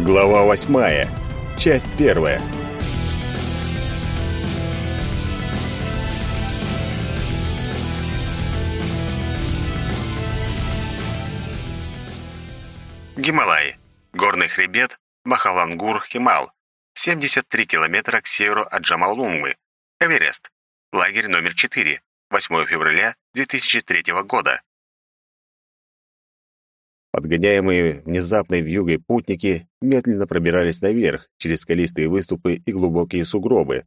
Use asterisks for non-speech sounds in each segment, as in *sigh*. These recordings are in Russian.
Глава восьмая. Часть первая. Гималаи. Горный хребет Махалангур-Химал. 73 километра к северу от Джамалунгмы. Эверест. Лагерь номер 4. 8 февраля 2003 года. Подгоняемые внезапной вьюгой путники медленно пробирались наверх, через скалистые выступы и глубокие сугробы.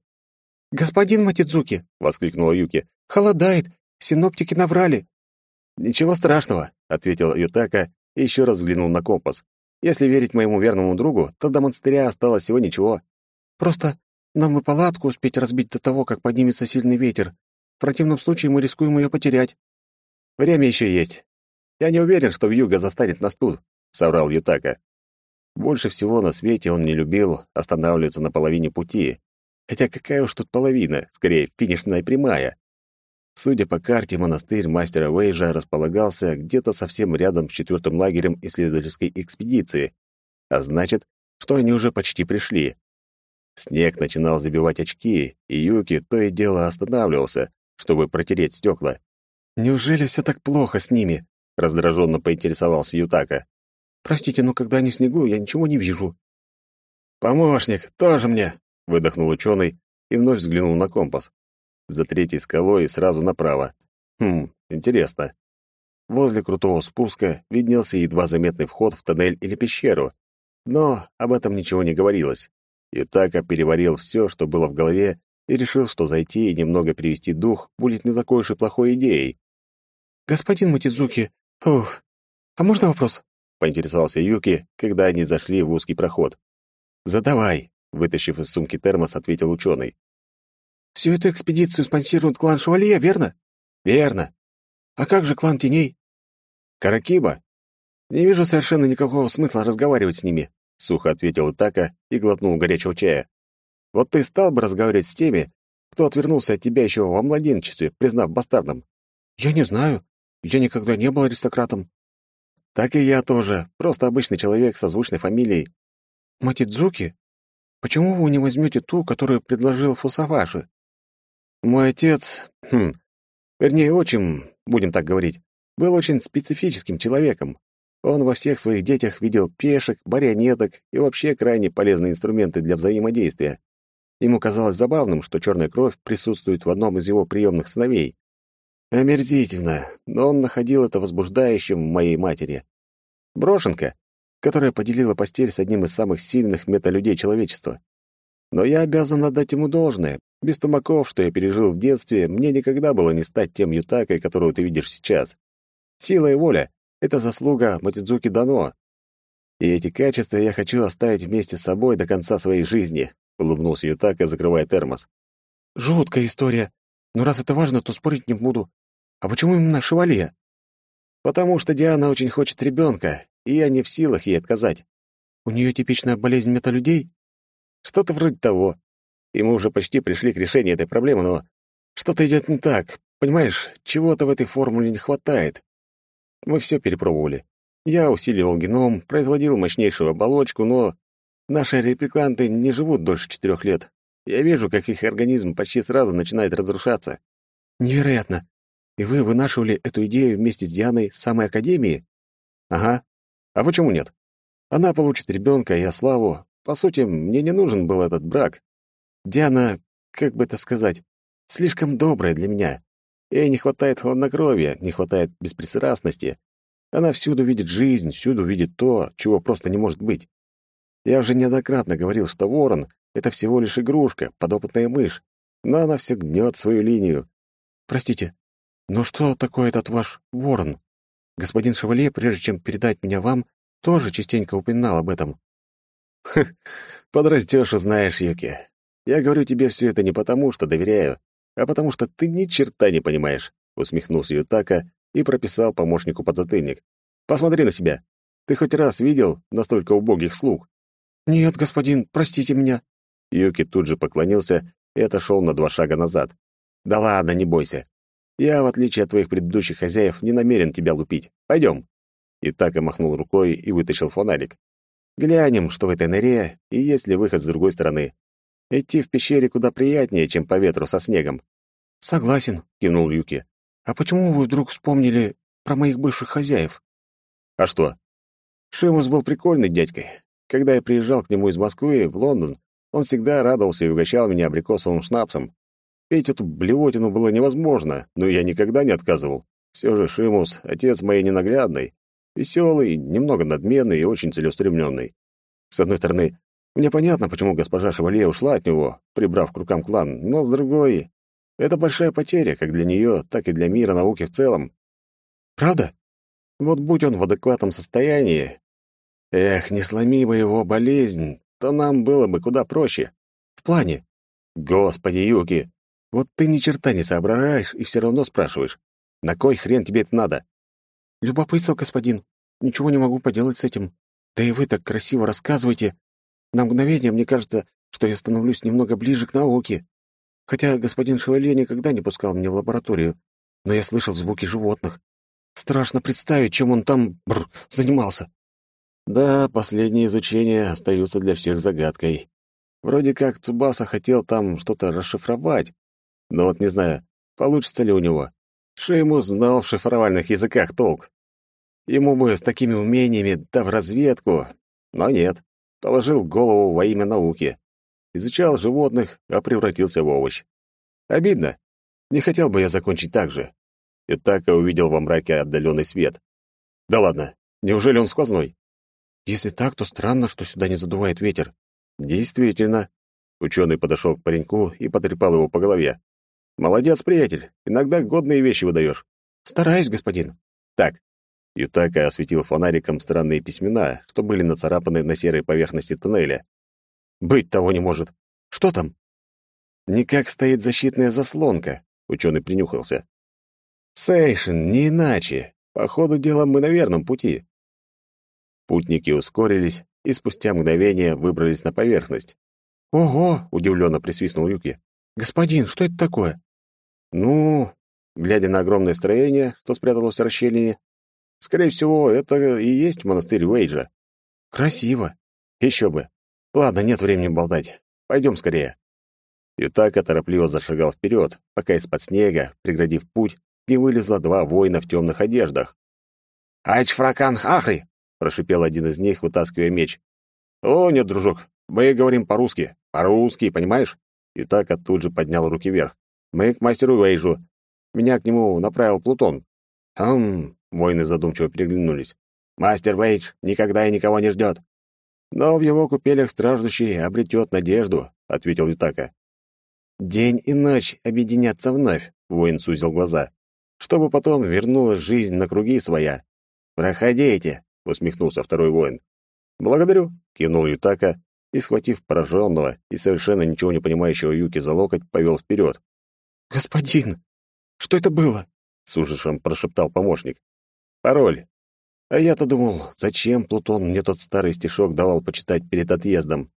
«Господин Матидзуки!» — воскликнула Юки. «Холодает! Синоптики наврали!» «Ничего страшного!» — ответил Ютака и еще раз взглянул на компас. «Если верить моему верному другу, то до монастыря осталось всего ничего. Просто нам бы палатку успеть разбить до того, как поднимется сильный ветер. В противном случае мы рискуем ее потерять». «Время еще есть. «Я не уверен, что Вьюга застанет нас тут», — соврал Ютака. Больше всего на свете он не любил останавливаться на половине пути. Хотя какая уж тут половина, скорее, финишная прямая. Судя по карте, монастырь мастера Вейжа располагался где-то совсем рядом с четвертым лагерем исследовательской экспедиции, а значит, что они уже почти пришли. Снег начинал забивать очки, и Юки то и дело останавливался, чтобы протереть стекла. «Неужели все так плохо с ними?» Раздраженно поинтересовался Ютака. Простите, но когда в снегу, я ничего не вижу. Помощник, тоже мне, выдохнул ученый и вновь взглянул на компас. За третьей скалой и сразу направо. Хм, интересно. Возле крутого спуска виднелся едва заметный вход в тоннель или пещеру, но об этом ничего не говорилось. Ютака переварил все, что было в голове, и решил, что зайти и немного перевести дух будет не такой уж и плохой идеей. «Господин Матидзуки, «Ух, а можно вопрос?» — поинтересовался Юки, когда они зашли в узкий проход. «Задавай», — вытащив из сумки термос, ответил ученый. «Всю эту экспедицию спонсирует клан Швалия, верно?» «Верно. А как же клан теней?» «Каракиба? Не вижу совершенно никакого смысла разговаривать с ними», — сухо ответил Итака и глотнул горячего чая. «Вот ты стал бы разговаривать с теми, кто отвернулся от тебя еще во младенчестве, признав бастардом?» «Я не знаю. Я никогда не был аристократом. Так и я тоже, просто обычный человек со звучной фамилией. Матидзуки? Почему вы не возьмете ту, которую предложил Фусаваши? Мой отец, хм, вернее, отчим, будем так говорить, был очень специфическим человеком. Он во всех своих детях видел пешек, марионеток и вообще крайне полезные инструменты для взаимодействия. Ему казалось забавным, что черная кровь присутствует в одном из его приемных сыновей. Омерзительно, но он находил это возбуждающим в моей матери. Брошенка, которая поделила постель с одним из самых сильных металюдей человечества. Но я обязан отдать ему должное. Без тумаков, что я пережил в детстве, мне никогда было не стать тем Ютакой, которого ты видишь сейчас. Сила и воля — это заслуга Матидзуки Дано. И эти качества я хочу оставить вместе с собой до конца своей жизни, — улыбнулся Ютака, закрывая термос. «Жуткая история. Но раз это важно, то спорить не буду. А почему именно шевалье? Потому что Диана очень хочет ребенка, и я не в силах ей отказать. У нее типичная болезнь металюдей? Что-то вроде того. И мы уже почти пришли к решению этой проблемы, но что-то идет не так. Понимаешь, чего-то в этой формуле не хватает. Мы все перепробовали. Я усиливал геном, производил мощнейшую оболочку, но наши репликанты не живут дольше четырех лет. Я вижу, как их организм почти сразу начинает разрушаться. Невероятно. И вы вынашивали эту идею вместе с Дианой с самой Академии? Ага. А почему нет? Она получит ребенка, я славу. По сути, мне не нужен был этот брак. Диана, как бы это сказать, слишком добрая для меня. Ей не хватает хладнокровия, не хватает беспристрастности. Она всюду видит жизнь, всюду видит то, чего просто не может быть. Я уже неоднократно говорил, что ворон — это всего лишь игрушка, подопытная мышь, но она все гнет свою линию. Простите, но что такое этот ваш ворон? Господин Шевалье, прежде чем передать меня вам, тоже частенько упоминал об этом. Подрастешь, узнаешь, Юки. Я говорю тебе все это не потому, что доверяю, а потому что ты ни черта не понимаешь, усмехнулся Ютака и прописал помощнику подзатыльник. Посмотри на себя. Ты хоть раз видел настолько убогих слуг? Нет, господин, простите меня. Юки тут же поклонился и отошел на два шага назад. Да ладно, не бойся. Я, в отличие от твоих предыдущих хозяев, не намерен тебя лупить. Пойдем. И так и махнул рукой и вытащил фонарик. Глянем, что в этой норе, и есть ли выход с другой стороны. Идти в пещере куда приятнее, чем по ветру со снегом. Согласен, кивнул Юки. А почему вы вдруг вспомнили про моих бывших хозяев? А что? Шимус был прикольный дядькой. Когда я приезжал к нему из Москвы в Лондон, он всегда радовался и угощал меня абрикосовым шнапсом. Пить эту блевотину было невозможно, но я никогда не отказывал. Все же Шимус — отец моей ненаглядной, веселый, немного надменный и очень целеустремленный. С одной стороны, мне понятно, почему госпожа Шевалье ушла от него, прибрав к рукам клан, но с другой, это большая потеря как для нее, так и для мира науки в целом. Правда? Вот будь он в адекватном состоянии, эх, не сломи бы его болезнь, то нам было бы куда проще. В плане? Господи, Юки, вот ты ни черта не соображаешь и все равно спрашиваешь. На кой хрен тебе это надо? Любопытство, господин. Ничего не могу поделать с этим. Да и вы так красиво рассказываете. На мгновение мне кажется, что я становлюсь немного ближе к науке. Хотя господин Шевалье никогда не пускал меня в лабораторию, но я слышал звуки животных. Страшно представить, чем он там бррр, занимался. Да, последние изучения остаются для всех загадкой. Вроде как Цубаса хотел там что-то расшифровать, но вот не знаю, получится ли у него. Шеймус знал в шифровальных языках толк. Ему бы с такими умениями да в разведку, но нет. Положил голову во имя науки. Изучал животных, а превратился в овощ. Обидно. Не хотел бы я закончить так же. И так и увидел во мраке отдаленный свет. Да ладно, неужели он сквозной? Если так, то странно, что сюда не задувает ветер. Действительно. Ученый подошел к пареньку и потрепал его по голове. Молодец, приятель. Иногда годные вещи выдаешь. Стараюсь, господин. Так. Ютака осветил фонариком странные письмена, что были нацарапаны на серой поверхности туннеля. Быть того не может. Что там? Никак стоит защитная заслонка, ученый принюхался. Сейшен, не иначе. По ходу дела мы на верном пути. Путники ускорились и спустя мгновение выбрались на поверхность. «Ого!» — удивленно присвистнул Юки. «Господин, что это такое?» «Ну...» Глядя на огромное строение, что спряталось в расщелине, скорее всего, это и есть монастырь Уэйджа. «Красиво!» «Еще бы! Ладно, нет времени болтать. Пойдем скорее». Ютака торопливо зашагал вперед, пока из-под снега, преградив путь, не вылезло два воина в темных одеждах. «Айч фракан хахри!» — прошипел один из них, вытаскивая меч. «О, нет, дружок, мы говорим по-русски. По-русски, понимаешь?» Ютака тут же поднял руки вверх. «Мы к мастеру Вейжу. Меня к нему направил Плутон». «Хм...» — воины задумчиво переглянулись. «Мастер Вейдж никогда и никого не ждет». «Но в его купелях страждущий обретет надежду», — ответил Ютака. «День и ночь объединятся вновь», — воин сузил глаза, «чтобы потом вернулась жизнь на круги своя». «Проходите», — усмехнулся второй воин. «Благодарю», — кивнул Ютака и, схватив пораженного и совершенно ничего не понимающего Юки за локоть, повел вперед. «Господин, что это было?» — с ужасом прошептал помощник. «Пароль. А я-то думал, зачем Плутон мне тот старый стишок давал почитать перед отъездом?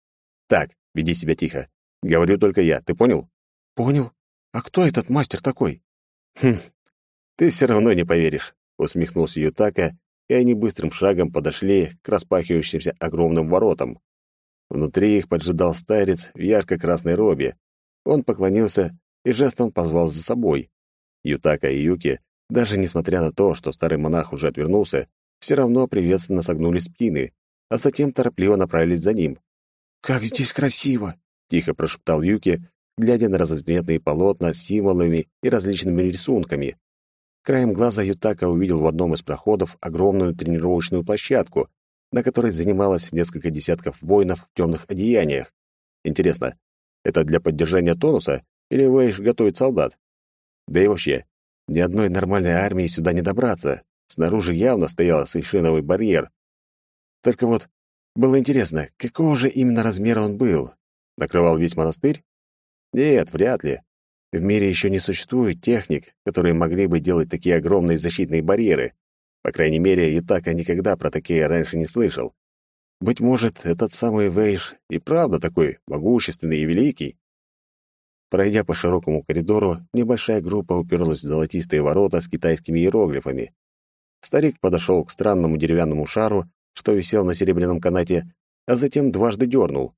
Так, веди себя тихо. Говорю только я, ты понял?» «Понял. А кто этот мастер такой?» «Хм, ты все равно не поверишь», — усмехнулся Ютака, и они быстрым шагом подошли к распахивающимся огромным воротам. Внутри их поджидал старец в ярко-красной робе. Он поклонился и жестом позвал за собой. Ютака и Юки, даже несмотря на то, что старый монах уже отвернулся, все равно приветственно согнулись спины, а затем торопливо направились за ним. «Как здесь красиво!» — тихо прошептал Юки, глядя на разноцветные полотна с символами и различными рисунками. Краем глаза Ютака увидел в одном из проходов огромную тренировочную площадку, на которой занималось несколько десятков воинов в темных одеяниях. Интересно, это для поддержания тонуса или Вейш готовит солдат? Да и вообще, ни одной нормальной армии сюда не добраться. Снаружи явно стоял священновый барьер. Только вот было интересно, какого же именно размера он был? Накрывал весь монастырь? Нет, вряд ли. В мире еще не существует техник, которые могли бы делать такие огромные защитные барьеры. По крайней мере, Ютака никогда про такие раньше не слышал. Быть может, этот самый Вейш и правда такой могущественный и великий? Пройдя по широкому коридору, небольшая группа уперлась в золотистые ворота с китайскими иероглифами. Старик подошел к странному деревянному шару, что висел на серебряном канате, а затем дважды дернул.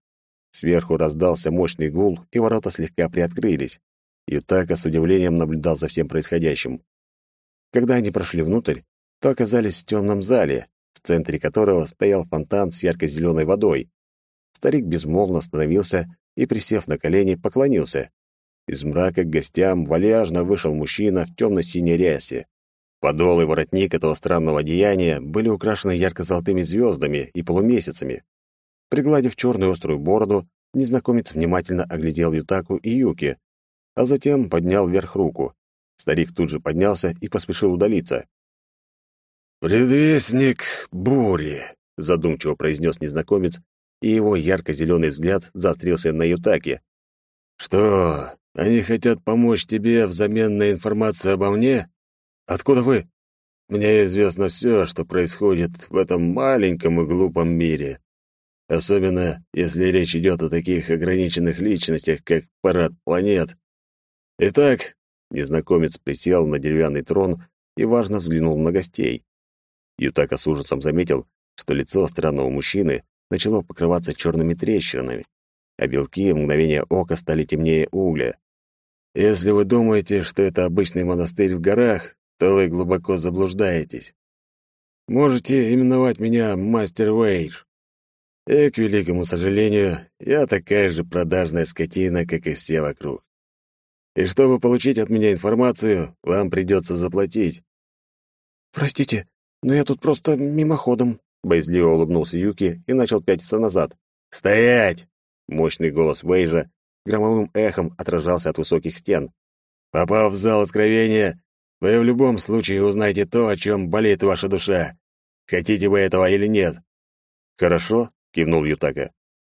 Сверху раздался мощный гул, и ворота слегка приоткрылись. Ютака с удивлением наблюдал за всем происходящим. Когда они прошли внутрь, то оказались в темном зале, в центре которого стоял фонтан с ярко-зеленой водой. Старик безмолвно остановился и, присев на колени, поклонился. Из мрака к гостям вальяжно вышел мужчина в темно-синей рясе. Подол и воротник этого странного одеяния были украшены ярко-золотыми звездами и полумесяцами. Пригладив черную острую бороду, незнакомец внимательно оглядел Ютаку и Юки, а затем поднял вверх руку. Старик тут же поднялся и поспешил удалиться. «Предвестник бури», — задумчиво произнес незнакомец, и его ярко-зеленый взгляд заострился на Ютаке. «Что, они хотят помочь тебе взамен на информацию обо мне? Откуда вы? Мне известно все, что происходит в этом маленьком и глупом мире. Особенно, если речь идет о таких ограниченных личностях, как парад планет. Итак, незнакомец присел на деревянный трон и важно взглянул на гостей. Ютака с ужасом заметил, что лицо странного мужчины начало покрываться черными трещинами, а белки в мгновение ока стали темнее угля. Если вы думаете, что это обычный монастырь в горах, то вы глубоко заблуждаетесь. Можете именовать меня Мастер Вейдж. И, к великому сожалению, я такая же продажная скотина, как и все вокруг. И чтобы получить от меня информацию, вам придется заплатить. «Простите, но я тут просто мимоходом», — боязливо улыбнулся Юки и начал пятиться назад. «Стоять!» — мощный голос Вейжа громовым эхом отражался от высоких стен. «Попав в зал откровения, вы в любом случае узнаете то, о чем болит ваша душа. Хотите вы этого или нет?» «Хорошо», — кивнул Ютака.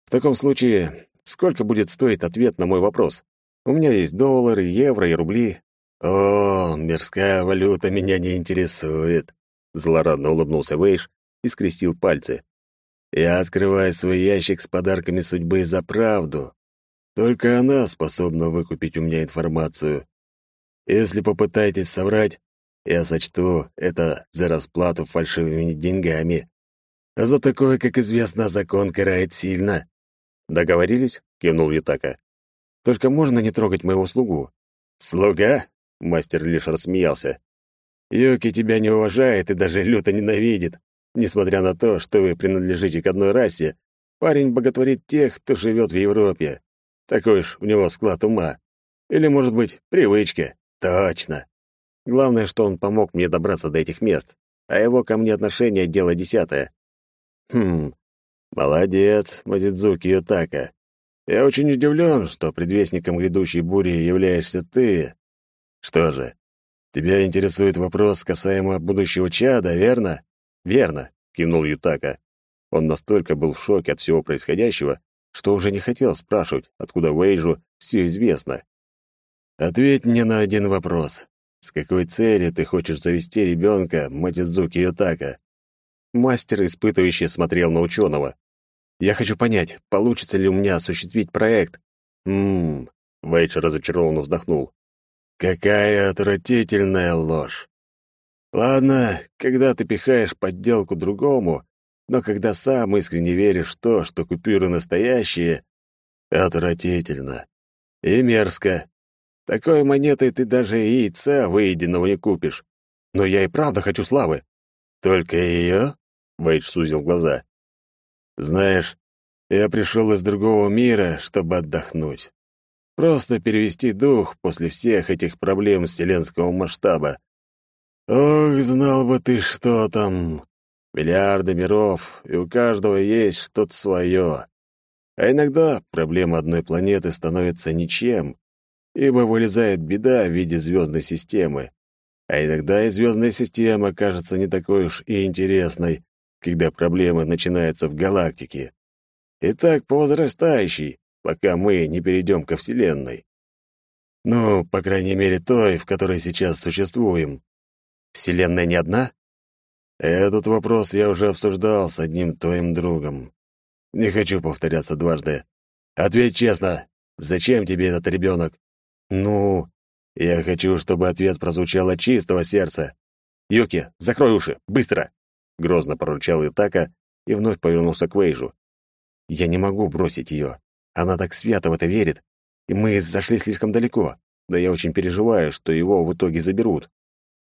«В таком случае, сколько будет стоить ответ на мой вопрос? У меня есть доллары, евро и рубли». «О, мирская валюта меня не интересует», — злорадно улыбнулся Вейш и скрестил пальцы. «Я открываю свой ящик с подарками судьбы за правду. Только она способна выкупить у меня информацию. Если попытаетесь соврать, я сочту это за расплату фальшивыми деньгами. А за такое, как известно, закон карает сильно. Договорились? кивнул Ютака. Только можно не трогать моего слугу. Слуга? Мастер лишь рассмеялся. Юки тебя не уважает и даже люто ненавидит. Несмотря на то, что вы принадлежите к одной расе, парень боготворит тех, кто живет в Европе. Такой уж у него склад ума. Или, может быть, привычка. Точно. Главное, что он помог мне добраться до этих мест, а его ко мне отношение — дело десятое. Хм, молодец, Мадидзуки Ютака. Я очень удивлен, что предвестником грядущей бури являешься ты. Что же, тебя интересует вопрос касаемо будущего чада, верно? Верно, кивнул Ютака. Он настолько был в шоке от всего происходящего, что уже не хотел спрашивать, откуда Вейжу все известно. Ответь мне на один вопрос. С какой целью ты хочешь завести ребенка, Матидзуки Ютака? Мастер, испытывающий, смотрел на ученого. «Я хочу понять, получится ли у меня осуществить проект?» «Ммм...» — Вейдж разочарованно вздохнул. «Какая отвратительная ложь! Ладно, когда ты пихаешь подделку другому, но когда сам искренне веришь в то, что купюры настоящие, отвратительно и мерзко. Такой монетой ты даже яйца выеденного не купишь. Но я и правда хочу славы. Только ее? Вейдж сузил глаза. Знаешь, я пришел из другого мира, чтобы отдохнуть. Просто перевести дух после всех этих проблем вселенского масштаба. Ох, знал бы ты, что там. Миллиарды миров, и у каждого есть что-то свое. А иногда проблема одной планеты становится ничем, ибо вылезает беда в виде звездной системы. А иногда и звездная система кажется не такой уж и интересной, когда проблемы начинаются в галактике. И так по возрастающей, пока мы не перейдем ко Вселенной. Ну, по крайней мере, той, в которой сейчас существуем. Вселенная не одна? Этот вопрос я уже обсуждал с одним твоим другом. Не хочу повторяться дважды. Ответь честно, зачем тебе этот ребенок? Ну, я хочу, чтобы ответ прозвучал от чистого сердца. Юки, закрой уши, быстро! Грозно прорычал Итака и вновь повернулся к Вейжу. Я не могу бросить ее. Она так свято в это верит, и мы зашли слишком далеко. Да я очень переживаю, что его в итоге заберут.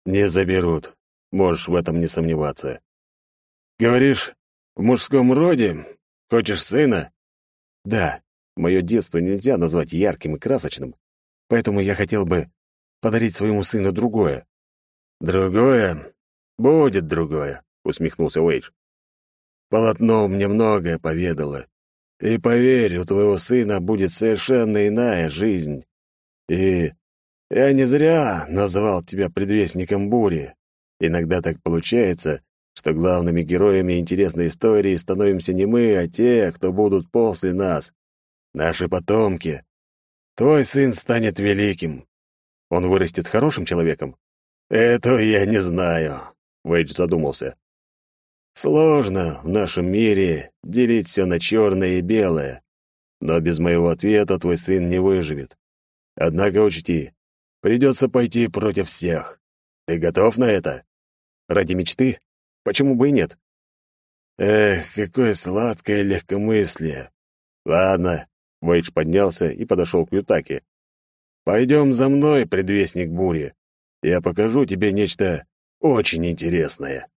Не заберут. Можешь в этом не сомневаться. Говоришь, в мужском роде? Хочешь сына? Да, мое детство нельзя назвать ярким и красочным, поэтому я хотел бы подарить своему сыну другое. Другое? Будет другое, усмехнулся Уэйдж. Полотно мне многое поведало. И поверь, у твоего сына будет совершенно иная жизнь. И я не зря назвал тебя предвестником бури. Иногда так получается, что главными героями интересной истории становимся не мы, а те, кто будут после нас. Наши потомки. Твой сын станет великим. Он вырастет хорошим человеком? Это я не знаю, Вейдж задумался. Сложно в нашем мире делить все на черное и белое, но без моего ответа твой сын не выживет. Однако учти, придется пойти против всех. Ты готов на это? Ради мечты? Почему бы и нет? Эх, какое сладкое легкомыслие. Ладно, Вейдж поднялся и подошел к Ютаке. Пойдем за мной, предвестник бури. Я покажу тебе нечто очень интересное.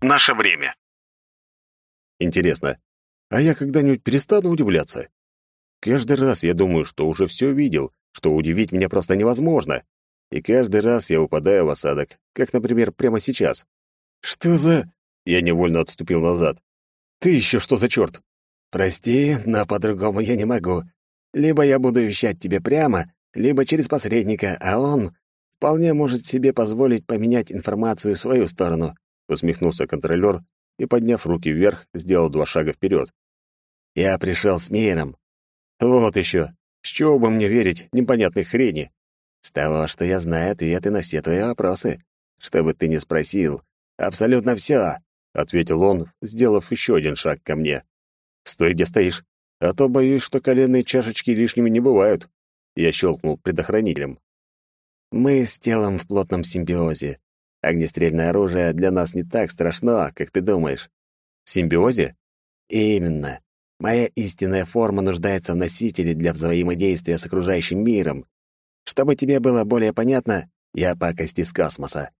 Наше время. Интересно, а я когда-нибудь перестану удивляться? Каждый раз я думаю, что уже все видел, что удивить меня просто невозможно. И каждый раз я упадаю в осадок, как, например, прямо сейчас. Что за... Я невольно отступил назад. Ты еще что за черт? Прости, но по-другому я не могу. Либо я буду вещать тебе прямо, либо через посредника, а он вполне может себе позволить поменять информацию в свою сторону, усмехнулся контролер и, подняв руки вверх, сделал два шага вперед. Я пришел с миром, вот еще. С чего бы мне верить непонятной хрени? С того, что я знаю ответы на все твои вопросы. Что бы ты ни спросил, абсолютно все, ответил он, сделав еще один шаг ко мне. Стой, где стоишь, а то боюсь, что коленные чашечки лишними не бывают. Я щелкнул предохранителем. Мы с телом в плотном симбиозе. Огнестрельное оружие для нас не так страшно, как ты думаешь. В симбиозе? Именно. Моя истинная форма нуждается в носителе для взаимодействия с окружающим миром. Чтобы тебе было более понятно, я пакость из космоса.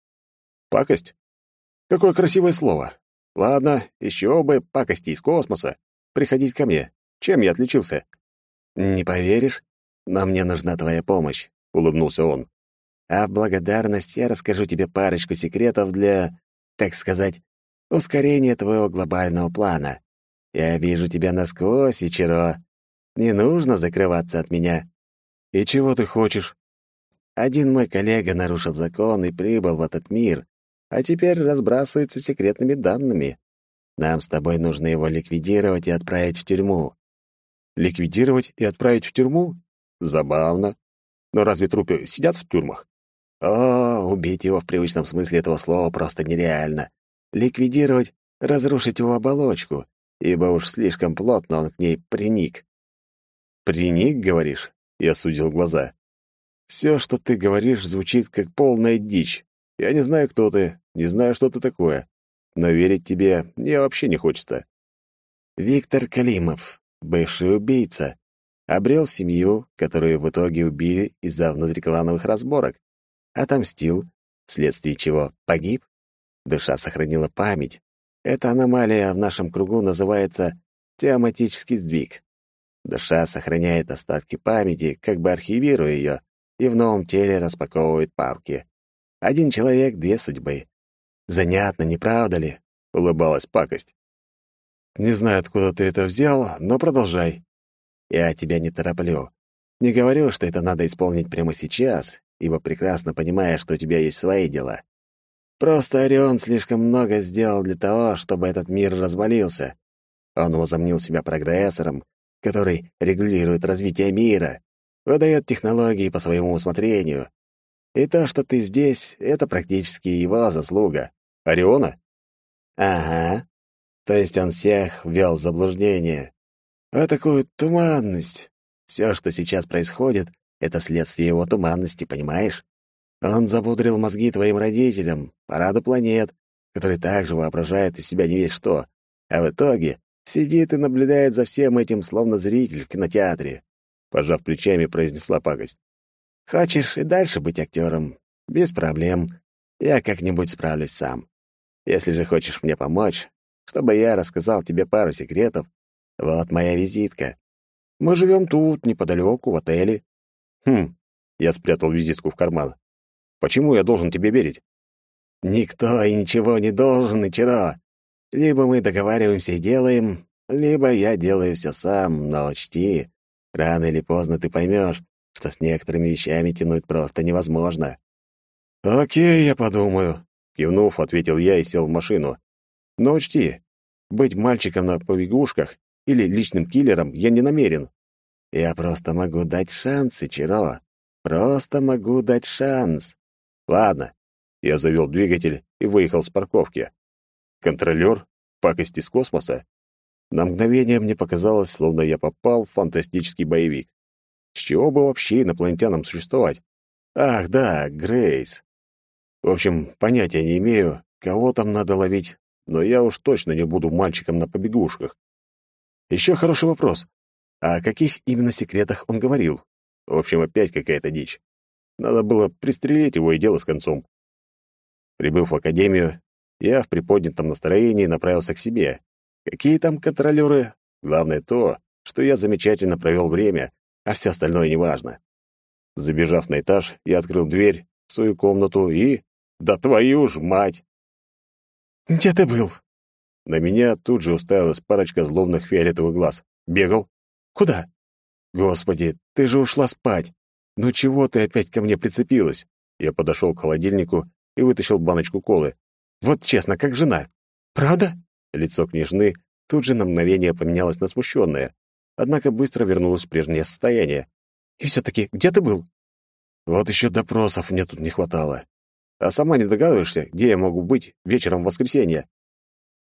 Пакость? Какое красивое слово. Ладно, еще бы пакости из космоса. Приходить ко мне. Чем я отличился? Не поверишь, но мне нужна твоя помощь, улыбнулся он. А в благодарность я расскажу тебе парочку секретов для, так сказать, ускорения твоего глобального плана. Я вижу тебя насквозь, Ичиро. Не нужно закрываться от меня. И чего ты хочешь? Один мой коллега нарушил закон и прибыл в этот мир, а теперь разбрасывается секретными данными. Нам с тобой нужно его ликвидировать и отправить в тюрьму. Ликвидировать и отправить в тюрьму? Забавно. Но разве трупы сидят в тюрьмах? О, убить его в привычном смысле этого слова просто нереально. Ликвидировать — разрушить его оболочку, ибо уж слишком плотно он к ней приник. «Приник, говоришь?» — я судил глаза. «Все, что ты говоришь, звучит как полная дичь. Я не знаю, кто ты, не знаю, что ты такое, но верить тебе мне вообще не хочется». Виктор Калимов, бывший убийца, обрел семью, которую в итоге убили из-за внутриклановых разборок, отомстил, вследствие чего погиб. Душа сохранила память, эта аномалия в нашем кругу называется теоматический сдвиг. Душа сохраняет остатки памяти, как бы архивируя ее, и в новом теле распаковывает папки. Один человек — две судьбы. Занятно, не правда ли? — улыбалась пакость. «Не знаю, откуда ты это взял, но продолжай». «Я тебя не тороплю. Не говорю, что это надо исполнить прямо сейчас, ибо прекрасно понимаю, что у тебя есть свои дела. Просто Орион слишком много сделал для того, чтобы этот мир развалился. Он возомнил себя прогрессором, который регулирует развитие мира, выдает технологии по своему усмотрению. И то, что ты здесь, это практически его заслуга. Ориона? Ага. То есть он всех ввел в заблуждение. А такую туманность. Все, что сейчас происходит, это следствие его туманности, понимаешь? Он запудрил мозги твоим родителям, параду планет, который также воображает из себя не весь что, а в итоге сидит и наблюдает за всем этим, словно зритель в кинотеатре», — пожав плечами, произнесла пакость. «Хочешь и дальше быть актером? Без проблем. Я как-нибудь справлюсь сам. Если же хочешь мне помочь, чтобы я рассказал тебе пару секретов, вот моя визитка. Мы живем тут, неподалеку, в отеле». «Хм», — я спрятал визитку в карман. «Почему я должен тебе верить?» «Никто и ничего не должен, Ичиро. Либо мы договариваемся и делаем, либо я делаю все сам, но учти, рано или поздно ты поймешь, что с некоторыми вещами тянуть просто невозможно». «Окей, я подумаю», — кивнув, ответил я и сел в машину. «Но учти, быть мальчиком на побегушках или личным киллером я не намерен. Я просто могу дать шанс, Ичиро. Просто могу дать шанс. Ладно, я завел двигатель и выехал с парковки. Контролер? Пакость из космоса? На мгновение мне показалось, словно я попал в фантастический боевик. С чего бы вообще инопланетянам существовать? Ах, да, Грейс. В общем, понятия не имею, кого там надо ловить, но я уж точно не буду мальчиком на побегушках. Еще хороший вопрос. А о каких именно секретах он говорил? В общем, опять какая-то дичь. Надо было пристрелить его и дело с концом. Прибыв в академию, я в приподнятом настроении направился к себе. Какие там контролеры? Главное то, что я замечательно провел время, а все остальное неважно. Забежав на этаж, я открыл дверь в свою комнату и... Да твою ж мать! «Где ты был?» На меня тут же уставилась парочка злобных фиолетовых глаз. «Бегал?» «Куда?» «Господи, ты же ушла спать! Ну чего ты опять ко мне прицепилась?» Я подошел к холодильнику и вытащил баночку колы. «Вот честно, как жена». «Правда?» Лицо княжны тут же на мгновение поменялось на смущенное, однако быстро вернулось в прежнее состояние. «И все-таки где ты был?» «Вот еще допросов мне тут не хватало. А сама не догадываешься, где я могу быть вечером в воскресенье?»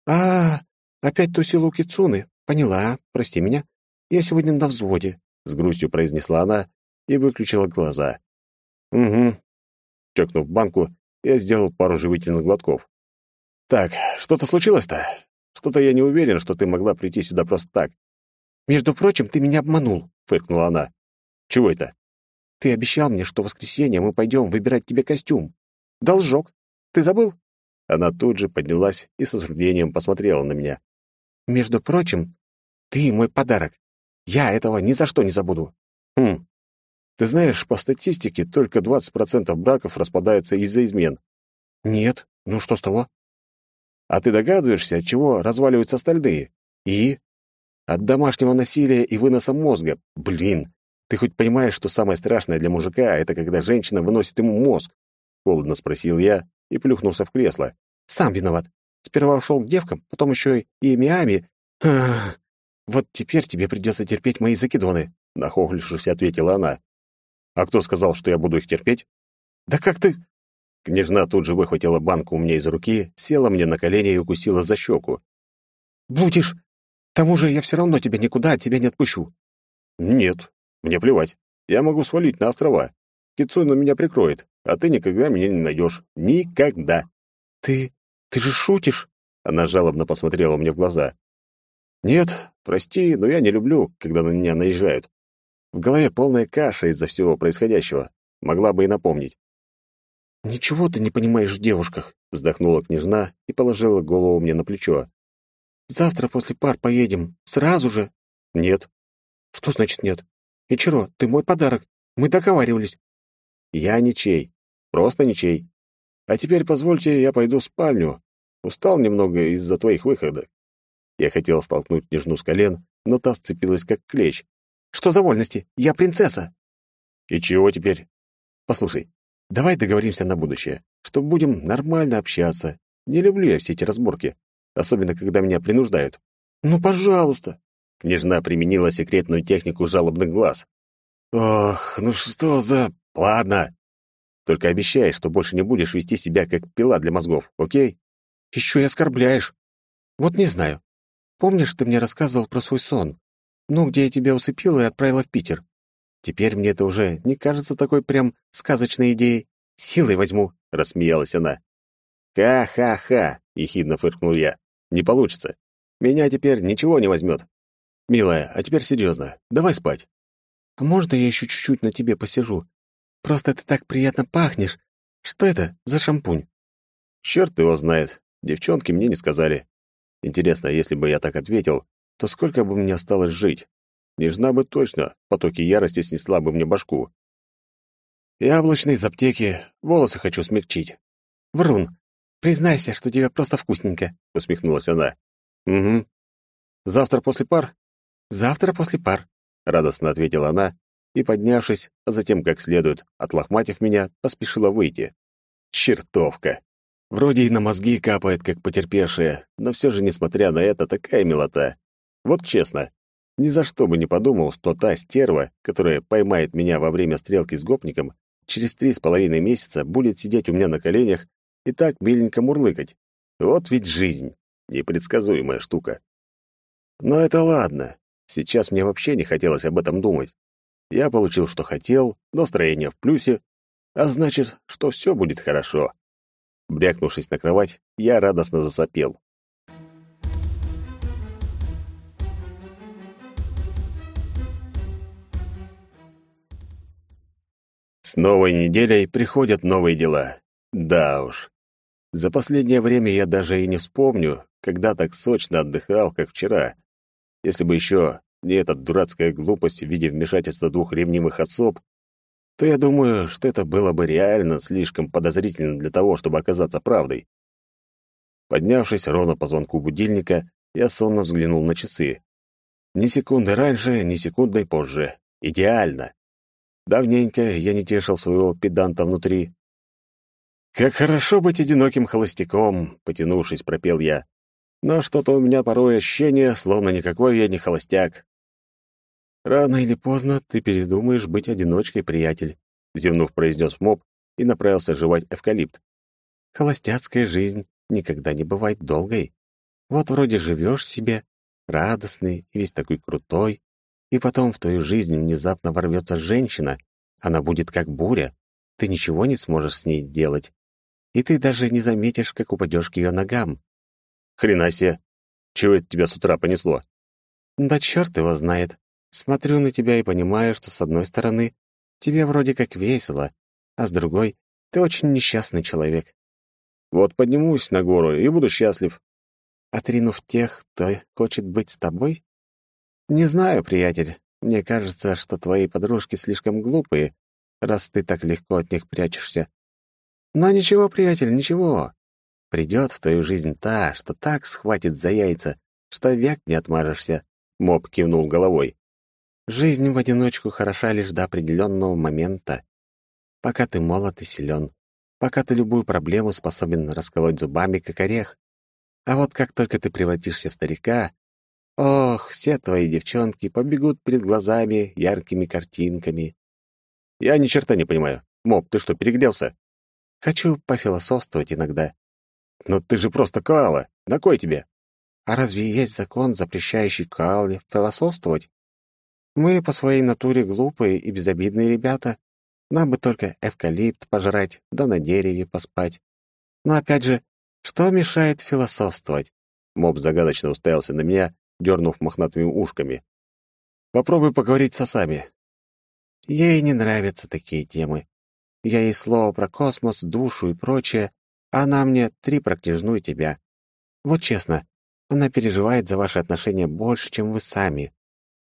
«А, -а опять тусила у Кицуны. Поняла, прости меня. Я сегодня на взводе», — с грустью произнесла она и выключила глаза. «Угу». Чокнув банку, я сделал пару живительных глотков. «Так, что-то случилось-то? Что-то я не уверен, что ты могла прийти сюда просто так». «Между прочим, ты меня обманул», — фыркнула она. «Чего это?» «Ты обещал мне, что в воскресенье мы пойдем выбирать тебе костюм. Должок. Ты забыл?» Она тут же поднялась и с осуждением посмотрела на меня. «Между прочим, ты мой подарок. Я этого ни за что не забуду». «Хм, ты знаешь, по статистике только 20% браков распадаются из-за измен. Нет. Ну что с того? А ты догадываешься, от чего разваливаются остальные? И? От домашнего насилия и выноса мозга. Блин, ты хоть понимаешь, что самое страшное для мужика — это когда женщина выносит ему мозг? Холодно спросил я и плюхнулся в кресло. Сам виноват. Сперва ушел к девкам, потом еще и Миами. Вот теперь тебе придется терпеть мои закидоны, нахохлившись, ответила она. А кто сказал, что я буду их терпеть? Да как ты... Княжна тут же выхватила банку у меня из руки, села мне на колени и укусила за щеку. «Будешь! К тому же я все равно тебя никуда от тебя не отпущу». «Нет, мне плевать. Я могу свалить на острова. Кицуна меня прикроет, а ты никогда меня не найдешь. Никогда!» «Ты... ты же шутишь?» Она жалобно посмотрела мне в глаза. «Нет, прости, но я не люблю, когда на меня наезжают. В голове полная каша из-за всего происходящего. Могла бы и напомнить. «Ничего ты не понимаешь в девушках», — вздохнула княжна и положила голову мне на плечо. «Завтра после пар поедем. Сразу же?» «Нет». «Что значит нет? Ичиро, ты мой подарок. Мы договаривались». «Я ничей. Просто ничей. А теперь позвольте, я пойду в спальню. Устал немного из-за твоих выходок». Я хотел столкнуть княжну с колен, но та сцепилась как клещ, что за вольности? Я принцесса. И чего теперь? Послушай, давай договоримся на будущее, что будем нормально общаться. Не люблю я все эти разборки, особенно когда меня принуждают. Ну, пожалуйста. Княжна применила секретную технику жалобных глаз. Ох, ну что за... Ладно. Только обещай, что больше не будешь вести себя как пила для мозгов, окей? Еще и оскорбляешь. Вот не знаю. Помнишь, ты мне рассказывал про свой сон? Ну, где я тебя усыпила и отправила в Питер. Теперь мне это уже не кажется такой прям сказочной идеей. Силой возьму, рассмеялась она. Ха-ха-ха, ехидно фыркнул я. Не получится. Меня теперь ничего не возьмет. Милая, а теперь серьезно. Давай спать. А можно я еще чуть-чуть на тебе посижу? Просто ты так приятно пахнешь. Что это за шампунь? Черт его знает. Девчонки мне не сказали. Интересно, если бы я так ответил, то сколько бы мне осталось жить? Нежна бы точно, потоки ярости снесла бы мне башку. Яблочный из аптеки, волосы хочу смягчить. Врун, признайся, что тебе просто вкусненько, усмехнулась она. Угу. Завтра после пар? Завтра после пар, радостно ответила она и, поднявшись, а затем как следует, отлохматив меня, поспешила выйти. Чертовка. Вроде и на мозги капает, как потерпевшая, но все же, несмотря на это, такая милота. Вот честно, ни за что бы не подумал, что та стерва, которая поймает меня во время стрелки с гопником, через три с половиной месяца будет сидеть у меня на коленях и так миленько мурлыкать. Вот ведь жизнь. Непредсказуемая штука. Но это ладно. Сейчас мне вообще не хотелось об этом думать. Я получил, что хотел, настроение в плюсе, а значит, что все будет хорошо. Брякнувшись на кровать, я радостно засопел. С новой неделей приходят новые дела. Да уж. За последнее время я даже и не вспомню, когда так сочно отдыхал, как вчера. Если бы еще не эта дурацкая глупость в виде вмешательства двух ревнимых особ, то я думаю, что это было бы реально слишком подозрительно для того, чтобы оказаться правдой. Поднявшись ровно по звонку будильника, я сонно взглянул на часы. Ни секунды раньше, ни секундой позже. Идеально. Давненько я не тешил своего педанта внутри. «Как хорошо быть одиноким холостяком», — потянувшись, пропел я. «Но что-то у меня порой ощущение, словно никакой я не холостяк. «Рано или поздно ты передумаешь быть одиночкой, приятель», — зевнув, произнес моб и направился жевать эвкалипт. «Холостяцкая жизнь никогда не бывает долгой. Вот вроде живешь себе, радостный и весь такой крутой, и потом в твою жизнь внезапно ворвется женщина, она будет как буря, ты ничего не сможешь с ней делать, и ты даже не заметишь, как упадешь к ее ногам. Хрена себе! Чего это тебя с утра понесло? Да черт его знает. Смотрю на тебя и понимаю, что с одной стороны тебе вроде как весело, а с другой ты очень несчастный человек. Вот поднимусь на гору и буду счастлив. Отринув тех, кто хочет быть с тобой? Не знаю, приятель. Мне кажется, что твои подружки слишком глупые, раз ты так легко от них прячешься. Но ничего, приятель, ничего. Придет в твою жизнь та, что так схватит за яйца, что век не отмажешься. Моб кивнул головой. Жизнь в одиночку хороша лишь до определенного момента. Пока ты молод и силен, пока ты любую проблему способен расколоть зубами, как орех. А вот как только ты превратишься в старика, ох, все твои девчонки побегут перед глазами яркими картинками. Я ни черта не понимаю. Моб, ты что, перегрелся? Хочу пофилософствовать иногда. Но ты же просто коала. На кой тебе? А разве есть закон, запрещающий коале философствовать? Мы по своей натуре глупые и безобидные ребята. Нам бы только эвкалипт пожрать, да на дереве поспать. Но опять же, что мешает философствовать? Моб загадочно уставился на меня, дернув мохнатыми ушками. Попробуй поговорить с осами. Ей не нравятся такие темы. Я ей слово про космос, душу и прочее, а она мне три про княжну и тебя. Вот честно, она переживает за ваши отношения больше, чем вы сами.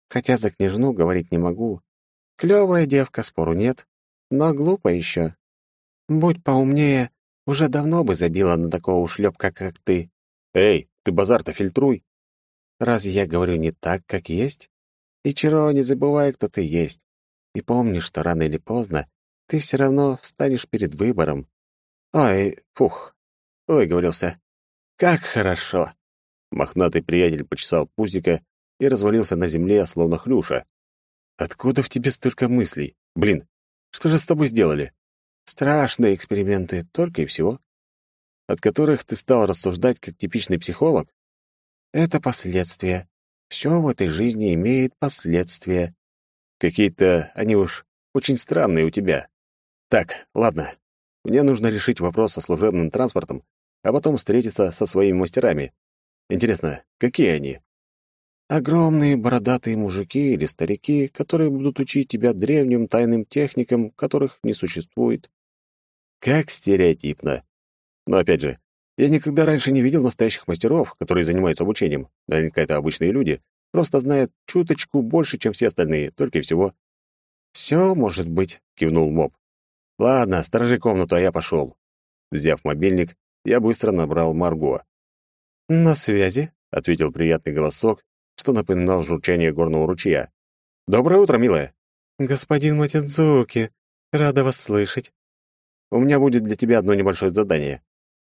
Хотя за княжну говорить не могу. Клевая девка, спору нет, но глупо еще. Будь поумнее, уже давно бы забила на такого ушлепка, как ты. Эй, ты базар-то фильтруй. Разве я говорю не так, как есть? И Чиро, не забывай, кто ты есть. И помни, что рано или поздно ты все равно встанешь перед выбором. Ой, фух, ой, говорился. Как хорошо. Мохнатый приятель почесал пузика и развалился на земле, словно хрюша. «Откуда в тебе столько мыслей? Блин, что же с тобой сделали?» «Страшные эксперименты, только и всего. От которых ты стал рассуждать как типичный психолог?» «Это последствия. Все в этой жизни имеет последствия. Какие-то они уж очень странные у тебя. Так, ладно, Мне нужно решить вопрос со служебным транспортом, а потом встретиться со своими мастерами. Интересно, какие они? Огромные бородатые мужики или старики, которые будут учить тебя древним тайным техникам, которых не существует. Как стереотипно. Но опять же, я никогда раньше не видел настоящих мастеров, которые занимаются обучением. Наверняка это обычные люди, просто знают чуточку больше, чем все остальные, только и всего. «Все может быть», — кивнул моб. «Ладно, сторожи комнату, а я пошел». Взяв мобильник, я быстро набрал Марго. «На связи», — ответил приятный голосок, что напоминал журчание горного ручья. «Доброе утро, милая!» «Господин Матидзуки, рада вас слышать. У меня будет для тебя одно небольшое задание.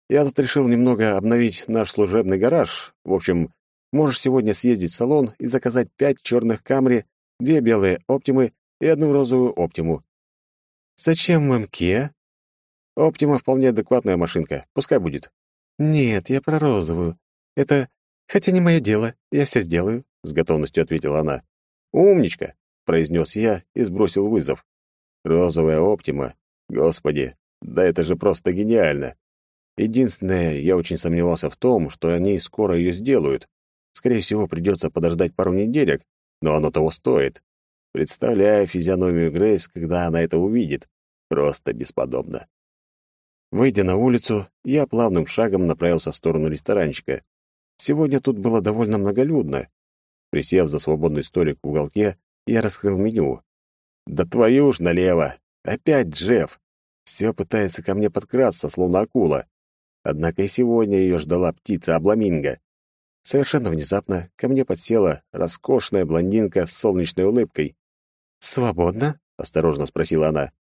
Я тут решил немного обновить наш служебный гараж. В общем, можешь сегодня съездить в салон и заказать пять черных Камри, две белые Оптимы и одну розовую Оптиму. Зачем вам Kia? Оптима вполне адекватная машинка, пускай будет. Нет, я про розовую. Это «Хотя не мое дело, я все сделаю», — с готовностью ответила она. «Умничка», — произнес я и сбросил вызов. «Розовая оптима. Господи, да это же просто гениально. Единственное, я очень сомневался в том, что они скоро ее сделают. Скорее всего, придется подождать пару неделек, но оно того стоит. Представляю физиономию Грейс, когда она это увидит. Просто бесподобно. Выйдя на улицу, я плавным шагом направился в сторону ресторанчика. Сегодня тут было довольно многолюдно. Присев за свободный столик в уголке, я раскрыл меню. «Да твою ж налево! Опять Джефф! Все пытается ко мне подкрасться, словно акула. Однако и сегодня ее ждала птица-обламинго. Совершенно внезапно ко мне подсела роскошная блондинка с солнечной улыбкой. «Свободно?» — осторожно спросила она.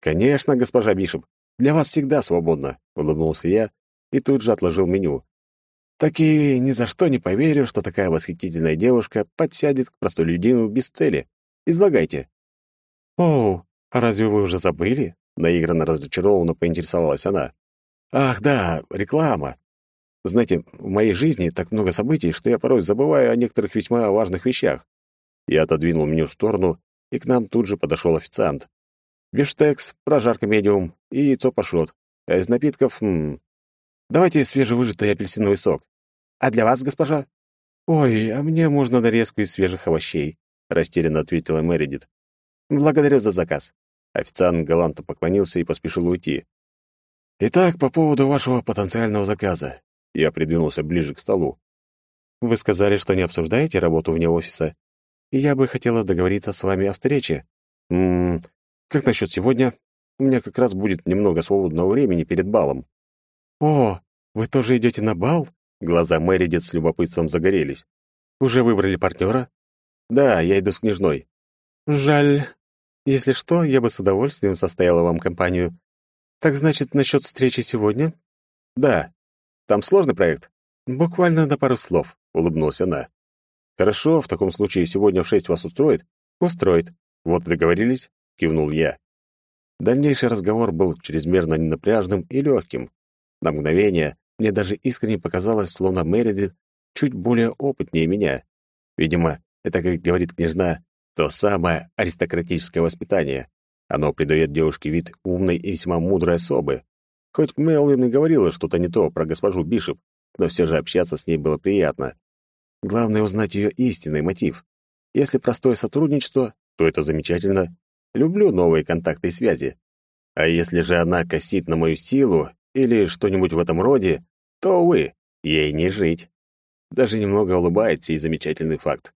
«Конечно, госпожа Бишоп, для вас всегда свободно», — улыбнулся я и тут же отложил меню. Так и ни за что не поверю, что такая восхитительная девушка подсядет к простолюдину без цели. Излагайте. О, а разве вы уже забыли? Наигранно разочарованно поинтересовалась она. Ах, да, реклама. Знаете, в моей жизни так много событий, что я порой забываю о некоторых весьма важных вещах. Я отодвинул меню в сторону, и к нам тут же подошел официант. Бифштекс, прожарка медиум и яйцо пашот. А из напитков... М -м, давайте свежевыжатый апельсиновый сок. А для вас, госпожа?» «Ой, а мне можно нарезку из свежих овощей», — растерянно ответила Мередит. «Благодарю за заказ». Официант галантно поклонился и поспешил уйти. «Итак, по поводу вашего потенциального заказа». Я придвинулся ближе к столу. «Вы сказали, что не обсуждаете работу вне офиса, я бы хотела договориться с вами о встрече. М -м, как насчет сегодня? У меня как раз будет немного свободного времени перед балом». «О, вы тоже идете на бал?» Глаза Мэридит с любопытством загорелись. «Уже выбрали партнера?» «Да, я иду с княжной». «Жаль. Если что, я бы с удовольствием составила вам компанию. Так значит, насчет встречи сегодня?» «Да. Там сложный проект?» «Буквально на пару слов», — улыбнулась она. «Хорошо, в таком случае сегодня в шесть вас устроит?» «Устроит. Вот договорились?» — кивнул я. Дальнейший разговор был чрезмерно ненапряжным и легким. На мгновение мне даже искренне показалось, словно Мередит чуть более опытнее меня. Видимо, это, как говорит княжна, то самое аристократическое воспитание. Оно придает девушке вид умной и весьма мудрой особы. Хоть Мелвин и говорила что-то не то про госпожу Бишоп, но все же общаться с ней было приятно. Главное — узнать ее истинный мотив. Если простое сотрудничество, то это замечательно. Люблю новые контакты и связи. А если же она косит на мою силу или что-нибудь в этом роде, то, увы, ей не жить. Даже немного улыбается и замечательный факт.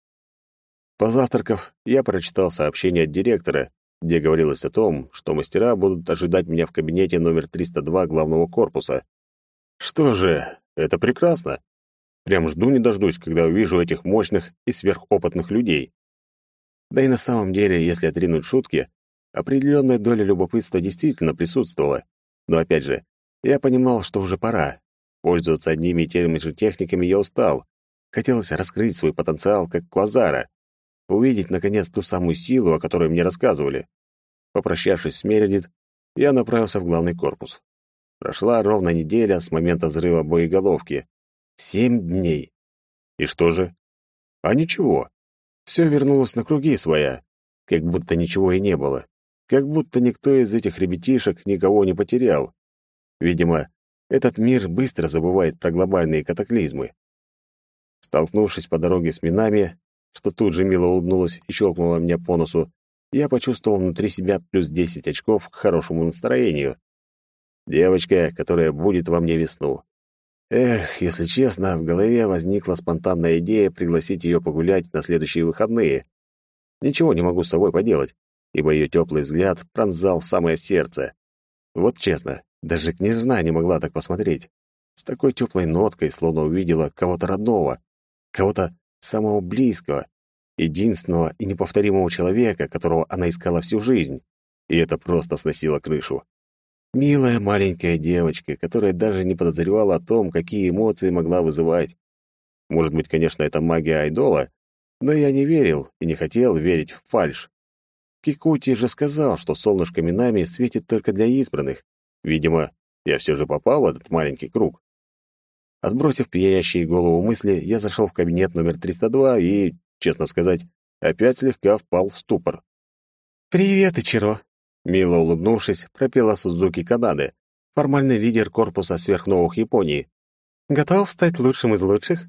Позавтракав, я прочитал сообщение от директора, где говорилось о том, что мастера будут ожидать меня в кабинете номер 302 главного корпуса. Что же, это прекрасно. Прям жду не дождусь, когда увижу этих мощных и сверхопытных людей. Да и на самом деле, если отринуть шутки, определенная доля любопытства действительно присутствовала. Но опять же, я понимал, что уже пора, Пользоваться одними и теми же техниками я устал. Хотелось раскрыть свой потенциал, как квазара. Увидеть, наконец, ту самую силу, о которой мне рассказывали. Попрощавшись с Мередит, я направился в главный корпус. Прошла ровно неделя с момента взрыва боеголовки. Семь дней. И что же? А ничего. Все вернулось на круги своя, как будто ничего и не было. как будто никто из этих ребятишек никого не потерял. Видимо, этот мир быстро забывает про глобальные катаклизмы. Столкнувшись по дороге с минами, что тут же мило улыбнулась и щелкнула меня по носу, я почувствовал внутри себя плюс 10 очков к хорошему настроению. Девочка, которая будет во мне весну. Эх, если честно, в голове возникла спонтанная идея пригласить ее погулять на следующие выходные. Ничего не могу с собой поделать, ибо ее теплый взгляд пронзал в самое сердце. Вот честно, даже княжна не могла так посмотреть. С такой теплой ноткой, словно увидела кого-то родного, кого-то самого близкого, единственного и неповторимого человека, которого она искала всю жизнь. И это просто сносило крышу. Милая маленькая девочка, которая даже не подозревала о том, какие эмоции могла вызывать. Может быть, конечно, это магия айдола, но я не верил и не хотел верить в фальшь. Кикути же сказал, что солнышко Минами светит только для избранных. Видимо, я все же попал в этот маленький круг. Отбросив пьянящие голову мысли, я зашел в кабинет номер 302 и, честно сказать, опять слегка впал в ступор. «Привет, Ичиро!» Мило улыбнувшись, пропела Судзуки Канады, формальный лидер корпуса сверхновых Японии. «Готов стать лучшим из лучших?»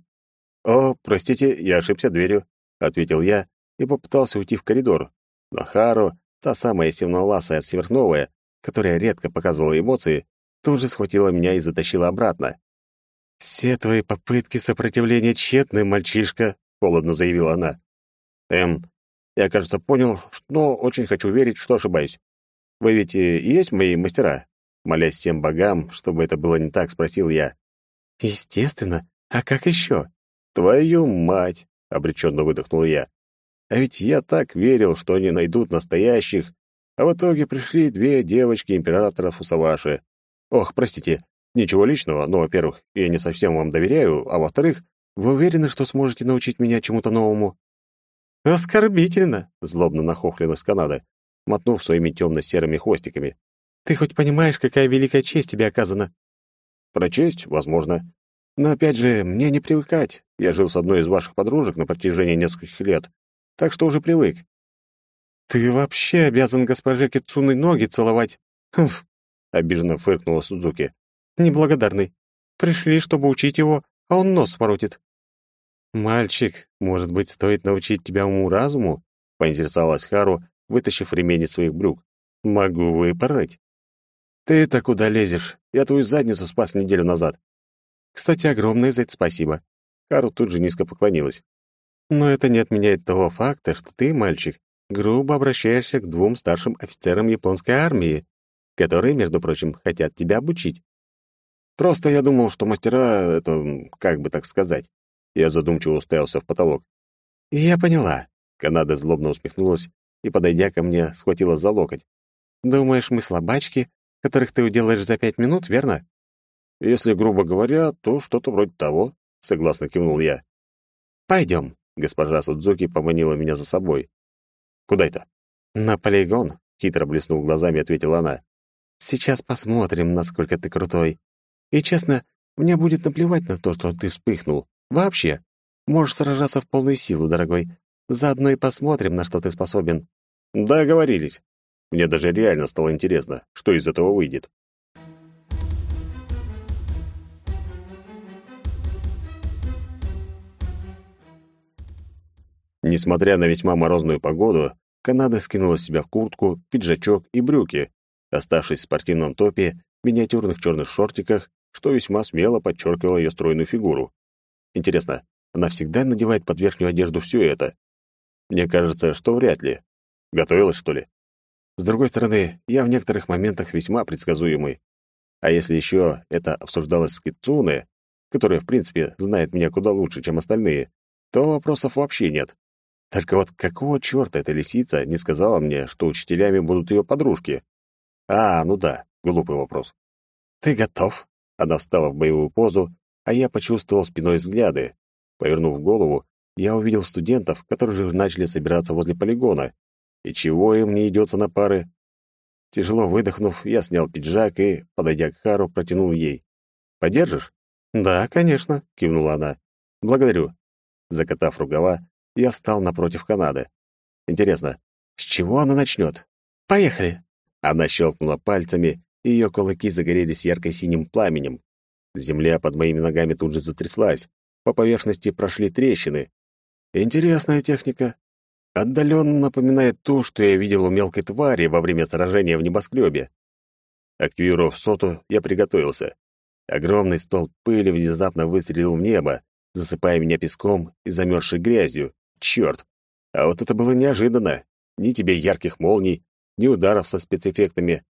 «О, простите, я ошибся дверью», — ответил я и попытался уйти в коридор. Но Хару, та самая севновласая сверхновая, которая редко показывала эмоции, тут же схватила меня и затащила обратно. «Все твои попытки сопротивления тщетны, мальчишка», — холодно заявила она. «Эм, я, кажется, понял, но очень хочу верить, что ошибаюсь. Вы ведь и есть мои мастера?» Молясь всем богам, чтобы это было не так, спросил я. «Естественно. А как еще?» «Твою мать!» — обреченно выдохнул я. «А ведь я так верил, что они найдут настоящих, а в итоге пришли две девочки императора Фусаваши. Ох, простите, ничего личного, но, во-первых, я не совсем вам доверяю, а во-вторых, вы уверены, что сможете научить меня чему-то новому?» «Оскорбительно!» — злобно нахохлилась Канада мотнув своими темно-серыми хвостиками. «Ты хоть понимаешь, какая великая честь тебе оказана?» «Про честь, возможно. Но опять же, мне не привыкать. Я жил с одной из ваших подружек на протяжении нескольких лет, так что уже привык». «Ты вообще обязан госпоже Кицуны ноги целовать?» «Хмф!» — обиженно фыркнула Судзуки. «Неблагодарный. Пришли, чтобы учить его, а он нос воротит». «Мальчик, может быть, стоит научить тебя уму-разуму?» — поинтересовалась Хару, вытащив ремень из своих брюк. «Могу выпороть». «Ты-то куда лезешь? Я твою задницу спас неделю назад». «Кстати, огромное за это спасибо». Хару тут же низко поклонилась. «Но это не отменяет того факта, что ты, мальчик, грубо обращаешься к двум старшим офицерам японской армии, которые, между прочим, хотят тебя обучить. Просто я думал, что мастера — это, как бы так сказать. Я задумчиво уставился в потолок. «Я поняла». Канада злобно усмехнулась и, подойдя ко мне, схватила за локоть. «Думаешь, мы слабачки, которых ты уделаешь за пять минут, верно?» «Если грубо говоря, то что-то вроде того», — согласно кивнул я. «Пойдем», — госпожа Судзуки поманила меня за собой. «Куда это?» «На полигон», — хитро блеснув глазами, ответила она. «Сейчас посмотрим, насколько ты крутой. И, честно, мне будет наплевать на то, что ты вспыхнул. Вообще. Можешь сражаться в полную силу, дорогой. Заодно и посмотрим, на что ты способен. Договорились. Мне даже реально стало интересно, что из этого выйдет. Несмотря на весьма морозную погоду, Канада скинула с себя в куртку, пиджачок и брюки, оставшись в спортивном топе, миниатюрных черных шортиках, что весьма смело подчеркивало ее стройную фигуру. Интересно, она всегда надевает под верхнюю одежду все это? Мне кажется, что вряд ли. Готовилась, что ли? С другой стороны, я в некоторых моментах весьма предсказуемый. А если еще это обсуждалось с Китсуне, которая, в принципе, знает меня куда лучше, чем остальные, то вопросов вообще нет. Только вот какого черта эта лисица не сказала мне, что учителями будут ее подружки? А, ну да, глупый вопрос. «Ты готов?» Она встала в боевую позу, а я почувствовал спиной взгляды. Повернув голову, я увидел студентов, которые же начали собираться возле полигона, и чего им не идется на пары? Тяжело выдохнув, я снял пиджак и, подойдя к Хару, протянул ей. «Подержишь?» «Да, конечно», — кивнула она. «Благодарю». Закатав рукава, я встал напротив Канады. «Интересно, с чего она начнет? Поехали!» Она щелкнула пальцами, и ее кулаки загорелись ярко-синим пламенем. Земля под моими ногами тут же затряслась. По поверхности прошли трещины. Интересная техника. Отдаленно напоминает ту, что я видел у мелкой твари во время сражения в небоскребе. Активировав соту, я приготовился. Огромный столб пыли внезапно выстрелил в небо, засыпая меня песком и замерзшей грязью. Черт! А вот это было неожиданно. Ни тебе ярких молний, ни ударов со спецэффектами.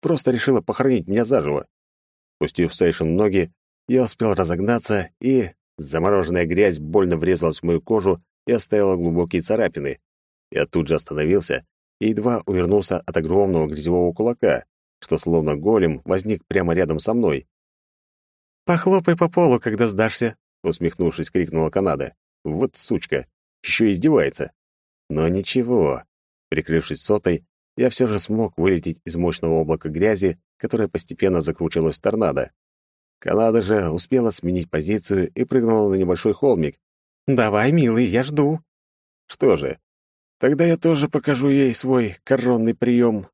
Просто решила похоронить меня заживо. Пустив Сейшен ноги, я успел разогнаться, и замороженная грязь больно врезалась в мою кожу и оставила глубокие царапины. Я тут же остановился и едва увернулся от огромного грязевого кулака, что словно голем возник прямо рядом со мной. «Похлопай по полу, когда сдашься», — усмехнувшись, крикнула Канада. «Вот сучка! Еще издевается!» Но ничего. Прикрывшись сотой, я все же смог вылететь из мощного облака грязи, которое постепенно закручивалось в торнадо. Канада же успела сменить позицию и прыгнула на небольшой холмик. «Давай, милый, я жду». Что же, тогда я тоже покажу ей свой коронный прием.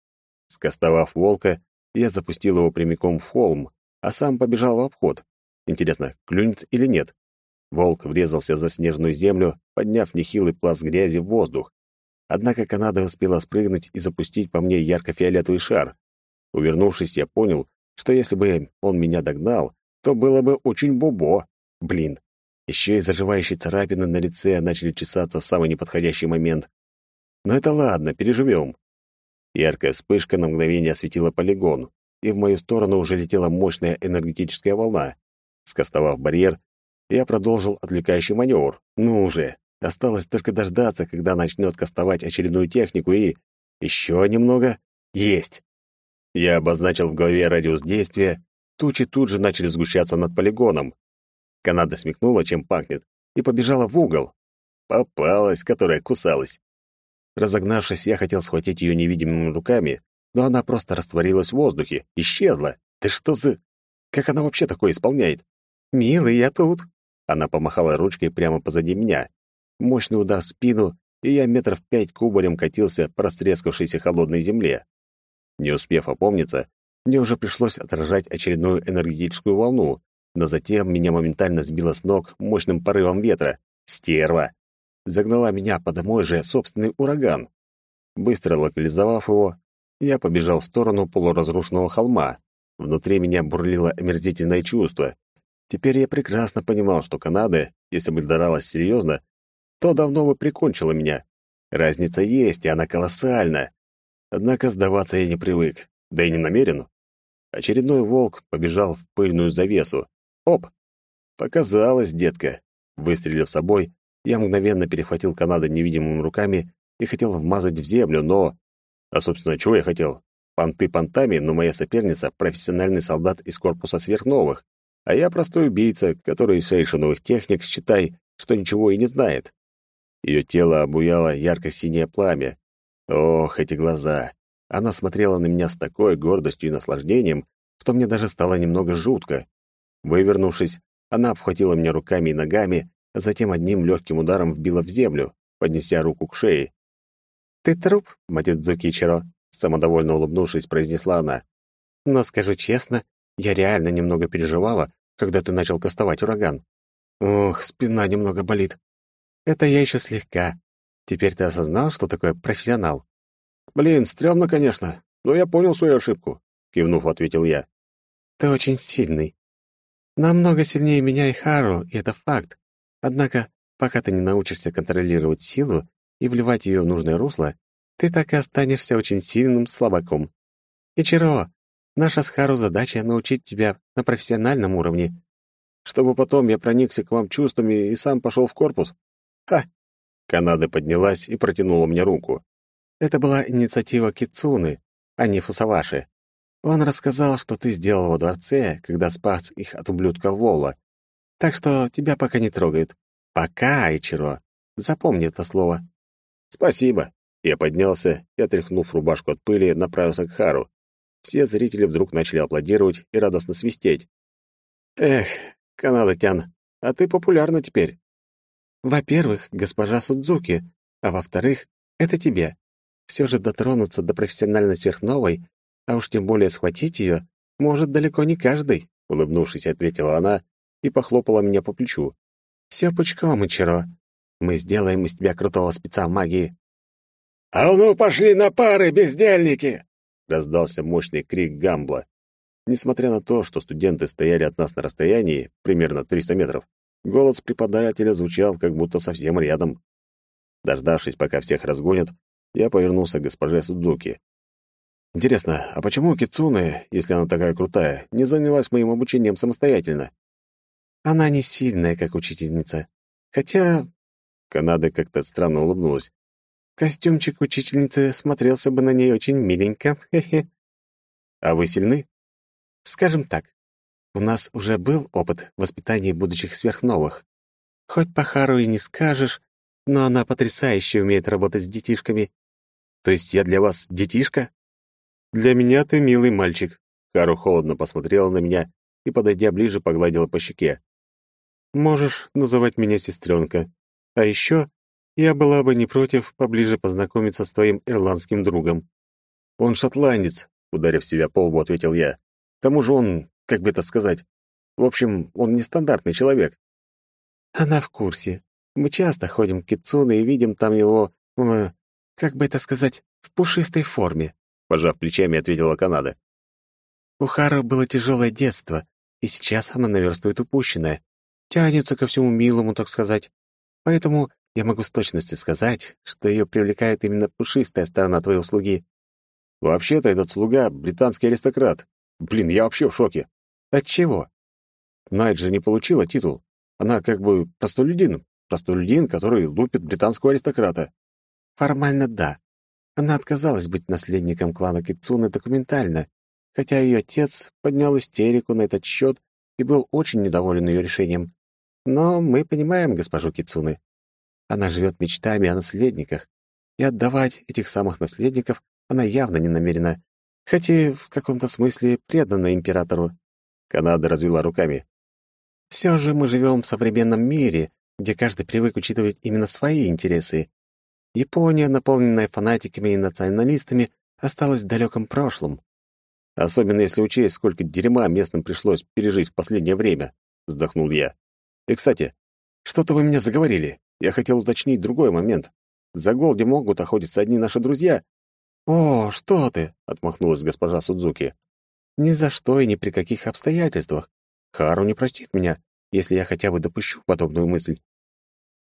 Скостовав волка, я запустил его прямиком в холм, а сам побежал в обход. Интересно, клюнет или нет? Волк врезался в заснеженную землю, подняв нехилый пласт грязи в воздух. Однако Канада успела спрыгнуть и запустить по мне ярко-фиолетовый шар. Увернувшись, я понял, что если бы он меня догнал, то было бы очень бобо. Блин. Еще и заживающие царапины на лице начали чесаться в самый неподходящий момент. Но это ладно, переживем. Яркая вспышка на мгновение осветила полигон, и в мою сторону уже летела мощная энергетическая волна. Скостовав барьер, я продолжил отвлекающий маневр. Ну уже, осталось только дождаться, когда начнет кастовать очередную технику и... Еще немного. Есть. Я обозначил в голове радиус действия, тучи тут же начали сгущаться над полигоном. Канада смекнула, чем пахнет, и побежала в угол. Попалась, которая кусалась. Разогнавшись, я хотел схватить ее невидимыми руками, но она просто растворилась в воздухе, исчезла. Ты что за... Как она вообще такое исполняет? «Милый, я тут». Она помахала ручкой прямо позади меня. Мощный удар в спину, и я метров пять кубарем катился по растрескавшейся холодной земле. Не успев опомниться, мне уже пришлось отражать очередную энергетическую волну, но затем меня моментально сбило с ног мощным порывом ветра. Стерва! загнала меня под мой же собственный ураган. Быстро локализовав его, я побежал в сторону полуразрушенного холма. Внутри меня бурлило омерзительное чувство. Теперь я прекрасно понимал, что Канада, если бы дралась серьезно, то давно бы прикончила меня. Разница есть, и она колоссальна. Однако сдаваться я не привык, да и не намерен. Очередной волк побежал в пыльную завесу. Оп! Показалось, детка. Выстрелив собой, я мгновенно перехватил Канада невидимыми руками и хотел вмазать в землю, но... А, собственно, чего я хотел? Понты понтами, но моя соперница — профессиональный солдат из корпуса сверхновых, а я простой убийца, который из шейшиновых техник, считай, что ничего и не знает. Ее тело обуяло ярко-синее пламя. Ох, эти глаза! Она смотрела на меня с такой гордостью и наслаждением, что мне даже стало немного жутко. Вывернувшись, она обхватила меня руками и ногами, а затем одним легким ударом вбила в землю, поднеся руку к шее. «Ты труп, Матидзуки Ичиро», — самодовольно улыбнувшись, произнесла она. «Но скажу честно, я реально немного переживала, когда ты начал кастовать ураган. Ох, спина немного болит. Это я еще слегка. Теперь ты осознал, что такое профессионал?» «Блин, стрёмно, конечно, но я понял свою ошибку», — кивнув, ответил я. «Ты очень сильный. Намного сильнее меня и Хару, и это факт. Однако, пока ты не научишься контролировать силу и вливать ее в нужное русло, ты так и останешься очень сильным слабаком. Ичиро, наша с Хару задача — научить тебя на профессиональном уровне, чтобы потом я проникся к вам чувствами и сам пошел в корпус. Ха! Канада поднялась и протянула мне руку. Это была инициатива Кицуны, а не Фусаваши. Он рассказал, что ты сделал во дворце, когда спас их от ублюдка Волла, так что тебя пока не трогают. Пока, Ичиро. Запомни это слово. Спасибо. Я поднялся и, отряхнув рубашку от пыли, направился к Хару. Все зрители вдруг начали аплодировать и радостно свистеть. Эх, Канада-тян, а ты популярна теперь. Во-первых, госпожа Судзуки, а во-вторых, это тебе. Все же дотронуться до профессиональной сверхновой, а уж тем более схватить ее, может далеко не каждый, — улыбнувшись, ответила она и похлопала меня по плечу. «Все пучком, Ичиро. Мы сделаем из тебя крутого спеца магии». «А ну, пошли на пары, бездельники!» — раздался мощный крик Гамбла. Несмотря на то, что студенты стояли от нас на расстоянии, примерно 300 метров, голос преподавателя звучал как будто совсем рядом. Дождавшись, пока всех разгонят, я повернулся к госпоже Судзуки. Интересно, а почему Кицуне, если она такая крутая, не занялась моим обучением самостоятельно? Она не сильная, как учительница. Хотя... Канада как-то странно улыбнулась. Костюмчик учительницы смотрелся бы на ней очень миленько. Хе-хе. А вы сильны? Скажем так, у нас уже был опыт воспитания будущих сверхновых. Хоть по Хару и не скажешь, но она потрясающе умеет работать с детишками. То есть я для вас детишка? Для меня ты милый мальчик. Хару холодно посмотрела на меня и, подойдя ближе, погладила по щеке. Можешь называть меня сестренка. А еще я была бы не против поближе познакомиться с твоим ирландским другом. Он шотландец, ударив себя по лбу, ответил я. К тому же он, как бы это сказать, в общем, он нестандартный человек. Она в курсе. Мы часто ходим к Кицуне и видим там его, э, как бы это сказать, в пушистой форме, пожав плечами, ответила Канада. У Хару было тяжелое детство, и сейчас она наверстывает упущенное тянется ко всему милому, так сказать. Поэтому я могу с точностью сказать, что ее привлекает именно пушистая сторона твоей услуги. Вообще-то этот слуга — британский аристократ. Блин, я вообще в шоке. От чего? Найт же не получила титул. Она как бы простолюдин. Простолюдин, который лупит британского аристократа. Формально да. Она отказалась быть наследником клана Китсуны документально, хотя ее отец поднял истерику на этот счет и был очень недоволен ее решением. Но мы понимаем госпожу Кицуны. Она живет мечтами о наследниках, и отдавать этих самых наследников она явно не намерена, хотя в каком-то смысле предана императору. Канада развела руками. Все же мы живем в современном мире, где каждый привык учитывать именно свои интересы. Япония, наполненная фанатиками и националистами, осталась в далеком прошлом. Особенно если учесть, сколько дерьма местным пришлось пережить в последнее время, вздохнул я. И, кстати, что-то вы меня заговорили. Я хотел уточнить другой момент. За Голди могут охотиться одни наши друзья. О, что ты, отмахнулась госпожа Судзуки. Ни за что и ни при каких обстоятельствах. Хару не простит меня, если я хотя бы допущу подобную мысль.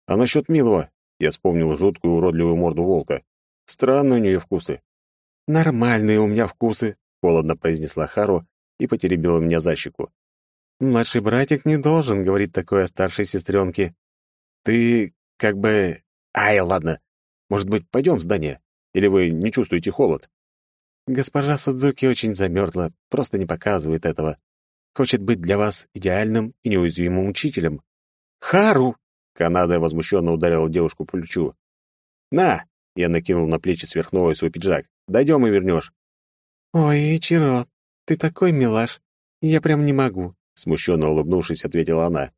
А насчет милого, я вспомнил жуткую уродливую морду волка. Странные у нее вкусы. Нормальные у меня вкусы, холодно произнесла Хару и потеребила меня за щеку. Младший братик не должен говорить такое о старшей сестренке. Ты как бы... Ай, ладно. Может быть, пойдем в здание? Или вы не чувствуете холод? Госпожа Судзуки очень замерзла, просто не показывает этого. Хочет быть для вас идеальным и неуязвимым учителем. Хару! Канада возмущенно ударила девушку по плечу. На! Я накинул на плечи сверхновый свой пиджак. Дойдем и вернешь. Ой, Ичиро, ты такой милаш. Я прям не могу. Смущенно улыбнувшись, ответила она.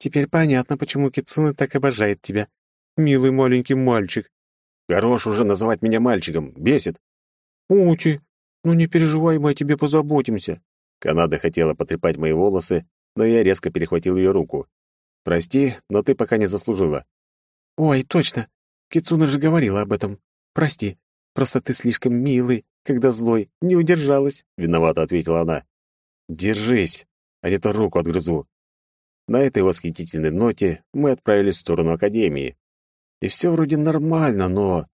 «Теперь понятно, почему Кицуна так обожает тебя. Милый маленький мальчик». «Хорош уже называть меня мальчиком. Бесит». «Ути, ну не переживай, мы о тебе позаботимся». Канада хотела потрепать мои волосы, но я резко перехватил ее руку. «Прости, но ты пока не заслужила». «Ой, точно. Кицуна же говорила об этом. Прости, просто ты слишком милый, когда злой. Не удержалась», — виновато ответила она. «Держись а не то руку отгрызу. На этой восхитительной ноте мы отправились в сторону Академии. И все вроде нормально, но...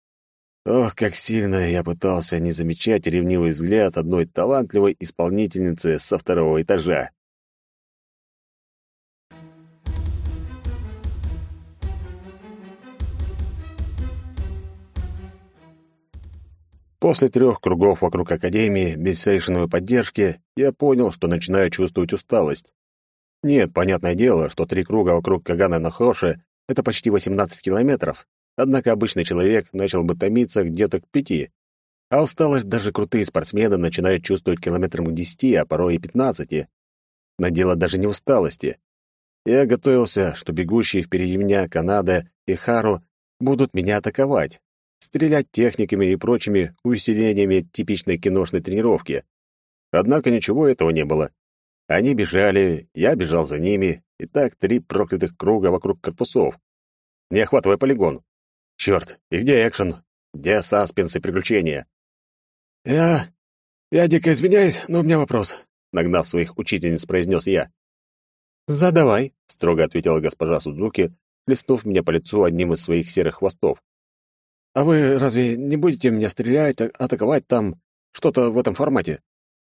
Ох, как сильно я пытался не замечать ревнивый взгляд одной талантливой исполнительницы со второго этажа. После трех кругов вокруг Академии без сейшиновой поддержки я понял, что начинаю чувствовать усталость. Нет, понятное дело, что три круга вокруг Кагана Нахоши — это почти 18 километров, однако обычный человек начал бы томиться где-то к пяти. А усталость даже крутые спортсмены начинают чувствовать километрам к десяти, а порой и пятнадцати. Но дело даже не усталости. Я готовился, что бегущие впереди меня Канада и Хару будут меня атаковать, стрелять техниками и прочими увеселениями типичной киношной тренировки. Однако ничего этого не было. Они бежали, я бежал за ними, и так три проклятых круга вокруг корпусов. Не охватывая полигон. Черт, и где экшен? Где саспенс и приключения? Я... я дико извиняюсь, но у меня вопрос, нагнав своих учительниц, произнес я. «Задавай», — строго ответила госпожа Судзуки, листнув меня по лицу одним из своих серых хвостов. «А вы разве не будете меня стрелять, а, атаковать там, что-то в этом формате?»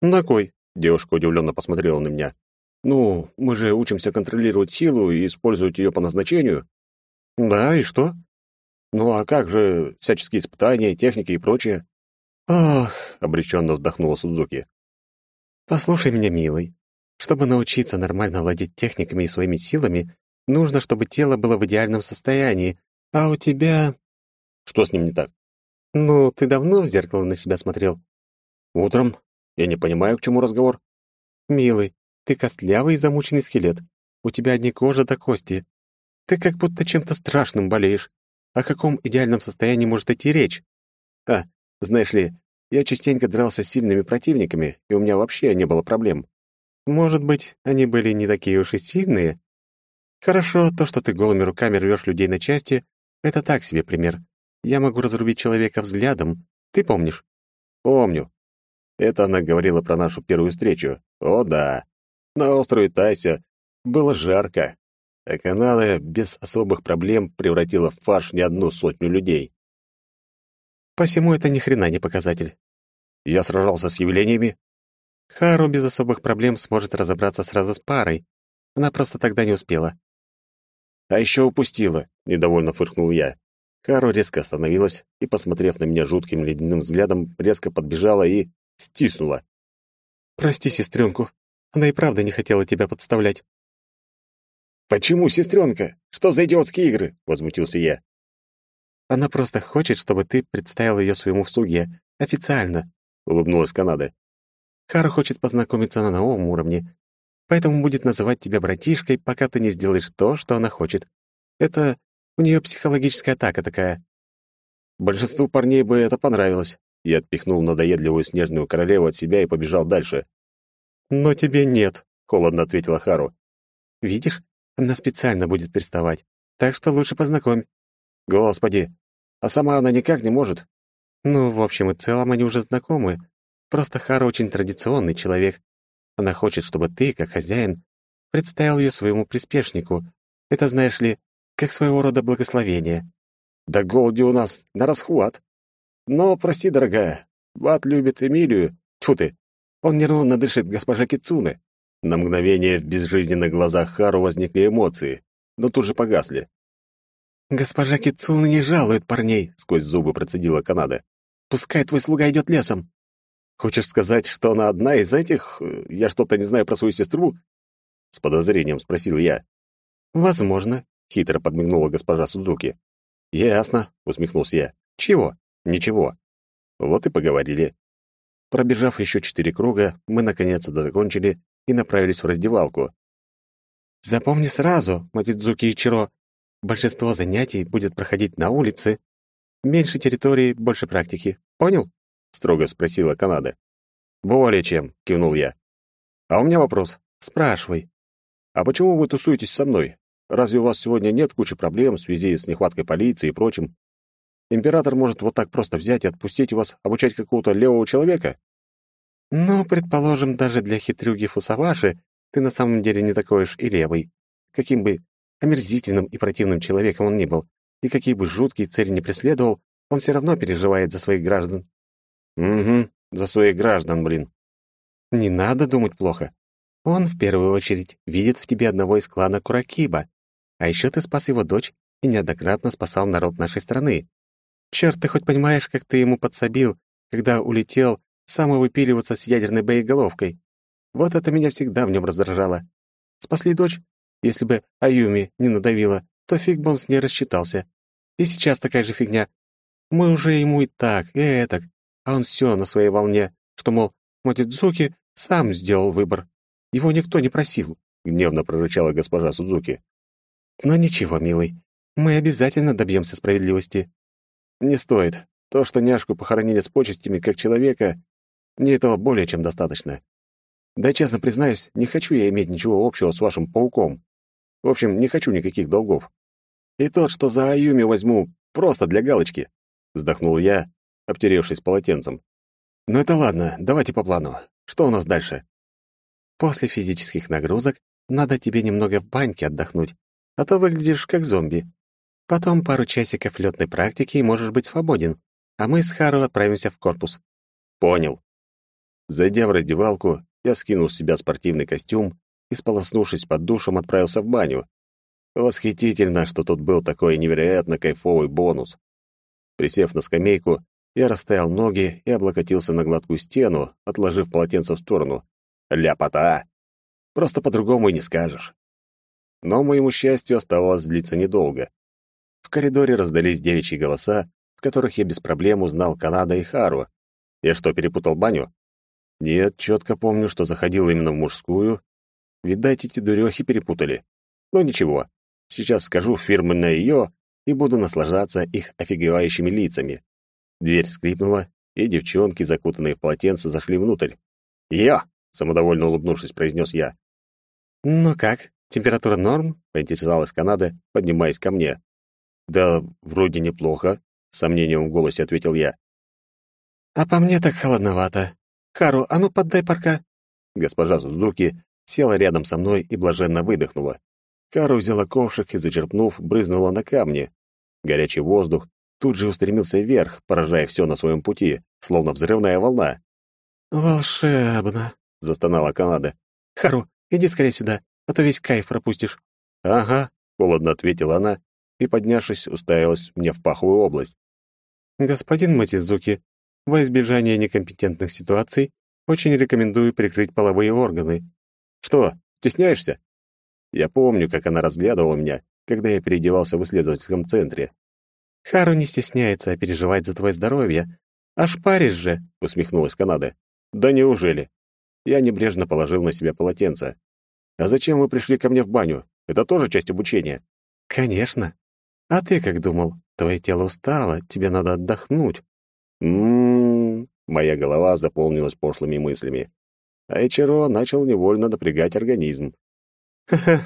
«На кой?» — девушка удивленно посмотрела на меня. «Ну, мы же учимся контролировать силу и использовать ее по назначению». «Да, и что?» «Ну а как же всяческие испытания, техники и прочее?» «Ох», — обреченно вздохнула Судзуки. «Послушай меня, милый. Чтобы научиться нормально владеть техниками и своими силами, нужно, чтобы тело было в идеальном состоянии, а у тебя...» «Что с ним не так?» «Ну, ты давно в зеркало на себя смотрел?» «Утром. Я не понимаю, к чему разговор». «Милый, ты костлявый и замученный скелет. У тебя одни кожа до кости. Ты как будто чем-то страшным болеешь. О каком идеальном состоянии может идти речь? А, знаешь ли, я частенько дрался с сильными противниками, и у меня вообще не было проблем. Может быть, они были не такие уж и сильные? Хорошо, то, что ты голыми руками рвешь людей на части, это так себе пример. Я могу разрубить человека взглядом. Ты помнишь? Помню. Это она говорила про нашу первую встречу. О, да. На острове Тайся было жарко, а Канада без особых проблем превратила в фарш не одну сотню людей. Посему это ни хрена не показатель. Я сражался с явлениями. Хару без особых проблем сможет разобраться сразу с парой. Она просто тогда не успела. А еще упустила, недовольно фыркнул я. Хару резко остановилась и, посмотрев на меня жутким ледяным взглядом, резко подбежала и стиснула. «Прости сестренку. Она и правда не хотела тебя подставлять. «Почему, сестренка? Что за идиотские игры?» — возмутился я. «Она просто хочет, чтобы ты представил ее своему слуге. Официально», — улыбнулась Канада. «Хара хочет познакомиться на новом уровне, поэтому будет называть тебя братишкой, пока ты не сделаешь то, что она хочет. Это у нее психологическая атака такая». Большинству парней бы это понравилось. Я отпихнул надоедливую снежную королеву от себя и побежал дальше. «Но тебе нет», — холодно ответила Хару. «Видишь, она специально будет приставать, так что лучше познакомь». «Господи, а сама она никак не может?» «Ну, в общем и целом они уже знакомы. Просто Хара очень традиционный человек. Она хочет, чтобы ты, как хозяин, представил ее своему приспешнику. Это, знаешь ли, как своего рода благословение». «Да Голди у нас на расхват. Но, прости, дорогая, Ват любит Эмилию. Тьфу ты, он нервно дышит госпожа Кицуне. На мгновение в безжизненных глазах Хару возникли эмоции, но тут же погасли. «Госпожа Кицуне не жалует парней», — сквозь зубы процедила Канада. «Пускай твой слуга идет лесом». «Хочешь сказать, что она одна из этих? Я что-то не знаю про свою сестру?» С подозрением спросил я. «Возможно», — хитро подмигнула госпожа Судзуки. «Ясно», — усмехнулся я. «Чего? Ничего». Вот и поговорили. Пробежав еще четыре круга, мы наконец-то закончили и направились в раздевалку. «Запомни сразу, Матидзуки Ичиро, большинство занятий будет проходить на улице. Меньше территории, больше практики. Понял?» — строго спросила Канада. «Более чем», — кивнул я. «А у меня вопрос. Спрашивай. А почему вы тусуетесь со мной? Разве у вас сегодня нет кучи проблем в связи с нехваткой полиции и прочим? Император может вот так просто взять и отпустить вас обучать какого-то левого человека? Ну, предположим, даже для хитрюги Фусаваши ты на самом деле не такой уж и левый. Каким бы омерзительным и противным человеком он ни был, и какие бы жуткие цели не преследовал, он все равно переживает за своих граждан. Угу, за своих граждан, блин. Не надо думать плохо. Он, в первую очередь, видит в тебе одного из клана Куракиба. А еще ты спас его дочь и неоднократно спасал народ нашей страны. Черт, ты хоть понимаешь, как ты ему подсобил, когда улетел самовыпиливаться с ядерной боеголовкой? Вот это меня всегда в нем раздражало. Спасли дочь? Если бы Аюми не надавила, то фиг бы он с ней рассчитался. И сейчас такая же фигня. Мы уже ему и так, и этак, а он все на своей волне, что, мол, Мотидзуки сам сделал выбор. Его никто не просил, — гневно прорычала госпожа Судзуки. Но ничего, милый, мы обязательно добьемся справедливости. Не стоит. То, что няшку похоронили с почестями как человека, мне этого более чем достаточно. Да честно признаюсь, не хочу я иметь ничего общего с вашим пауком. В общем, не хочу никаких долгов. И тот, что за Аюми возьму, просто для галочки, вздохнул я, обтеревшись полотенцем. Ну это ладно, давайте по плану. Что у нас дальше? После физических нагрузок надо тебе немного в баньке отдохнуть, а то выглядишь как зомби. Потом пару часиков лётной практики и можешь быть свободен, а мы с Хару отправимся в корпус. Понял. Зайдя в раздевалку, я скинул с себя спортивный костюм и, сполоснувшись под душем, отправился в баню. Восхитительно, что тут был такой невероятно кайфовый бонус. Присев на скамейку, я расставил ноги и облокотился на гладкую стену, отложив полотенце в сторону. Ляпота! Просто по-другому и не скажешь. Но моему счастью оставалось длиться недолго. В коридоре раздались девичьи голоса, в которых я без проблем узнал Канада и Хару. Я что, перепутал баню? Нет, четко помню, что заходил именно в мужскую. Видать, эти дурехи перепутали. Но ничего, сейчас скажу фирменное ее и буду наслаждаться их офигевающими лицами. Дверь скрипнула, и девчонки, закутанные в полотенце, зашли внутрь. «Я!» — самодовольно улыбнувшись, произнес я. «Ну как, температура норм?» — поинтересовалась Канада, поднимаясь ко мне. «Да, вроде неплохо», — с сомнением в голосе ответил я. «А по мне так холодновато. Хару, а ну поддай парка». Госпожа Сузуки села рядом со мной и блаженно выдохнула. Хару взяла ковшик и, зачерпнув, брызнула на камни. Горячий воздух тут же устремился вверх, поражая все на своем пути, словно взрывная волна. «Волшебно!» — застонала Канада. «Хару, иди скорее сюда, а то весь кайф пропустишь». «Ага», — холодно ответила она и, поднявшись, уставилась мне в паховую область. «Господин Матизуки, во избежание некомпетентных ситуаций очень рекомендую прикрыть половые органы. Что, стесняешься? Я помню, как она разглядывала меня, когда я переодевался в исследовательском центре. Хару не стесняется переживать за твое здоровье. Аж паришь же, усмехнулась Канада. Да неужели? Я небрежно положил на себя полотенце. А зачем вы пришли ко мне в баню? Это тоже часть обучения. Конечно. А ты как думал? Твое тело устало, тебе надо отдохнуть. М-м-м, моя голова заполнилась пошлыми мыслями. А Эчеро начал невольно напрягать организм. «Ха-ха,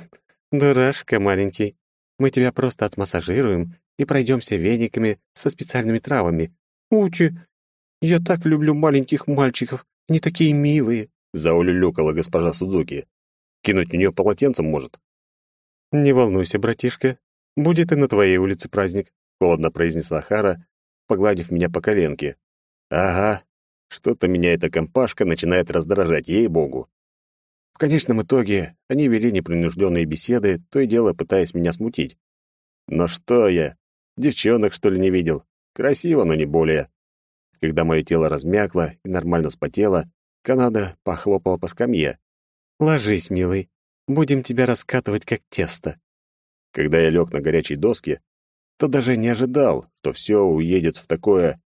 дурашка маленький. Мы тебя просто отмассажируем и пройдемся вениками со специальными травами. Учи, я так люблю маленьких мальчиков, они такие милые», — заулюлюкала госпожа Судуки. «Кинуть в нее полотенцем может?» «Не волнуйся, братишка, будет и на твоей улице праздник», — холодно произнесла Хара, погладив меня по коленке. Ага, что-то меня эта компашка начинает раздражать, ей-богу. В конечном итоге они вели непринужденные беседы, то и дело пытаясь меня смутить. Но что я? Девчонок, что ли, не видел? Красиво, но не более. Когда мое тело размякло и нормально спотело, Канада похлопала по скамье. «Ложись, милый, будем тебя раскатывать, как тесто». Когда я лег на горячей доске, то даже не ожидал, что все уедет в такое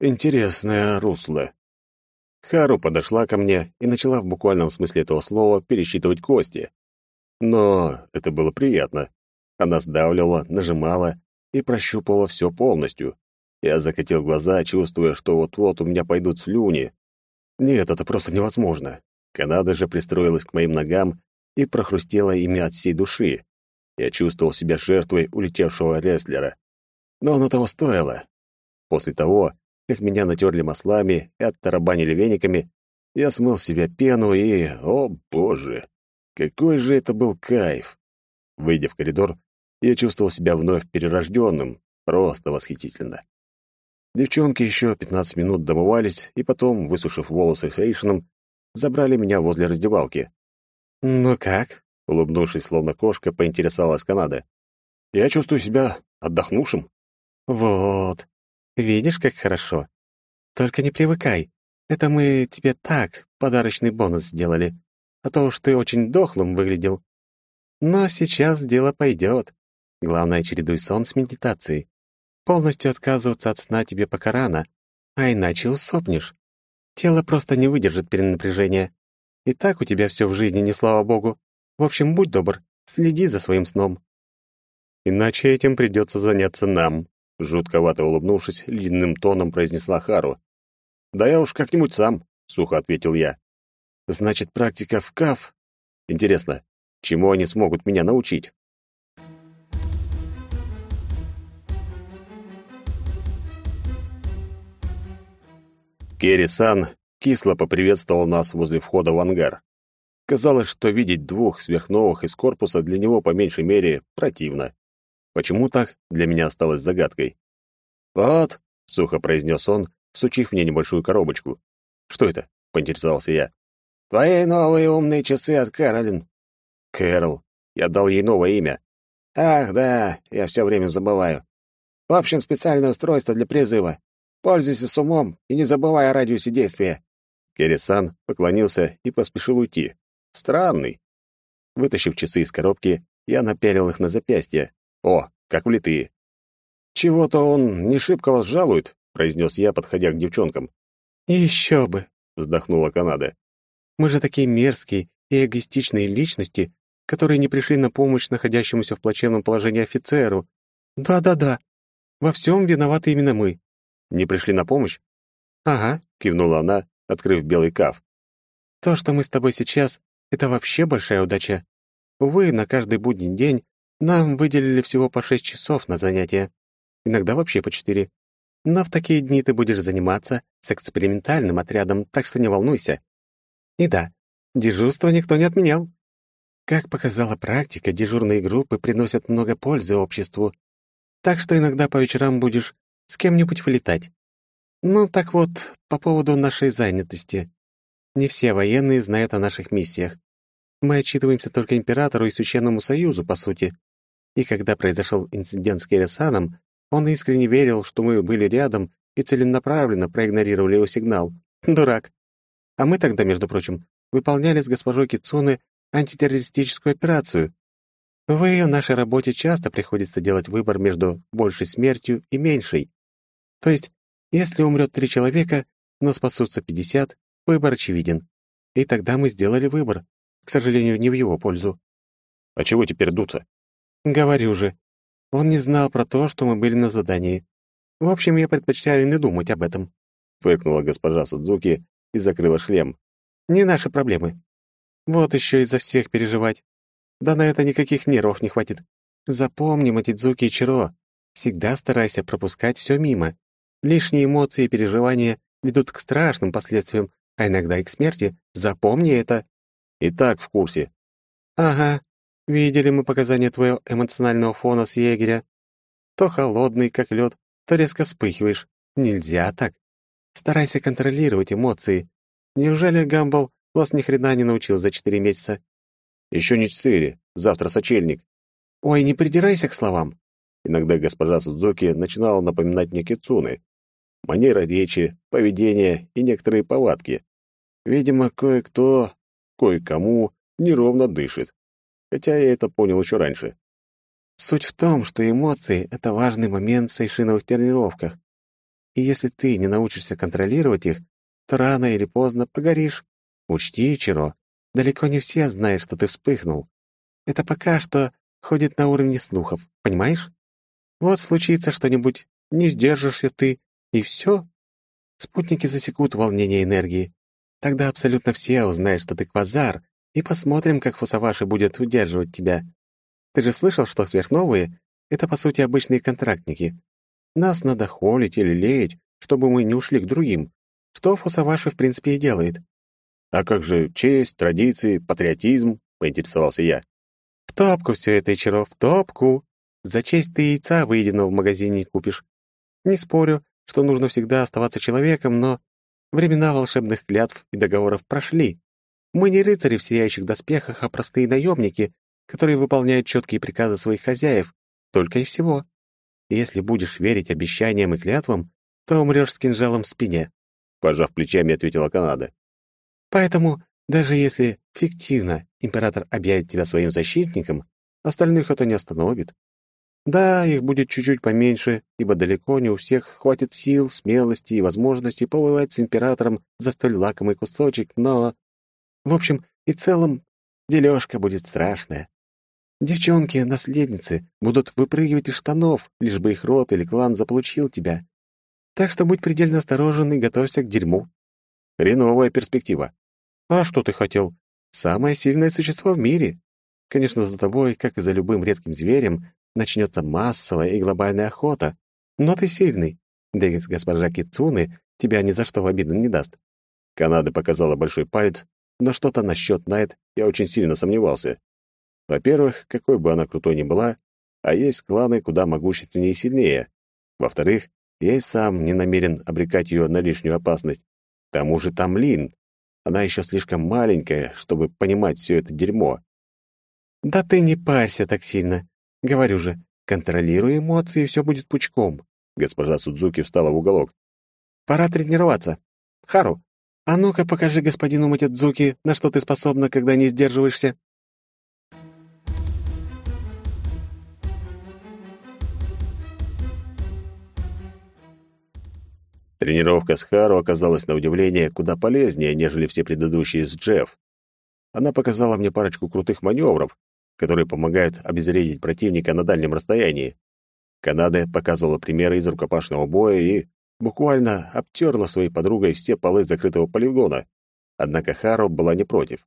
интересное русло. Хару подошла ко мне и начала в буквальном смысле этого слова пересчитывать кости. Но это было приятно. Она сдавливала, нажимала и прощупывала все полностью. Я закатил глаза, чувствуя, что вот-вот у меня пойдут слюни. Нет, это просто невозможно. Канада же пристроилась к моим ногам и прохрустела ими от всей души. Я чувствовал себя жертвой улетевшего рестлера. Но оно того стоило. После того, как меня натерли маслами и оттарабанили вениками, я смыл с себя пену и... О, боже! Какой же это был кайф! Выйдя в коридор, я чувствовал себя вновь перерожденным. Просто восхитительно. Девчонки еще 15 минут домывались, и потом, высушив волосы хейшином, забрали меня возле раздевалки. «Ну как?» Улыбнувшись, словно кошка, поинтересовалась Канада. «Я чувствую себя отдохнувшим». «Вот. Видишь, как хорошо. Только не привыкай. Это мы тебе так подарочный бонус сделали. А то уж ты очень дохлым выглядел. Но сейчас дело пойдет. Главное, чередуй сон с медитацией. Полностью отказываться от сна тебе пока рано, а иначе усопнешь. Тело просто не выдержит перенапряжения. И так у тебя все в жизни не слава богу. В общем, будь добр, следи за своим сном. Иначе этим придется заняться нам, жутковато улыбнувшись, ледяным тоном произнесла Хару. «Да я уж как-нибудь сам», — сухо ответил я. «Значит, практика в КАФ? Интересно, чему они смогут меня научить?» Керри-сан кисло поприветствовал нас возле входа в ангар. Казалось, что видеть двух сверхновых из корпуса для него по меньшей мере противно. Почему так, для меня осталось загадкой. «Вот», — сухо произнес он, сучив мне небольшую коробочку. «Что это?» — поинтересовался я. «Твои новые умные часы от Кэролин». «Кэрол. Я дал ей новое имя». «Ах, да, я все время забываю. В общем, специальное устройство для призыва. Пользуйся с умом и не забывай о радиусе действия». Керри-сан поклонился и поспешил уйти. Странный. Вытащив часы из коробки, я напялил их на запястье. О, как влитые. «Чего-то он не шибко вас жалует», — произнес я, подходя к девчонкам. «Еще бы», — вздохнула Канада. «Мы же такие мерзкие и эгоистичные личности, которые не пришли на помощь находящемуся в плачевном положении офицеру. Да-да-да, во всем виноваты именно мы». «Не пришли на помощь?» «Ага», — кивнула она, открыв белый каф. «То, что мы с тобой сейчас, это вообще большая удача. Увы, на каждый будний день нам выделили всего по шесть часов на занятия. Иногда вообще по четыре. Но в такие дни ты будешь заниматься с экспериментальным отрядом, так что не волнуйся. И да, дежурство никто не отменял. Как показала практика, дежурные группы приносят много пользы обществу. Так что иногда по вечерам будешь с кем-нибудь вылетать. Ну, так вот, по поводу нашей занятости. Не все военные знают о наших миссиях. Мы отчитываемся только императору и Священному Союзу, по сути. И когда произошел инцидент с Кересаном, он искренне верил, что мы были рядом и целенаправленно проигнорировали его сигнал. Дурак. А мы тогда, между прочим, выполняли с госпожой Кицуны антитеррористическую операцию. В ее нашей работе часто приходится делать выбор между большей смертью и меньшей. То есть, если умрет три человека, но спасутся пятьдесят, Выбор очевиден. И тогда мы сделали выбор. К сожалению, не в его пользу. А чего теперь дуться? Говорю же. Он не знал про то, что мы были на задании. В общем, я предпочитаю не думать об этом. Фыркнула госпожа Судзуки и закрыла шлем. Не наши проблемы. Вот еще из-за всех переживать. Да на это никаких нервов не хватит. Запомни, Матидзуки и Чиро, всегда старайся пропускать все мимо. Лишние эмоции и переживания ведут к страшным последствиям, а иногда и к смерти. Запомни это. И так в курсе. Ага. Видели мы показания твоего эмоционального фона с егеря. То холодный, как лед, то резко вспыхиваешь. Нельзя так. Старайся контролировать эмоции. Неужели Гамбл вас ни хрена не научил за четыре месяца? Еще не четыре. Завтра сочельник. Ой, не придирайся к словам. Иногда госпожа Судзуки начинала напоминать мне Кицуны. Манера речи, поведение и некоторые повадки. Видимо, кое-кто, кое-кому неровно дышит. Хотя я это понял еще раньше. Суть в том, что эмоции — это важный момент в сейшиновых тренировках. И если ты не научишься контролировать их, то рано или поздно погоришь. Учти, Чиро, далеко не все знают, что ты вспыхнул. Это пока что ходит на уровне слухов, понимаешь? Вот случится что-нибудь, не сдержишься ты, и все. Спутники засекут волнение энергии. Тогда абсолютно все узнают, что ты квазар, и посмотрим, как Фусаваши будет удерживать тебя. Ты же слышал, что сверхновые — это, по сути, обычные контрактники. Нас надо холить или леять, чтобы мы не ушли к другим, что Фусаваши, в принципе, и делает. «А как же честь, традиции, патриотизм?» — поинтересовался я. «В топку все это, Ичаро, в топку. За честь ты яйца выеденного в магазине купишь. Не спорю, что нужно всегда оставаться человеком, но Времена волшебных клятв и договоров прошли. Мы не рыцари в сияющих доспехах, а простые наемники, которые выполняют четкие приказы своих хозяев, только и всего. если будешь верить обещаниям и клятвам, то умрешь с кинжалом в спине», — пожав плечами, ответила Канада. «Поэтому, даже если фиктивно император объявит тебя своим защитником, остальных это не остановит. Да, их будет чуть-чуть поменьше, ибо далеко не у всех хватит сил, смелости и возможности побывать с императором за столь лакомый кусочек, но... В общем и целом, дележка будет страшная. Девчонки, наследницы, будут выпрыгивать из штанов, лишь бы их род или клан заполучил тебя. Так что будь предельно осторожен и готовься к дерьму. Хреновая перспектива. А что ты хотел? Самое сильное существо в мире. Конечно, за тобой, как и за любым редким зверем, начнется массовая и глобальная охота. Но ты сильный. Да и госпожа Кицуны тебя ни за что в обиду не даст. Канада показала большой палец, но что-то насчет Найт я очень сильно сомневался. Во-первых, какой бы она крутой ни была, а есть кланы куда могущественнее и сильнее. Во-вторых, я и сам не намерен обрекать ее на лишнюю опасность. К тому же там Лин. Она еще слишком маленькая, чтобы понимать все это дерьмо. «Да ты не парься так сильно. Говорю же, контролируй эмоции, и все будет пучком». Госпожа Судзуки встала в уголок. «Пора тренироваться. Хару, а ну-ка покажи господину Матидзуки, на что ты способна, когда не сдерживаешься». Тренировка с Хару оказалась на удивление куда полезнее, нежели все предыдущие с Джефф. Она показала мне парочку крутых маневров, которые помогают обезвредить противника на дальнем расстоянии. Канада показывала примеры из рукопашного боя и буквально обтерла своей подругой все полы закрытого полигона. Однако Хару была не против.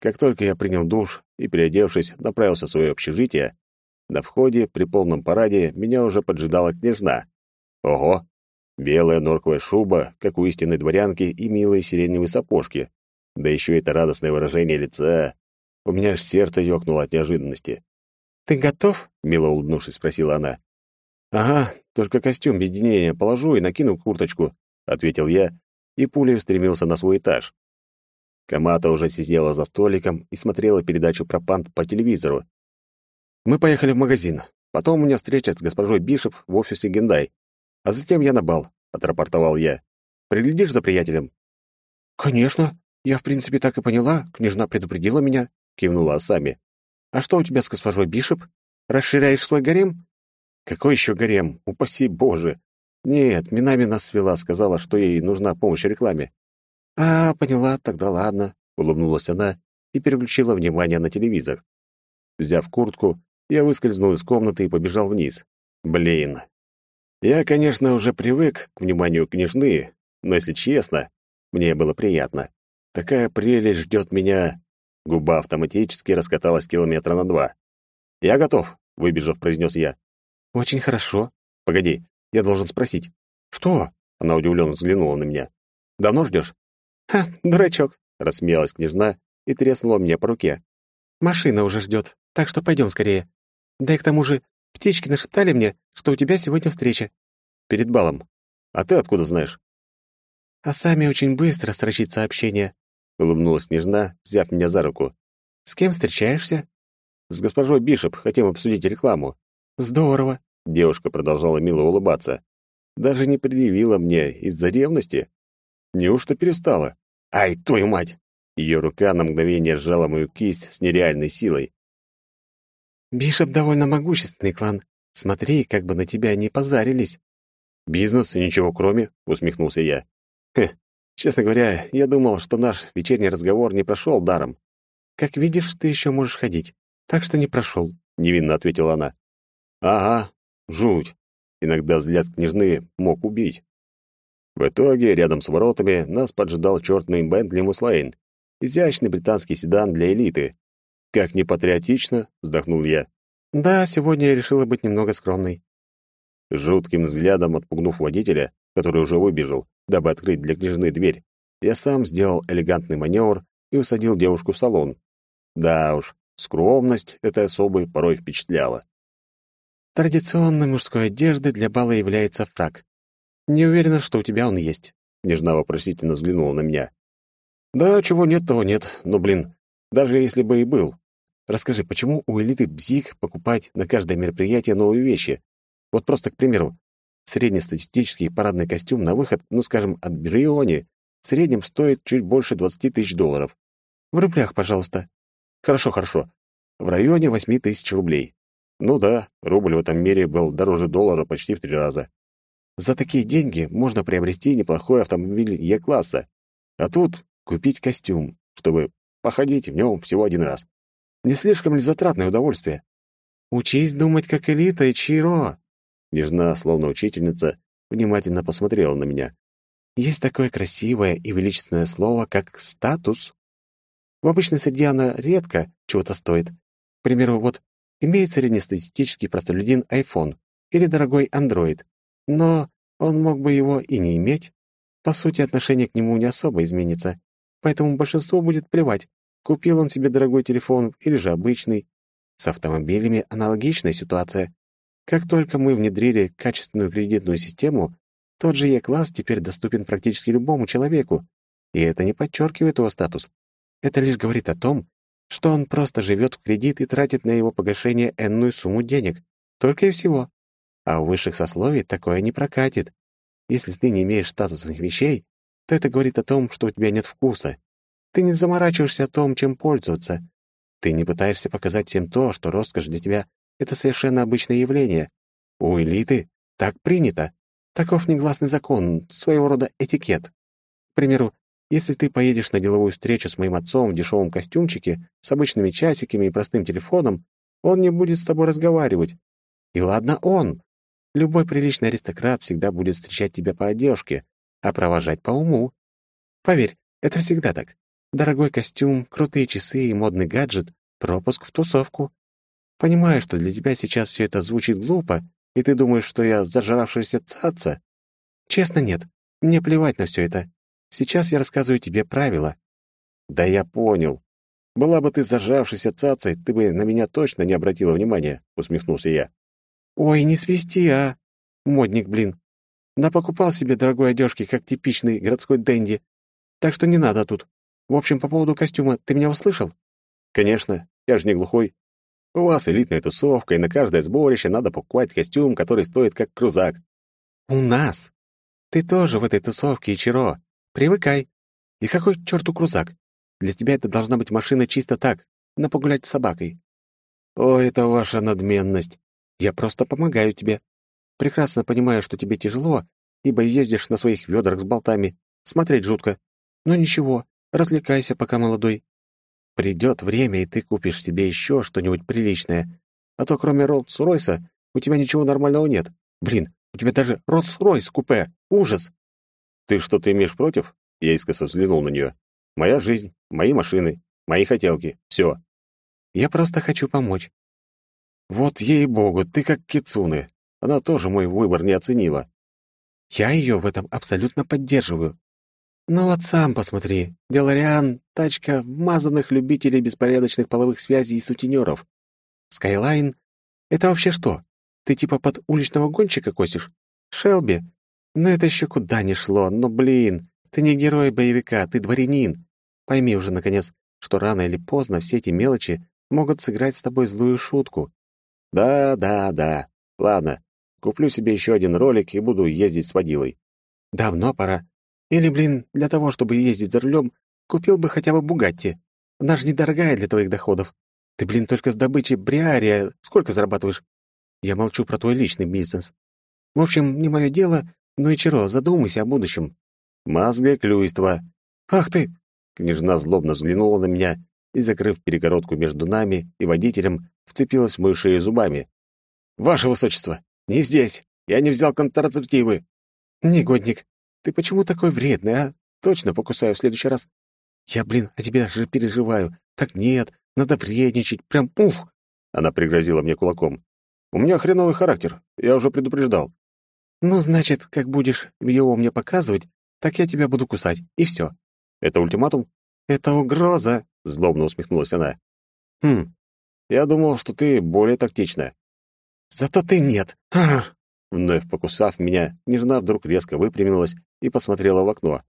Как только я принял душ и, переодевшись, направился в свое общежитие, на входе при полном параде меня уже поджидала княжна. Ого, Белая норковая шуба, как у истинной дворянки, и милые сиреневые сапожки. Да еще это радостное выражение лица. У меня аж сердце ёкнуло от неожиданности. «Ты готов?» — мило улыбнувшись, спросила она. «Ага, только костюм объединения положу и накину курточку», — ответил я, и пулей устремился на свой этаж. Камата уже сидела за столиком и смотрела передачу про пант по телевизору. Мы поехали в магазин. Потом у меня встреча с госпожой Бишоп в офисе Гендай. А затем я на бал, отрапортовал я. Приглядишь за приятелем? Конечно. Я, в принципе, так и поняла. Княжна предупредила меня, кивнула Асами. А что у тебя с госпожой Бишоп? Расширяешь свой гарем? Какой еще гарем? Упаси Боже. Нет, Минами нас свела, сказала, что ей нужна помощь в рекламе. А, поняла, тогда ладно, улыбнулась она и переключила внимание на телевизор. Взяв куртку, я выскользнул из комнаты и побежал вниз. Блин, я, конечно, уже привык к вниманию княжны, но, если честно, мне было приятно. Такая прелесть ждет меня. Губа автоматически раскаталась километра на два. «Я готов», — выбежав, произнес я. «Очень хорошо». «Погоди, я должен спросить». «Что?» — она удивленно взглянула на меня. «Давно ждешь?» «Ха, дурачок», — рассмеялась княжна и треснула мне по руке. «Машина уже ждет, так что пойдем скорее. Да и к тому же Птички нашептали мне, что у тебя сегодня встреча. Перед балом. А ты откуда знаешь? А сами очень быстро строчит сообщение. Улыбнулась княжна, взяв меня за руку. С кем встречаешься? С госпожой Бишоп. Хотим обсудить рекламу. Здорово. Девушка продолжала мило улыбаться. Даже не предъявила мне из-за ревности. Неужто перестала? Ай, твою мать! Ее рука на мгновение сжала мою кисть с нереальной силой. Бишоп довольно могущественный клан. Смотри, как бы на тебя не позарились. Бизнес и ничего кроме, усмехнулся я. Хе, честно говоря, я думал, что наш вечерний разговор не прошел даром. Как видишь, ты еще можешь ходить, так что не прошел, невинно ответила она. Ага, жуть. Иногда взгляд княжны мог убить. В итоге, рядом с воротами нас поджидал чёртный Бентли Муслейн, изящный британский седан для элиты, «Как непатриотично!» — вздохнул я. «Да, сегодня я решила быть немного скромной». Жутким взглядом отпугнув водителя, который уже выбежал, дабы открыть для княжны дверь, я сам сделал элегантный маневр и усадил девушку в салон. Да уж, скромность этой особой порой впечатляла. Традиционной мужской одежды для бала является фрак. Не уверена, что у тебя он есть. Княжна вопросительно взглянула на меня. Да, чего нет, того нет. Но, блин, даже если бы и был, Расскажи, почему у элиты бзик покупать на каждое мероприятие новые вещи? Вот просто, к примеру, среднестатистический парадный костюм на выход, ну, скажем, от Бриони, в среднем стоит чуть больше 20 тысяч долларов. В рублях, пожалуйста. Хорошо, хорошо. В районе 8 тысяч рублей. Ну да, рубль в этом мире был дороже доллара почти в три раза. За такие деньги можно приобрести неплохой автомобиль Е-класса. А тут купить костюм, чтобы походить в нем всего один раз. Не слишком ли затратное удовольствие? Учись думать как элита, и Чиро. Нежна, словно учительница, внимательно посмотрела на меня. Есть такое красивое и величественное слово, как «статус». В обычной среде оно редко чего-то стоит. К примеру, вот имеет среднестатистический простолюдин iPhone или дорогой Android, но он мог бы его и не иметь. По сути, отношение к нему не особо изменится, поэтому большинству будет плевать, купил он себе дорогой телефон или же обычный. С автомобилями аналогичная ситуация. Как только мы внедрили качественную кредитную систему, тот же Е-класс теперь доступен практически любому человеку, и это не подчеркивает его статус. Это лишь говорит о том, что он просто живет в кредит и тратит на его погашение энную сумму денег. Только и всего. А у высших сословий такое не прокатит. Если ты не имеешь статусных вещей, то это говорит о том, что у тебя нет вкуса. Ты не заморачиваешься о том, чем пользоваться. Ты не пытаешься показать всем то, что роскошь для тебя — это совершенно обычное явление. У элиты так принято. Таков негласный закон, своего рода этикет. К примеру, если ты поедешь на деловую встречу с моим отцом в дешевом костюмчике, с обычными часиками и простым телефоном, он не будет с тобой разговаривать. И ладно он. Любой приличный аристократ всегда будет встречать тебя по одежке, а провожать по уму. Поверь, это всегда так. Дорогой костюм, крутые часы и модный гаджет — пропуск в тусовку. Понимаю, что для тебя сейчас все это звучит глупо, и ты думаешь, что я зажравшаяся цаца. Честно, нет. Мне плевать на все это. Сейчас я рассказываю тебе правила». «Да я понял. Была бы ты зажавшейся цацей, ты бы на меня точно не обратила внимания», — усмехнулся я. «Ой, не свисти, а! Модник, блин. Напокупал себе дорогой одежки, как типичный городской денди. Так что не надо тут. В общем, по поводу костюма, ты меня услышал?» «Конечно, я же не глухой. У вас элитная тусовка, и на каждое сборище надо покупать костюм, который стоит как крузак». «У нас? Ты тоже в этой тусовке, Ичиро. Привыкай. И какой к черту крузак? Для тебя это должна быть машина чисто так, на погулять с собакой. О, это ваша надменность. Я просто помогаю тебе. Прекрасно понимаю, что тебе тяжело, ибо ездишь на своих ведрах с болтами. Смотреть жутко. Но ничего, развлекайся, пока молодой. Придет время, и ты купишь себе еще что-нибудь приличное. А то кроме Роллс-Ройса у тебя ничего нормального нет. Блин, у тебя даже Роллс-Ройс купе. Ужас. «Ты что-то имеешь против?» Я искоса взглянул на нее. «Моя жизнь, мои машины, мои хотелки. Все. Я просто хочу помочь». «Вот ей-богу, ты как Кицунэ. Она тоже мой выбор не оценила». «Я ее в этом абсолютно поддерживаю. Ну вот сам посмотри. DeLorean — тачка вмазанных любителей беспорядочных половых связей и сутенеров. Skyline — это вообще что? Ты типа под уличного гонщика косишь? Shelby ну это еще куда ни шло, но, блин, ты не герой боевика, ты дворянин. Пойми уже, наконец, что рано или поздно все эти мелочи могут сыграть с тобой злую шутку. Да, да, да. Ладно, куплю себе еще один ролик и буду ездить с водилой. Давно пора. Или, блин, для того, чтобы ездить за рулем, купил бы хотя бы Бугатти. Она же недорогая для твоих доходов. Ты, блин, только с добычей бриария сколько зарабатываешь? Я молчу про твой личный бизнес. В общем, не мое дело, ну и Чиро, задумайся о будущем. Мазга клюйство. Ах ты! Княжна злобно взглянула на меня и, закрыв перегородку между нами и водителем, вцепилась в мою шею зубами. «Ваше высочество, не здесь! Я не взял контрацептивы!» «Негодник, ты почему такой вредный, а? Точно покусаю в следующий раз!» «Я, блин, о тебе даже переживаю. Так нет, надо вредничать, прям ух!» Она пригрозила мне кулаком. «У меня хреновый характер, я уже предупреждал. «Ну, значит, как будешь его мне показывать, так я тебя буду кусать, и все». «Это ультиматум?» «Это угроза», — злобно усмехнулась она. «Хм, я думал, что ты более тактична». «Зато ты нет». Вновь покусав меня, нежна вдруг резко выпрямилась и посмотрела в окно.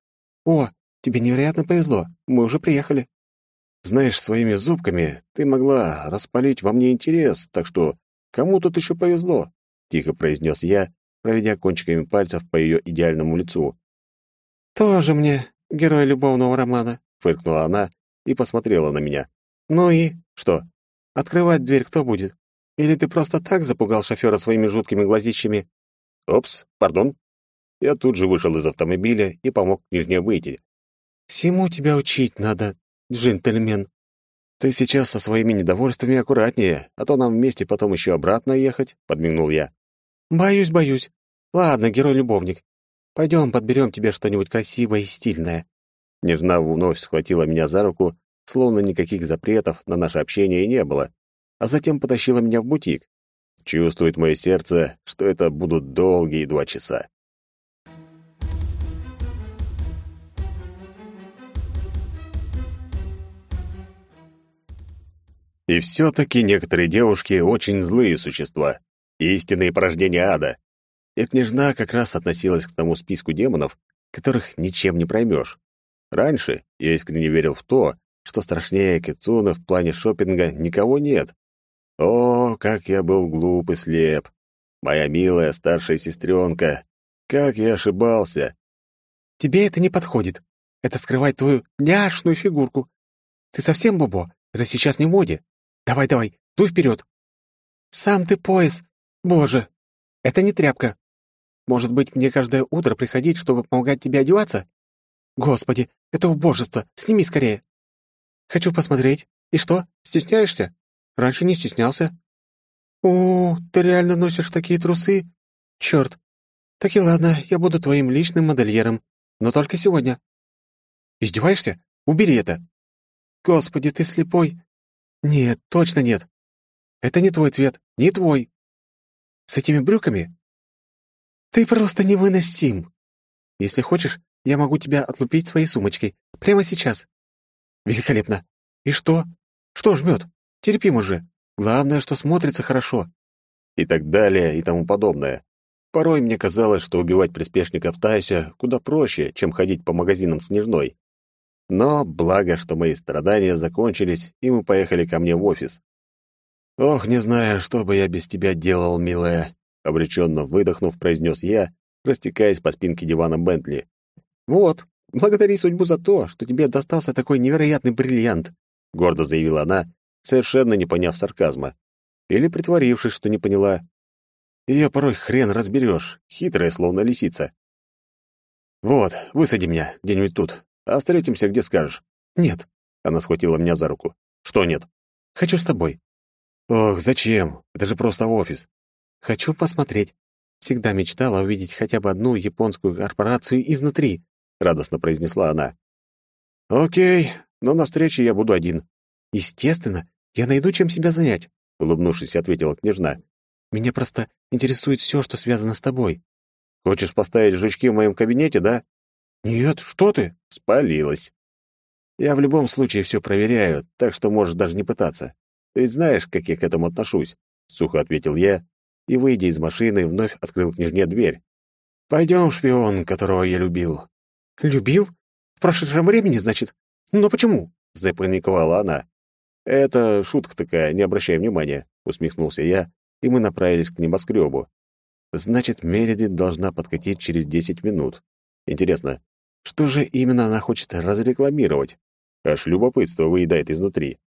«О, тебе невероятно повезло, мы уже приехали». «Знаешь, своими зубками ты могла распалить во мне интерес, так что кому тут еще повезло?» — тихо произнес я проведя кончиками пальцев по ее идеальному лицу. «Тоже мне герой любовного романа», — фыркнула она и посмотрела на меня. «Ну и что? Открывать дверь кто будет? Или ты просто так запугал шофера своими жуткими глазищами?» «Опс, пардон». Я тут же вышел из автомобиля и помог княжне выйти. «Всему тебя учить надо, джентльмен». Ты сейчас со своими недовольствами аккуратнее, а то нам вместе потом еще обратно ехать, подмигнул я. Боюсь, боюсь. Ладно, герой-любовник. Пойдем подберем тебе что-нибудь красивое и стильное. Нежна вновь схватила меня за руку, словно никаких запретов на наше общение и не было, а затем потащила меня в бутик. Чувствует мое сердце, что это будут долгие два часа. И все-таки некоторые девушки очень злые существа, истинные порождения ада. И княжна как раз относилась к тому списку демонов, которых ничем не проймешь. Раньше я искренне верил в то, что страшнее Кицуна в плане шопинга никого нет. О, как я был глуп и слеп! Моя милая старшая сестренка! Как я ошибался! Тебе это не подходит. Это скрывает твою няшную фигурку. Ты совсем, Бобо? Это сейчас не в моде. Давай, давай, дуй вперед. Сам ты пояс. Боже, это не тряпка. Может быть, мне каждое утро приходить, чтобы помогать тебе одеваться? Господи, это убожество. Сними скорее. Хочу посмотреть. И что, стесняешься? Раньше не стеснялся. О, ты реально носишь такие трусы? Черт. Так и ладно, я буду твоим личным модельером. Но только сегодня. Издеваешься? Убери это. Господи, ты слепой. Нет, точно нет. Это не твой цвет, не твой. С этими брюками? Ты просто невыносим. Если хочешь, я могу тебя отлупить своей сумочкой. Прямо сейчас. Великолепно. И что? Что жмет? Терпим уже. Главное, что смотрится хорошо. И так далее, и тому подобное. Порой мне казалось, что убивать приспешников Тайся куда проще, чем ходить по магазинам с Нежной. Но благо, что мои страдания закончились, и мы поехали ко мне в офис. «Ох, не знаю, что бы я без тебя делал, милая», — обреченно выдохнув, произнес я, растекаясь по спинке дивана Бентли. «Вот, благодари судьбу за то, что тебе достался такой невероятный бриллиант», — гордо заявила она, совершенно не поняв сарказма. Или притворившись, что не поняла. Ее порой хрен разберешь, хитрая, словно лисица. «Вот, высади меня где-нибудь тут, а встретимся, где скажешь». «Нет», — она схватила меня за руку. «Что нет?» «Хочу с тобой». «Ох, зачем? Это же просто офис». «Хочу посмотреть. Всегда мечтала увидеть хотя бы одну японскую корпорацию изнутри», — радостно произнесла она. «Окей, но на встрече я буду один». «Естественно, я найду, чем себя занять», — улыбнувшись, ответила княжна. «Меня просто интересует все, что связано с тобой». «Хочешь поставить жучки в моем кабинете, да?» «Нет, что ты?» «Спалилась». «Я в любом случае все проверяю, так что можешь даже не пытаться. Ты ведь знаешь, как я к этому отношусь», — сухо ответил я, и, выйдя из машины, вновь открыл княжне дверь. «Пойдем, шпион, которого я любил». «Любил? В прошедшем времени, значит? Но почему?» — запаниковала она. «Это шутка такая, не обращай внимания», — усмехнулся я, и мы направились к небоскребу. «Значит, Мередит должна подкатить через десять минут. Интересно, что же именно она хочет разрекламировать? Аж любопытство выедает изнутри».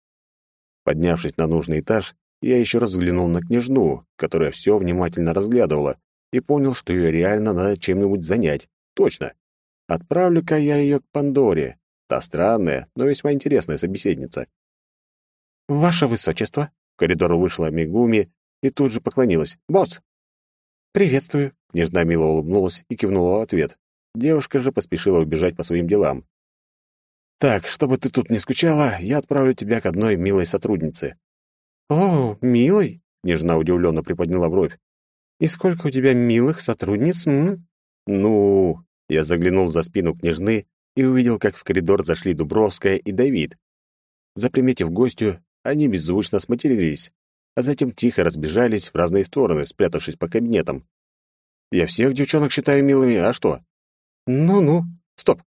Поднявшись на нужный этаж, я еще раз взглянул на княжну, которая все внимательно разглядывала, и понял, что ее реально надо чем-нибудь занять. Точно. Отправлю-ка я ее к Пандоре. Та странная, но весьма интересная собеседница. «Ваше высочество!» В коридор вышла Мигуми и тут же поклонилась. «Босс!» «Приветствую!» Княжна мило улыбнулась и кивнула в ответ. Девушка же поспешила убежать по своим делам. «Так, чтобы ты тут не скучала, я отправлю тебя к одной милой сотруднице». «О, милой?» — Княжна удивленно приподняла бровь. «И сколько у тебя милых сотрудниц, м?» «Ну...» Я заглянул за спину княжны и увидел, как в коридор зашли Дубровская и Давид. Заприметив гостью, они беззвучно сматерились, а затем тихо разбежались в разные стороны, спрятавшись по кабинетам. Я всех девчонок считаю милыми, а что? Ну-ну. Стоп.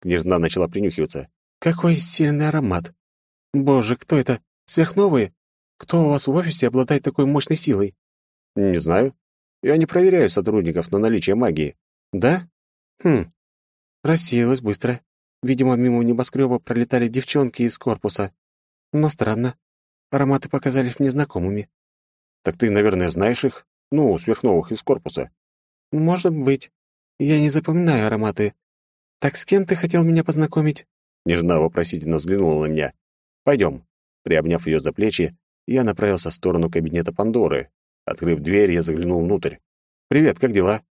Княжна начала принюхиваться. Какой сильный аромат. Боже, кто это? Сверхновые? Кто у вас в офисе обладает такой мощной силой? Не знаю. Я не проверяю сотрудников на наличие магии. Да? Хм. Рассеялась быстро. Видимо, мимо небоскреба пролетали девчонки из корпуса. Но странно. Ароматы показались мне знакомыми. Так ты, наверное, знаешь их? Ну, сверхновых из корпуса. Может быть. Я не запоминаю ароматы. Так с кем ты хотел меня познакомить? Нежна вопросительно взглянула на меня. Пойдем. Приобняв ее за плечи, я направился в сторону кабинета Пандоры. Открыв дверь, я заглянул внутрь. «Привет, как дела?»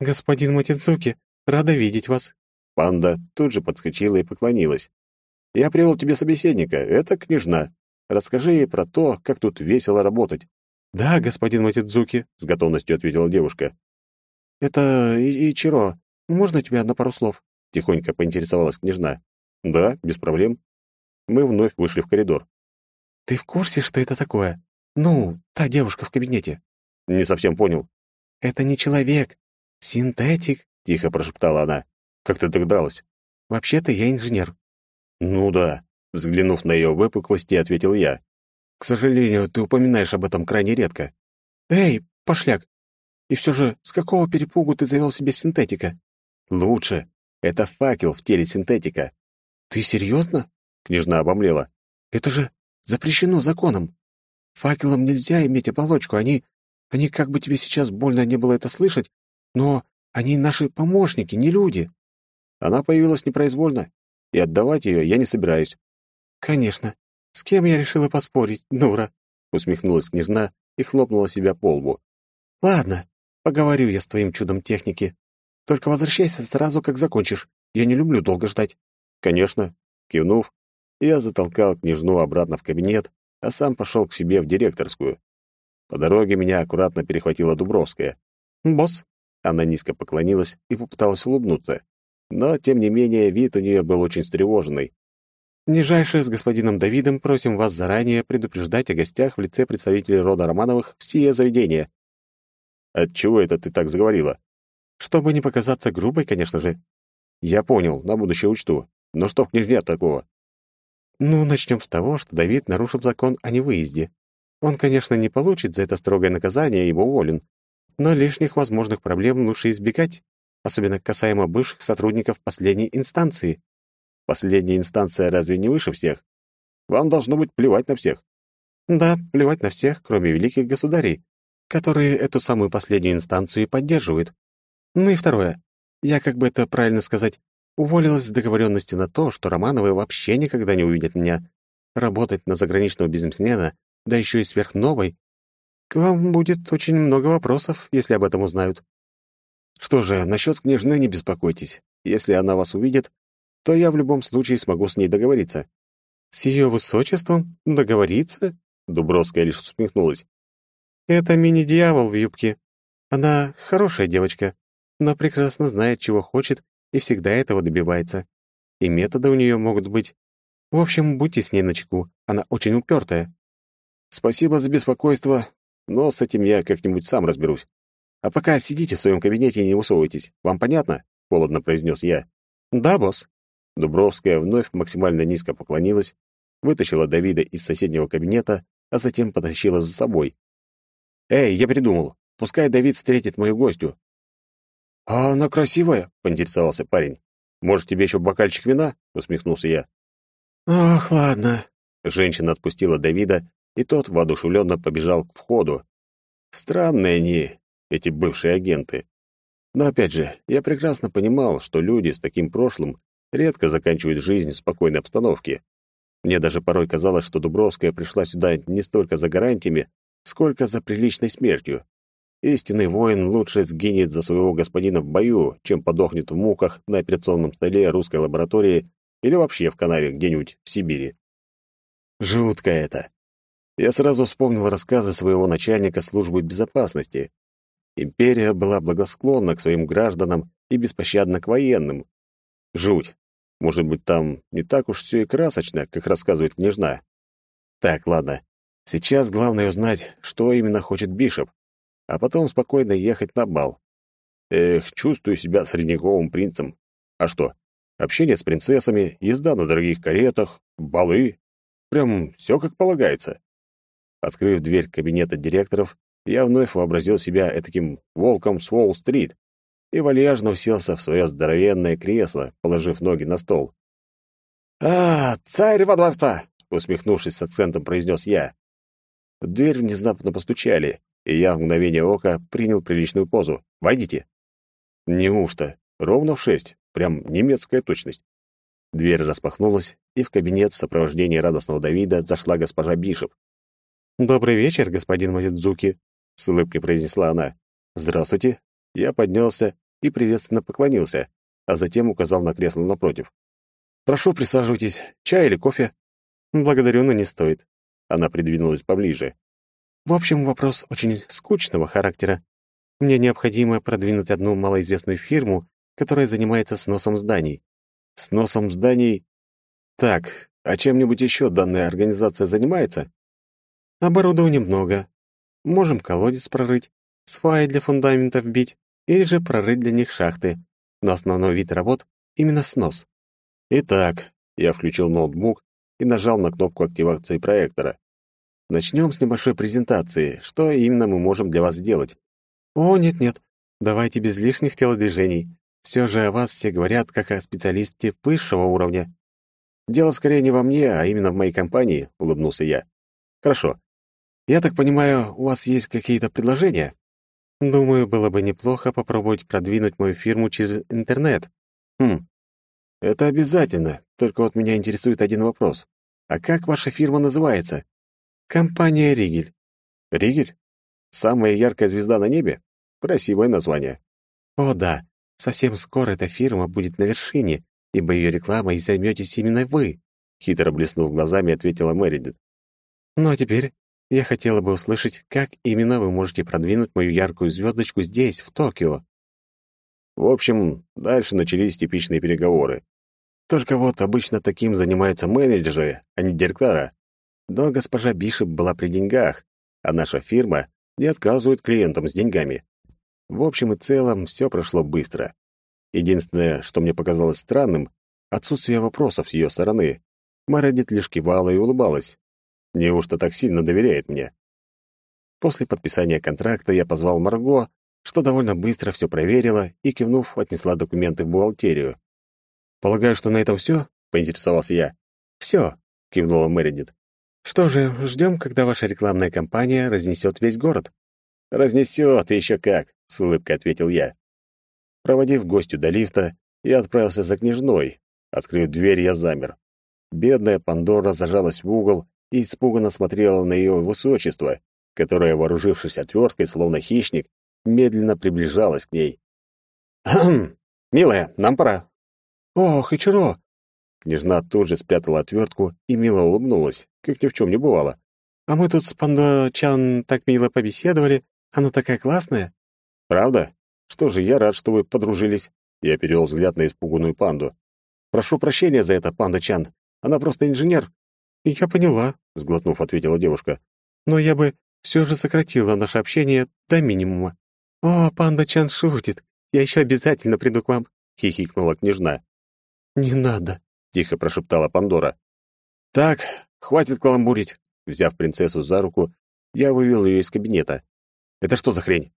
«Господин Матинцуки, рада видеть вас». Панда тут же подскочила и поклонилась. «Я привел тебе собеседника. Это княжна. Расскажи ей про то, как тут весело работать». «Да, господин Матидзуки», — с готовностью ответила девушка. «Это Ичиро. Можно тебя на пару слов?» — тихонько поинтересовалась княжна. «Да, без проблем». Мы вновь вышли в коридор. «Ты в курсе, что это такое? Ну, та девушка в кабинете». «Не совсем понял». «Это не человек. Синтетик», — тихо прошептала она. «Как ты догадалась?» «Вообще-то я инженер». «Ну да», — взглянув на ее выпуклости, ответил я. «К сожалению, ты упоминаешь об этом крайне редко». «Эй, пошляк! И все же, с какого перепугу ты завел себе синтетика?» «Лучше. Это факел в теле синтетика». «Ты серьезно?» — княжна обомлела. «Это же запрещено законом. Факелам нельзя иметь оболочку. Они... Они, как бы тебе сейчас больно не было это слышать, но они наши помощники, не люди». Она появилась непроизвольно, и отдавать ее я не собираюсь. «Конечно. С кем я решила поспорить, Нура?» — усмехнулась княжна и хлопнула себя по лбу. «Ладно, поговорю я с твоим чудом техники. Только возвращайся сразу, как закончишь. Я не люблю долго ждать». «Конечно». Кивнув, я затолкал княжну обратно в кабинет, а сам пошел к себе в директорскую. По дороге меня аккуратно перехватила Дубровская. «Босс?» Она низко поклонилась и попыталась улыбнуться. Но, тем не менее, вид у нее был очень встревоженный. «Нижайше с господином Давидом просим вас заранее предупреждать о гостях в лице представителей рода Романовых в сие заведение». «Отчего это ты так заговорила?» «Чтобы не показаться грубой, конечно же». «Я понял, на будущее учту. Но что в княжне такого?» «Ну, начнем с того, что Давид нарушил закон о невыезде. Он, конечно, не получит за это строгое наказание, ибо уволен. Но лишних возможных проблем лучше избегать, особенно касаемо бывших сотрудников последней инстанции. Последняя инстанция разве не выше всех? Вам должно быть плевать на всех. Да, плевать на всех, кроме великих государей, которые эту самую последнюю инстанцию и поддерживают. Ну и второе. Я, как бы это правильно сказать, уволилась с договоренностью на то, что Романовы вообще никогда не увидят меня. Работать на заграничного бизнесмена, да еще и сверхновой, к вам будет очень много вопросов, если об этом узнают. Что же, насчет княжны не беспокойтесь. Если она вас увидит, то я в любом случае смогу с ней договориться. С ее высочеством договориться? Дубровская лишь усмехнулась. Это мини-дьявол в юбке. Она хорошая девочка, но прекрасно знает, чего хочет, и всегда этого добивается. И методы у нее могут быть. В общем, будьте с ней начеку. Она очень упертая. Спасибо за беспокойство, но с этим я как-нибудь сам разберусь. А пока сидите в своем кабинете и не высовывайтесь. Вам понятно? холодно произнес я. Да, босс. Дубровская вновь максимально низко поклонилась, вытащила Давида из соседнего кабинета, а затем потащила за собой. Эй, я придумал. Пускай Давид встретит мою гостью. А она красивая, поинтересовался парень. Может, тебе еще бокальчик вина? усмехнулся я. Ох, ладно. Женщина отпустила Давида и тот воодушевленно побежал к входу. Странные они, эти бывшие агенты. Но опять же, я прекрасно понимал, что люди с таким прошлым редко заканчивают жизнь в спокойной обстановке. Мне даже порой казалось, что Дубровская пришла сюда не столько за гарантиями, сколько за приличной смертью. Истинный воин лучше сгинет за своего господина в бою, чем подохнет в муках на операционном столе русской лаборатории или вообще в канаве где-нибудь в Сибири. Жутко это. Я сразу вспомнил рассказы своего начальника службы безопасности. Империя была благосклонна к своим гражданам и беспощадна к военным. Жуть. Может быть, там не так уж все и красочно, как рассказывает княжна. Так, ладно. Сейчас главное узнать, что именно хочет Бишоп, а потом спокойно ехать на бал. Эх, чувствую себя средневековым принцем. А что? Общение с принцессами, езда на дорогих каретах, балы. Прям все как полагается. Открыв дверь кабинета директоров, я вновь вообразил себя этаким волком с Уолл-стрит и вальяжно уселся в свое здоровенное кресло, положив ноги на стол. «А, царь во дворца!» — усмехнувшись с акцентом, произнес я. В дверь внезапно постучали, и я в мгновение ока принял приличную позу. «Войдите!» Неужто? Ровно в шесть. Прям немецкая точность. Дверь распахнулась, и в кабинет в сопровождении радостного Давида зашла госпожа Бишоп. «Добрый вечер, господин Мадидзуки», — с улыбкой произнесла она. «Здравствуйте». Я поднялся и приветственно поклонился, а затем указал на кресло напротив. «Прошу, присаживайтесь. Чай или кофе?» «Благодарю, но не стоит». Она придвинулась поближе. «В общем, вопрос очень скучного характера. Мне необходимо продвинуть одну малоизвестную фирму, которая занимается сносом зданий. Сносом зданий? Так, а чем-нибудь еще данная организация занимается? Оборудования много. Можем колодец прорыть, сваи для фундаментов бить, или же прорыть для них шахты. Но основной вид работ — именно снос. Итак, я включил ноутбук и нажал на кнопку активации проектора. Начнем с небольшой презентации, что именно мы можем для вас сделать. О, нет-нет, давайте без лишних телодвижений. Все же о вас все говорят, как о специалисте высшего уровня. Дело скорее не во мне, а именно в моей компании, улыбнулся я. Хорошо. Я так понимаю, у вас есть какие-то предложения? Думаю, было бы неплохо попробовать продвинуть мою фирму через интернет. Хм. Это обязательно, только вот меня интересует один вопрос. А как ваша фирма называется? Компания Ригель. Ригель? Самая яркая звезда на небе? Красивое название. О да, совсем скоро эта фирма будет на вершине, ибо ее рекламой займетесь именно вы, хитро блеснув глазами, ответила Мэридит. Ну а теперь я хотела бы услышать, как именно вы можете продвинуть мою яркую звездочку здесь, в Токио. В общем, дальше начались типичные переговоры. Только вот обычно таким занимаются менеджеры, а не директора. Но госпожа Бишоп была при деньгах, а наша фирма не отказывает клиентам с деньгами. В общем и целом, все прошло быстро. Единственное, что мне показалось странным — отсутствие вопросов с ее стороны. Мародит лишь кивала и улыбалась. Неужто так сильно доверяет мне? После подписания контракта я позвал Марго, что довольно быстро все проверила и, кивнув, отнесла документы в бухгалтерию. «Полагаю, что на этом все?» — поинтересовался я. «Все», — кивнула Мэридит. «Что же, ждем, когда ваша рекламная кампания разнесет весь город?» «Разнесет, еще как!» — с улыбкой ответил я. Проводив гостю до лифта, я отправился за княжной. Открыв дверь, я замер. Бедная Пандора зажалась в угол и испуганно смотрела на ее высочество, которое, вооружившись отверткой, словно хищник, медленно приближалось к ней. «Хм, милая, нам пора». «Ох, и чего? Княжна тут же спрятала отвертку и мило улыбнулась, как ни в чем не бывало. «А мы тут с Пандо-чан так мило побеседовали, она такая классная». «Правда? Что же, я рад, что вы подружились». Я перевел взгляд на испуганную панду. «Прошу прощения за это, панда-чан. Она просто инженер». «Я поняла», — сглотнув, ответила девушка. «Но я бы все же сократила наше общение до минимума». «О, панда-чан шутит. Я еще обязательно приду к вам», — хихикнула княжна. «Не надо», — тихо прошептала Пандора. «Так, хватит каламбурить». Взяв принцессу за руку, я вывел ее из кабинета. Это что за хрень?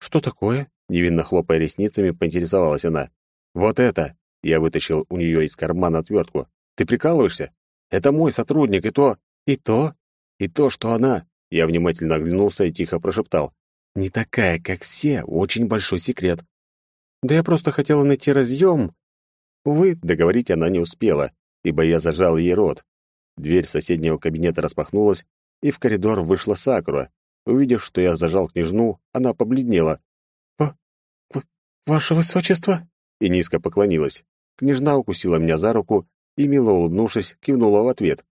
Что такое? Невинно хлопая ресницами, поинтересовалась она. Вот это! Я вытащил у нее из кармана отвертку. Ты прикалываешься? Это мой сотрудник, и то... И то? И то, что она... Я внимательно оглянулся и тихо прошептал. Не такая, как все, очень большой секрет. Да я просто хотела найти разъем. Увы, договорить она не успела, ибо я зажал ей рот. Дверь соседнего кабинета распахнулась, и в коридор вышла Сакура. Увидев, что я зажал княжну, она побледнела. «В... «Ваше высочество?» и низко поклонилась. Княжна укусила меня за руку и, мило улыбнувшись, кивнула в ответ.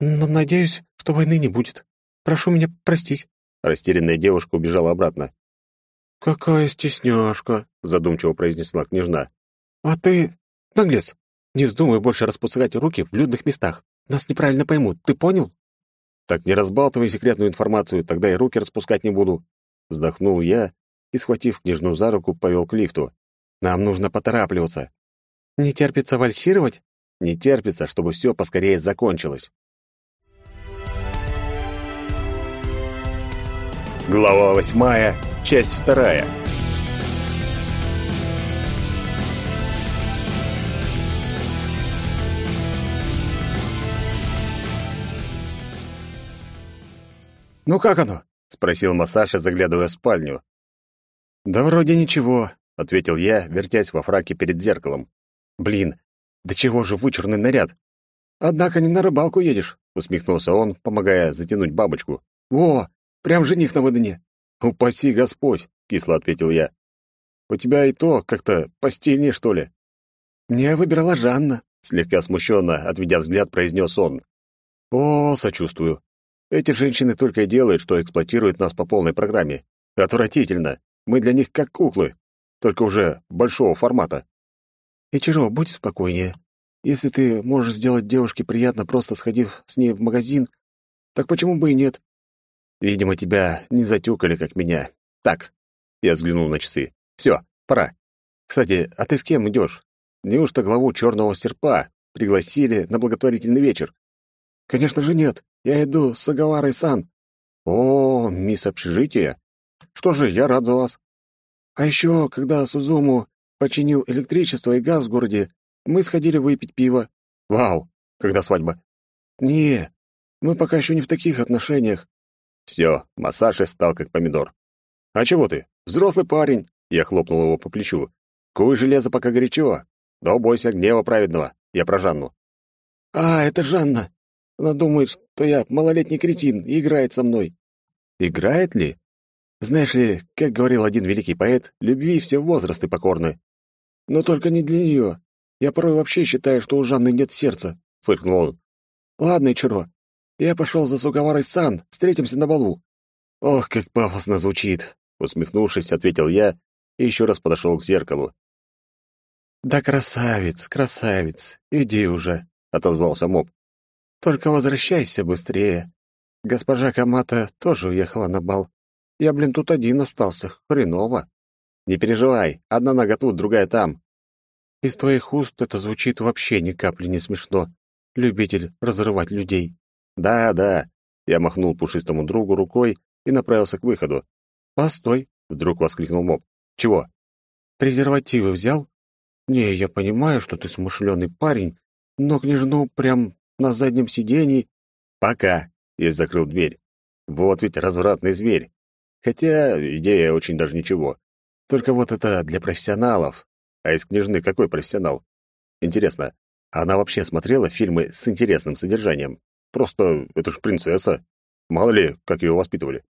«Но надеюсь, что войны не будет. Прошу меня простить». Растерянная девушка убежала обратно. «Какая стесняшка», — задумчиво произнесла княжна. «А ты, наглец, не вздумай больше распускать руки в людных местах. Нас неправильно поймут, ты понял?» Так не разбалтывай секретную информацию, тогда и руки распускать не буду. Вздохнул я и, схватив княжну за руку, повел к лифту. Нам нужно поторапливаться. Не терпится вальсировать? Не терпится, чтобы все поскорее закончилось. Глава восьмая, часть вторая. «Ну как оно?» — спросил Масаша, заглядывая в спальню. «Да вроде ничего», — ответил я, вертясь во фраке перед зеркалом. «Блин, Да чего же вычурный наряд? Однако не на рыбалку едешь, усмехнулся он, помогая затянуть бабочку. Во, прям жених на выдане. Упаси Господь, кисло ответил я. У тебя и то как-то постельнее, что ли? Мне выбирала Жанна, слегка смущенно, отведя взгляд, произнес он. О, сочувствую. Эти женщины только и делают, что эксплуатируют нас по полной программе. Отвратительно. Мы для них как куклы, только уже большого формата. И чего, будь спокойнее. Если ты можешь сделать девушке приятно, просто сходив с ней в магазин, так почему бы и нет? Видимо, тебя не затюкали, как меня. Так, я взглянул на часы. Все, пора. Кстати, а ты с кем идешь? Неужто главу черного серпа пригласили на благотворительный вечер? Конечно же нет. Я иду с Агаварой Сан. О, мисс общежития. Что же, я рад за вас. А еще, когда Сузуму починил электричество и газ в городе, мы сходили выпить пиво. Вау, когда свадьба? Не, мы пока еще не в таких отношениях. Все, массаж стал как помидор. А чего ты? Взрослый парень. Я хлопнул его по плечу. Куй железо пока горячо. Но бойся гнева праведного. Я про Жанну. А, это Жанна. Она думает, что я малолетний кретин и играет со мной. Играет ли? Знаешь ли, как говорил один великий поэт, любви все возрасты покорны. Но только не для нее. Я порой вообще считаю, что у Жанны нет сердца, — фыркнул он. Ладно, Ичиро, я пошел за Сугаварой Сан, встретимся на балу. Ох, как пафосно звучит, — усмехнувшись, ответил я и еще раз подошел к зеркалу. «Да красавец, красавец, иди уже», — отозвался моб. «Только возвращайся быстрее. Госпожа Камата тоже уехала на бал. Я, блин, тут один остался, хреново. Не переживай, одна нога тут, другая там. Из твоих уст это звучит вообще ни капли не смешно. Любитель разрывать людей. Да, да. Я махнул пушистому другу рукой и направился к выходу. Постой, вдруг воскликнул моб. Чего? Презервативы взял? Не, я понимаю, что ты смышленый парень, но княжну прям на заднем сиденье. Пока. Я закрыл дверь. Вот ведь развратный зверь. Хотя идея очень даже ничего. Только вот это для профессионалов. А из княжны какой профессионал? Интересно, она вообще смотрела фильмы с интересным содержанием? Просто это ж принцесса. Мало ли, как ее воспитывали.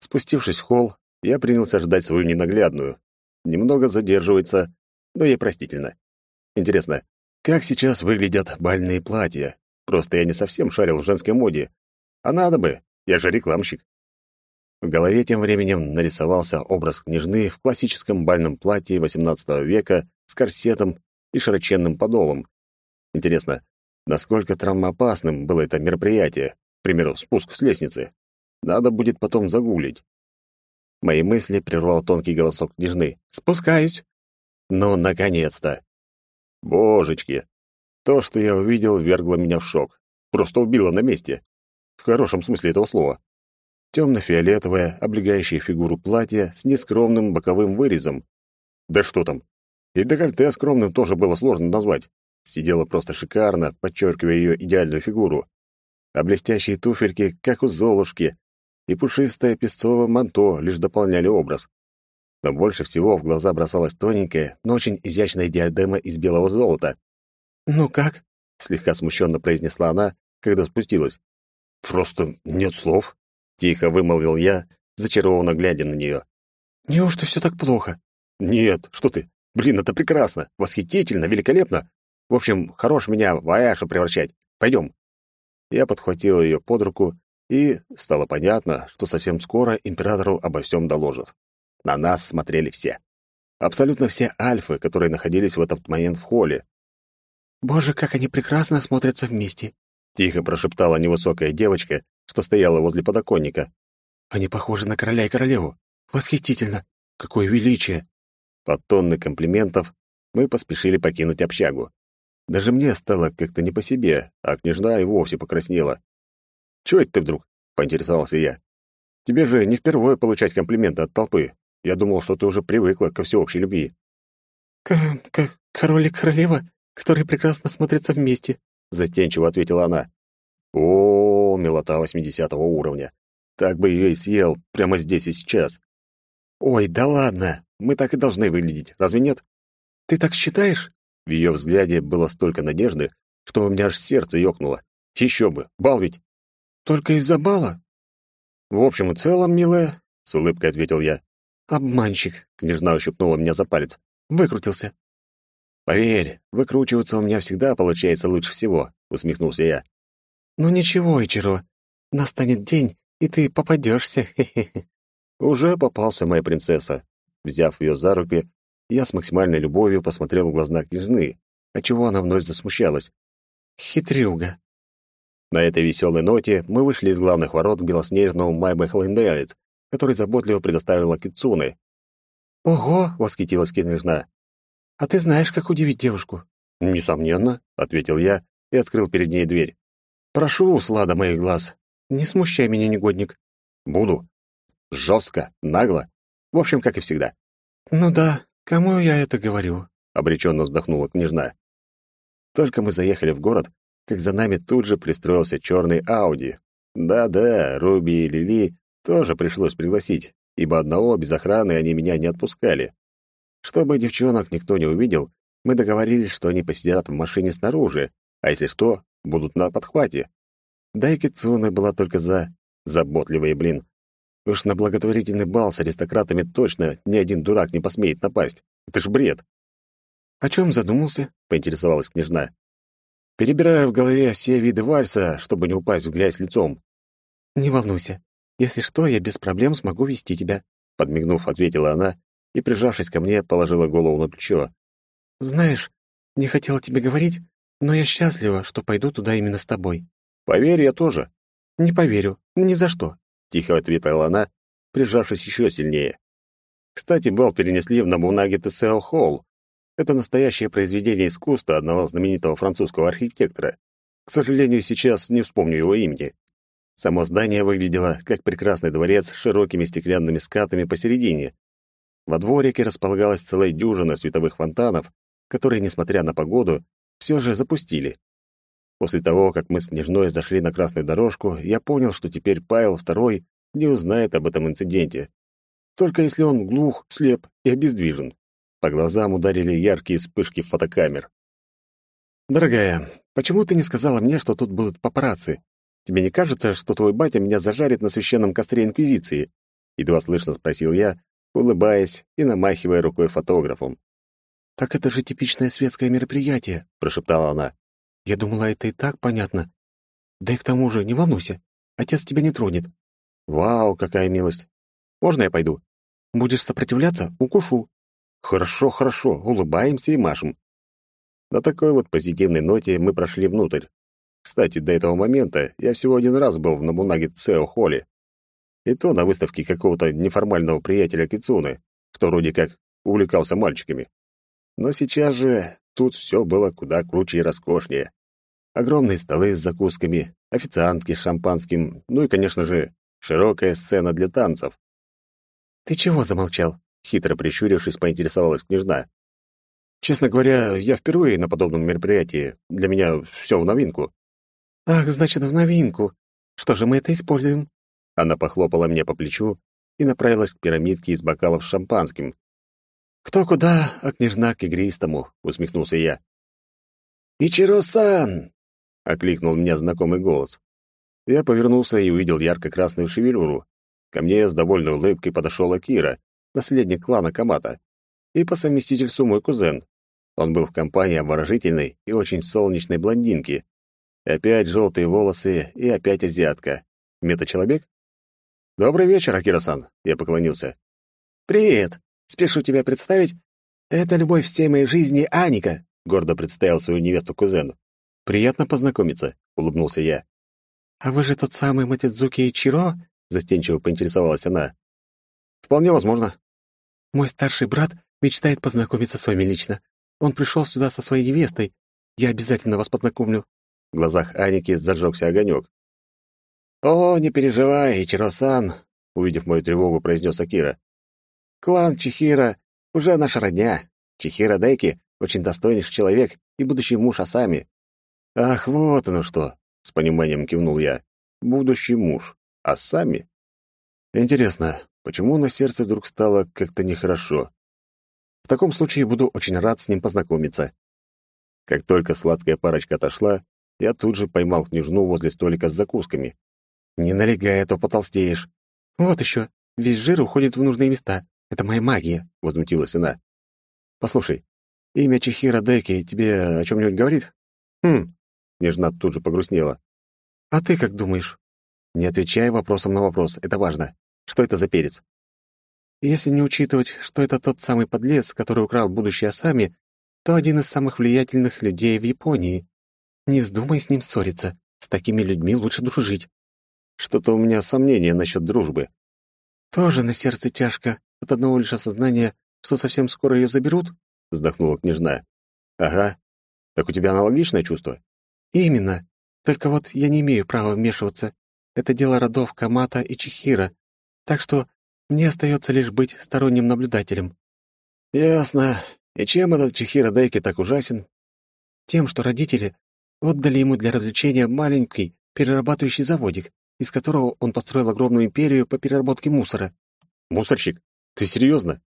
Спустившись в холл, я принялся ждать свою ненаглядную. Немного задерживается, но ей простительно. Интересно, как сейчас выглядят бальные платья? Просто я не совсем шарил в женской моде. А надо бы, я же рекламщик. В голове тем временем нарисовался образ княжны в классическом бальном платье XVIII века с корсетом и широченным подолом. Интересно, насколько травмоопасным было это мероприятие, к примеру, спуск с лестницы. Надо будет потом загуглить. Мои мысли прервал тонкий голосок княжны. «Спускаюсь!» «Ну, наконец-то!» Божечки! То, что я увидел, вергло меня в шок. Просто убило на месте. В хорошем смысле этого слова темно-фиолетовое, облегающее фигуру платье с нескромным боковым вырезом. Да что там? И декольте скромным тоже было сложно назвать. Сидела просто шикарно, подчеркивая ее идеальную фигуру. А блестящие туфельки, как у Золушки, и пушистое песцовое манто лишь дополняли образ. Но больше всего в глаза бросалась тоненькая, но очень изящная диадема из белого золота. «Ну как?» — слегка смущенно произнесла она, когда спустилась. «Просто нет слов», Тихо вымолвил я, зачарованно глядя на нее. «Неужто все так плохо?» «Нет, что ты? Блин, это прекрасно, восхитительно, великолепно. В общем, хорош меня в Аяшу превращать. Пойдем». Я подхватил ее под руку, и стало понятно, что совсем скоро императору обо всем доложат. На нас смотрели все. Абсолютно все альфы, которые находились в этот момент в холле. «Боже, как они прекрасно смотрятся вместе!» — тихо прошептала невысокая девочка, что стояла возле подоконника. «Они похожи на короля и королеву. Восхитительно! Какое величие!» Под тонны комплиментов мы поспешили покинуть общагу. Даже мне стало как-то не по себе, а княжна и вовсе покраснела. «Чего это ты вдруг?» — поинтересовался я. «Тебе же не впервые получать комплименты от толпы. Я думал, что ты уже привыкла ко всеобщей любви». «К... к... король и королева, которые прекрасно смотрятся вместе», — затенчиво ответила она. О, милота восьмидесятого уровня. Так бы ее и съел прямо здесь и сейчас. Ой, да ладно, мы так и должны выглядеть, разве нет? Ты так считаешь? В ее взгляде было столько надежды, что у меня аж сердце ёкнуло. Еще бы, бал ведь. Только из-за бала? В общем и целом, милая, с улыбкой ответил я. Обманщик, княжна ущипнула меня за палец. Выкрутился. Поверь, выкручиваться у меня всегда получается лучше всего, усмехнулся я. Ну ничего, Ичиро. Настанет день, и ты попадешься. Уже попался моя принцесса. Взяв ее за руки, я с максимальной любовью посмотрел в глаза княжны, отчего она вновь засмущалась. Хитрюга. На этой веселой ноте мы вышли из главных ворот к белоснежному Майбе который заботливо предоставила Кицуны. «Ого!» — восхитилась княжна. «А ты знаешь, как удивить девушку?» «Несомненно», — ответил я и открыл перед ней дверь. «Прошу, слада моих глаз, не смущай меня, негодник». «Буду. Жестко, нагло. В общем, как и всегда». «Ну да, кому я это говорю?» — обреченно вздохнула княжна. Только мы заехали в город, как за нами тут же пристроился черный Ауди. Да-да, Руби и Лили тоже пришлось пригласить, ибо одного без охраны они меня не отпускали. Чтобы девчонок никто не увидел, мы договорились, что они посидят в машине снаружи, а если что, будут на подхвате. Да и Кицуна была только за... Заботливый блин. Уж на благотворительный бал с аристократами точно ни один дурак не посмеет напасть. Это ж бред. «О чем задумался?» — поинтересовалась княжна. Перебирая в голове все виды вальса, чтобы не упасть в грязь лицом. «Не волнуйся. Если что, я без проблем смогу вести тебя», — подмигнув, ответила она и, прижавшись ко мне, положила голову на плечо. «Знаешь, не хотела тебе говорить, но я счастлива, что пойду туда именно с тобой». «Поверь, я тоже». «Не поверю. Ни за что», — тихо ответила она, прижавшись еще сильнее. Кстати, бал перенесли в Набунаги Тесео Холл. Это настоящее произведение искусства одного знаменитого французского архитектора. К сожалению, сейчас не вспомню его имени. Само здание выглядело как прекрасный дворец с широкими стеклянными скатами посередине, во дворике располагалась целая дюжина световых фонтанов, которые, несмотря на погоду, все же запустили. После того, как мы с Нежной зашли на красную дорожку, я понял, что теперь Павел II не узнает об этом инциденте. Только если он глух, слеп и обездвижен. По глазам ударили яркие вспышки фотокамер. «Дорогая, почему ты не сказала мне, что тут будут папарацци? Тебе не кажется, что твой батя меня зажарит на священном костре Инквизиции?» Едва слышно спросил я, улыбаясь и намахивая рукой фотографом. «Так это же типичное светское мероприятие», — прошептала она. «Я думала, это и так понятно. Да и к тому же, не волнуйся, отец тебя не тронет». «Вау, какая милость! Можно я пойду?» «Будешь сопротивляться — укушу». «Хорошо, хорошо, улыбаемся и машем». На такой вот позитивной ноте мы прошли внутрь. Кстати, до этого момента я всего один раз был в Набунаге Цео Холле. И то на выставке какого-то неформального приятеля Кицуны, что вроде как увлекался мальчиками. Но сейчас же тут все было куда круче и роскошнее. Огромные столы с закусками, официантки с шампанским, ну и, конечно же, широкая сцена для танцев. «Ты чего замолчал?» — хитро прищурившись, поинтересовалась княжна. «Честно говоря, я впервые на подобном мероприятии. Для меня все в новинку». «Ах, значит, в новинку. Что же мы это используем?» Она похлопала мне по плечу и направилась к пирамидке из бокалов с шампанским. «Кто куда, а княжна к игристому», — усмехнулся я. «Ичиро-сан!» — окликнул меня знакомый голос. Я повернулся и увидел ярко-красную шевелюру. Ко мне с довольной улыбкой подошел Акира, наследник клана Камата, и по совместительству мой кузен. Он был в компании обворожительной и очень солнечной блондинки. Опять желтые волосы и опять азиатка. Мета-человек? «Добрый вечер, Акира-сан», — я поклонился. «Привет. Спешу тебя представить. Это любовь всей моей жизни Аника», — гордо представил свою невесту кузену. «Приятно познакомиться», — улыбнулся я. «А вы же тот самый Матидзуки Ичиро?» — застенчиво поинтересовалась она. «Вполне возможно». «Мой старший брат мечтает познакомиться с вами лично. Он пришел сюда со своей невестой. Я обязательно вас познакомлю». В глазах Аники зажегся огонек. «О, не переживай, Ичиро-сан», — увидев мою тревогу, произнес Акира. «Клан Чихира уже наша родня. Чихира Дейки — очень достойнейший человек и будущий муж Асами». «Ах, вот оно что!» — с пониманием кивнул я. «Будущий муж. Асами?» «Интересно, почему на сердце вдруг стало как-то нехорошо? В таком случае буду очень рад с ним познакомиться». Как только сладкая парочка отошла, я тут же поймал княжну возле столика с закусками. «Не налегай, а то потолстеешь». «Вот еще, весь жир уходит в нужные места. Это моя магия», — возмутилась она. «Послушай, имя Чехира Деки тебе о чем-нибудь говорит?» «Хм», — княжна тут же погрустнела. «А ты как думаешь?» «Не отвечай вопросом на вопрос, это важно. Что это за перец?» «Если не учитывать, что это тот самый подлец, который украл будущее Асами, то один из самых влиятельных людей в Японии. Не вздумай с ним ссориться. С такими людьми лучше дружить. Что-то у меня сомнения насчет дружбы. Тоже на сердце тяжко от одного лишь осознания, что совсем скоро ее заберут, вздохнула княжна. Ага. Так у тебя аналогичное чувство? Именно. Только вот я не имею права вмешиваться. Это дело родов Камата и Чехира. Так что мне остается лишь быть сторонним наблюдателем. Ясно. И чем этот Чехира Дейки так ужасен? Тем, что родители отдали ему для развлечения маленький перерабатывающий заводик, из которого он построил огромную империю по переработке мусора. Мусорщик? Ты серьезно?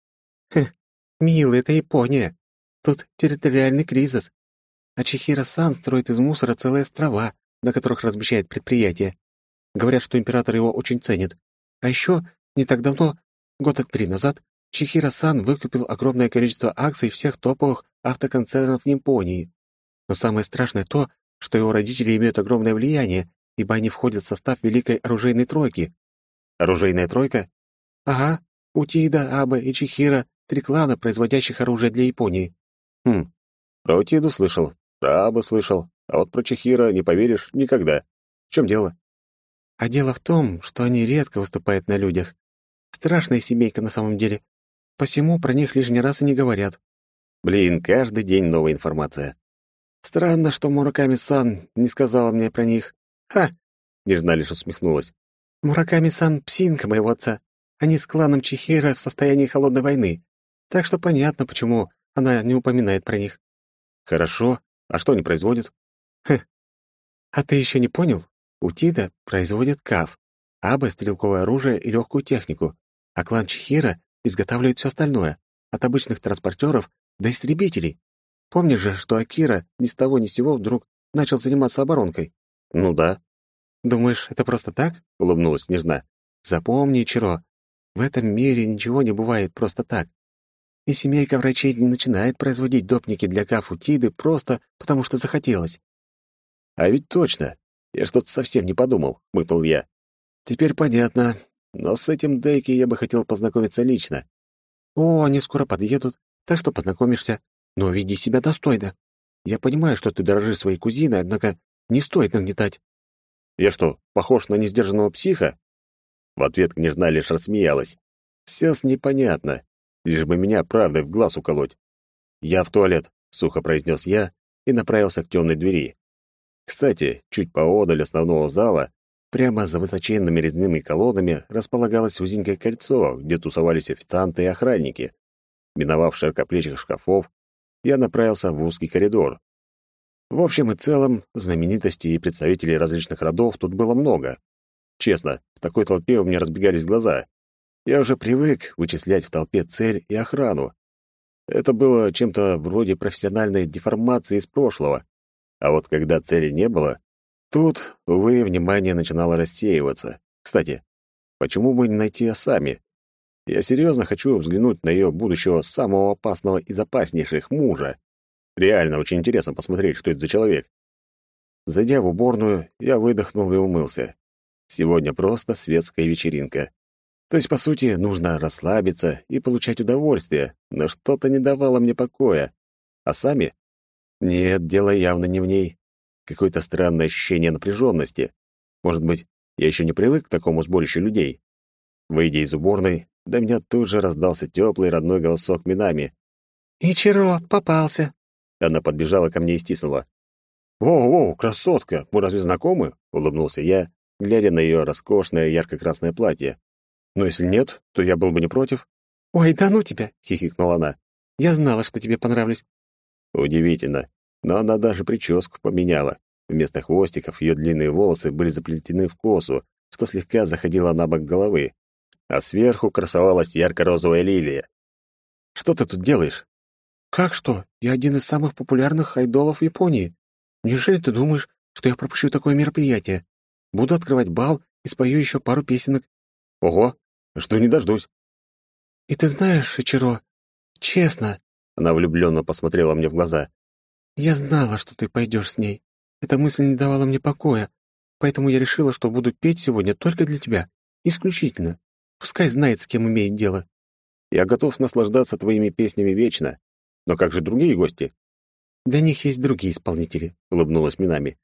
Хе, милый, это Япония. Тут территориальный кризис. А Чехира-сан строит из мусора целые острова, на которых размещает предприятие. Говорят, что император его очень ценит. А еще не так давно, года три назад, Чихира-сан выкупил огромное количество акций всех топовых автоконцернов Японии. Но самое страшное то, что его родители имеют огромное влияние, ибо они входят в состав Великой Оружейной Тройки. Оружейная Тройка? Ага, Утида, Аба и Чихира — три клана, производящих оружие для Японии. Хм, про Утиду слышал, про Аба слышал, а вот про Чихира не поверишь никогда. В чем дело? А дело в том, что они редко выступают на людях. Страшная семейка на самом деле. Посему про них лишний раз и не говорят. Блин, каждый день новая информация. Странно, что Мураками-сан не сказала мне про них. Ха! Нежна лишь усмехнулась. Мураками-сан — псинка моего отца. Они с кланом Чихира в состоянии холодной войны. Так что понятно, почему она не упоминает про них. Хорошо. А что они производят? Хе. А ты еще не понял? Утида производит КАФ, Аба — стрелковое оружие и легкую технику, а клан Чихира изготавливают все остальное, от обычных транспортеров до истребителей. Помнишь же, что Акира ни с того ни с сего вдруг начал заниматься оборонкой? Ну да. Думаешь, это просто так? улыбнулась Снежна. Запомни, Чиро, в этом мире ничего не бывает просто так. И семейка врачей не начинает производить допники для Кафутиды просто потому, что захотелось. А ведь точно. Я что-то совсем не подумал, мыкнул я. Теперь понятно, но с этим Дейки я бы хотел познакомиться лично. О, они скоро подъедут, так что познакомишься. Но веди себя достойно. Я понимаю, что ты дорожишь своей кузиной, однако не стоит нагнетать. Я что, похож на несдержанного психа? В ответ княжна лишь рассмеялась. Все с непонятно, лишь бы меня правдой в глаз уколоть. Я в туалет, сухо произнес я и направился к темной двери. Кстати, чуть поодаль основного зала Прямо за высоченными резными колоннами располагалось узенькое кольцо, где тусовались официанты и охранники. Миновав широкоплечих шкафов, я направился в узкий коридор. В общем и целом, знаменитостей и представителей различных родов тут было много. Честно, в такой толпе у меня разбегались глаза. Я уже привык вычислять в толпе цель и охрану. Это было чем-то вроде профессиональной деформации из прошлого. А вот когда цели не было, Тут, увы, внимание начинало рассеиваться. Кстати, почему бы не найти Асами? Я серьезно хочу взглянуть на ее будущего самого опасного из опаснейших мужа. Реально очень интересно посмотреть, что это за человек. Зайдя в уборную, я выдохнул и умылся. Сегодня просто светская вечеринка. То есть, по сути, нужно расслабиться и получать удовольствие, но что-то не давало мне покоя. А сами? Нет, дело явно не в ней какое-то странное ощущение напряженности. Может быть, я еще не привык к такому сборищу людей. Выйдя из уборной, до меня тут же раздался теплый родной голосок Минами. «Ичиро, попался!» Она подбежала ко мне и стиснула. «Воу-воу, красотка! Мы разве знакомы?» — улыбнулся я, глядя на ее роскошное ярко-красное платье. «Но если нет, то я был бы не против». «Ой, да ну тебя!» — хихикнула она. «Я знала, что тебе понравлюсь». Удивительно но она даже прическу поменяла. Вместо хвостиков ее длинные волосы были заплетены в косу, что слегка заходило на бок головы, а сверху красовалась ярко-розовая лилия. «Что ты тут делаешь?» «Как что? Я один из самых популярных айдолов Японии. Неужели ты думаешь, что я пропущу такое мероприятие? Буду открывать бал и спою еще пару песенок». «Ого! Что не дождусь». «И ты знаешь, Ичиро, честно...» Она влюбленно посмотрела мне в глаза. «Я знала, что ты пойдешь с ней. Эта мысль не давала мне покоя, поэтому я решила, что буду петь сегодня только для тебя. Исключительно. Пускай знает, с кем имеет дело». «Я готов наслаждаться твоими песнями вечно. Но как же другие гости?» «Для них есть другие исполнители», — улыбнулась Минами.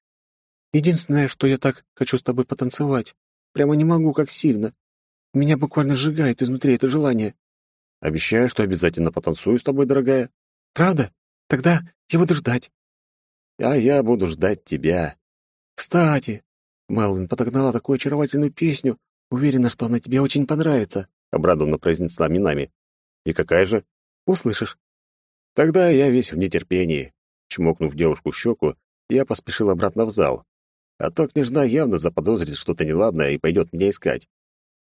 «Единственное, что я так хочу с тобой потанцевать. Прямо не могу, как сильно. Меня буквально сжигает изнутри это желание». «Обещаю, что обязательно потанцую с тобой, дорогая». «Правда? Тогда я буду ждать». «А я буду ждать тебя». «Кстати, Мелвин подогнала такую очаровательную песню. Уверена, что она тебе очень понравится», — обрадованно произнесла Минами. «И какая же?» «Услышишь». Тогда я весь в нетерпении. Чмокнув девушку в щеку, я поспешил обратно в зал. А то княжна явно заподозрит что-то неладное и пойдет меня искать.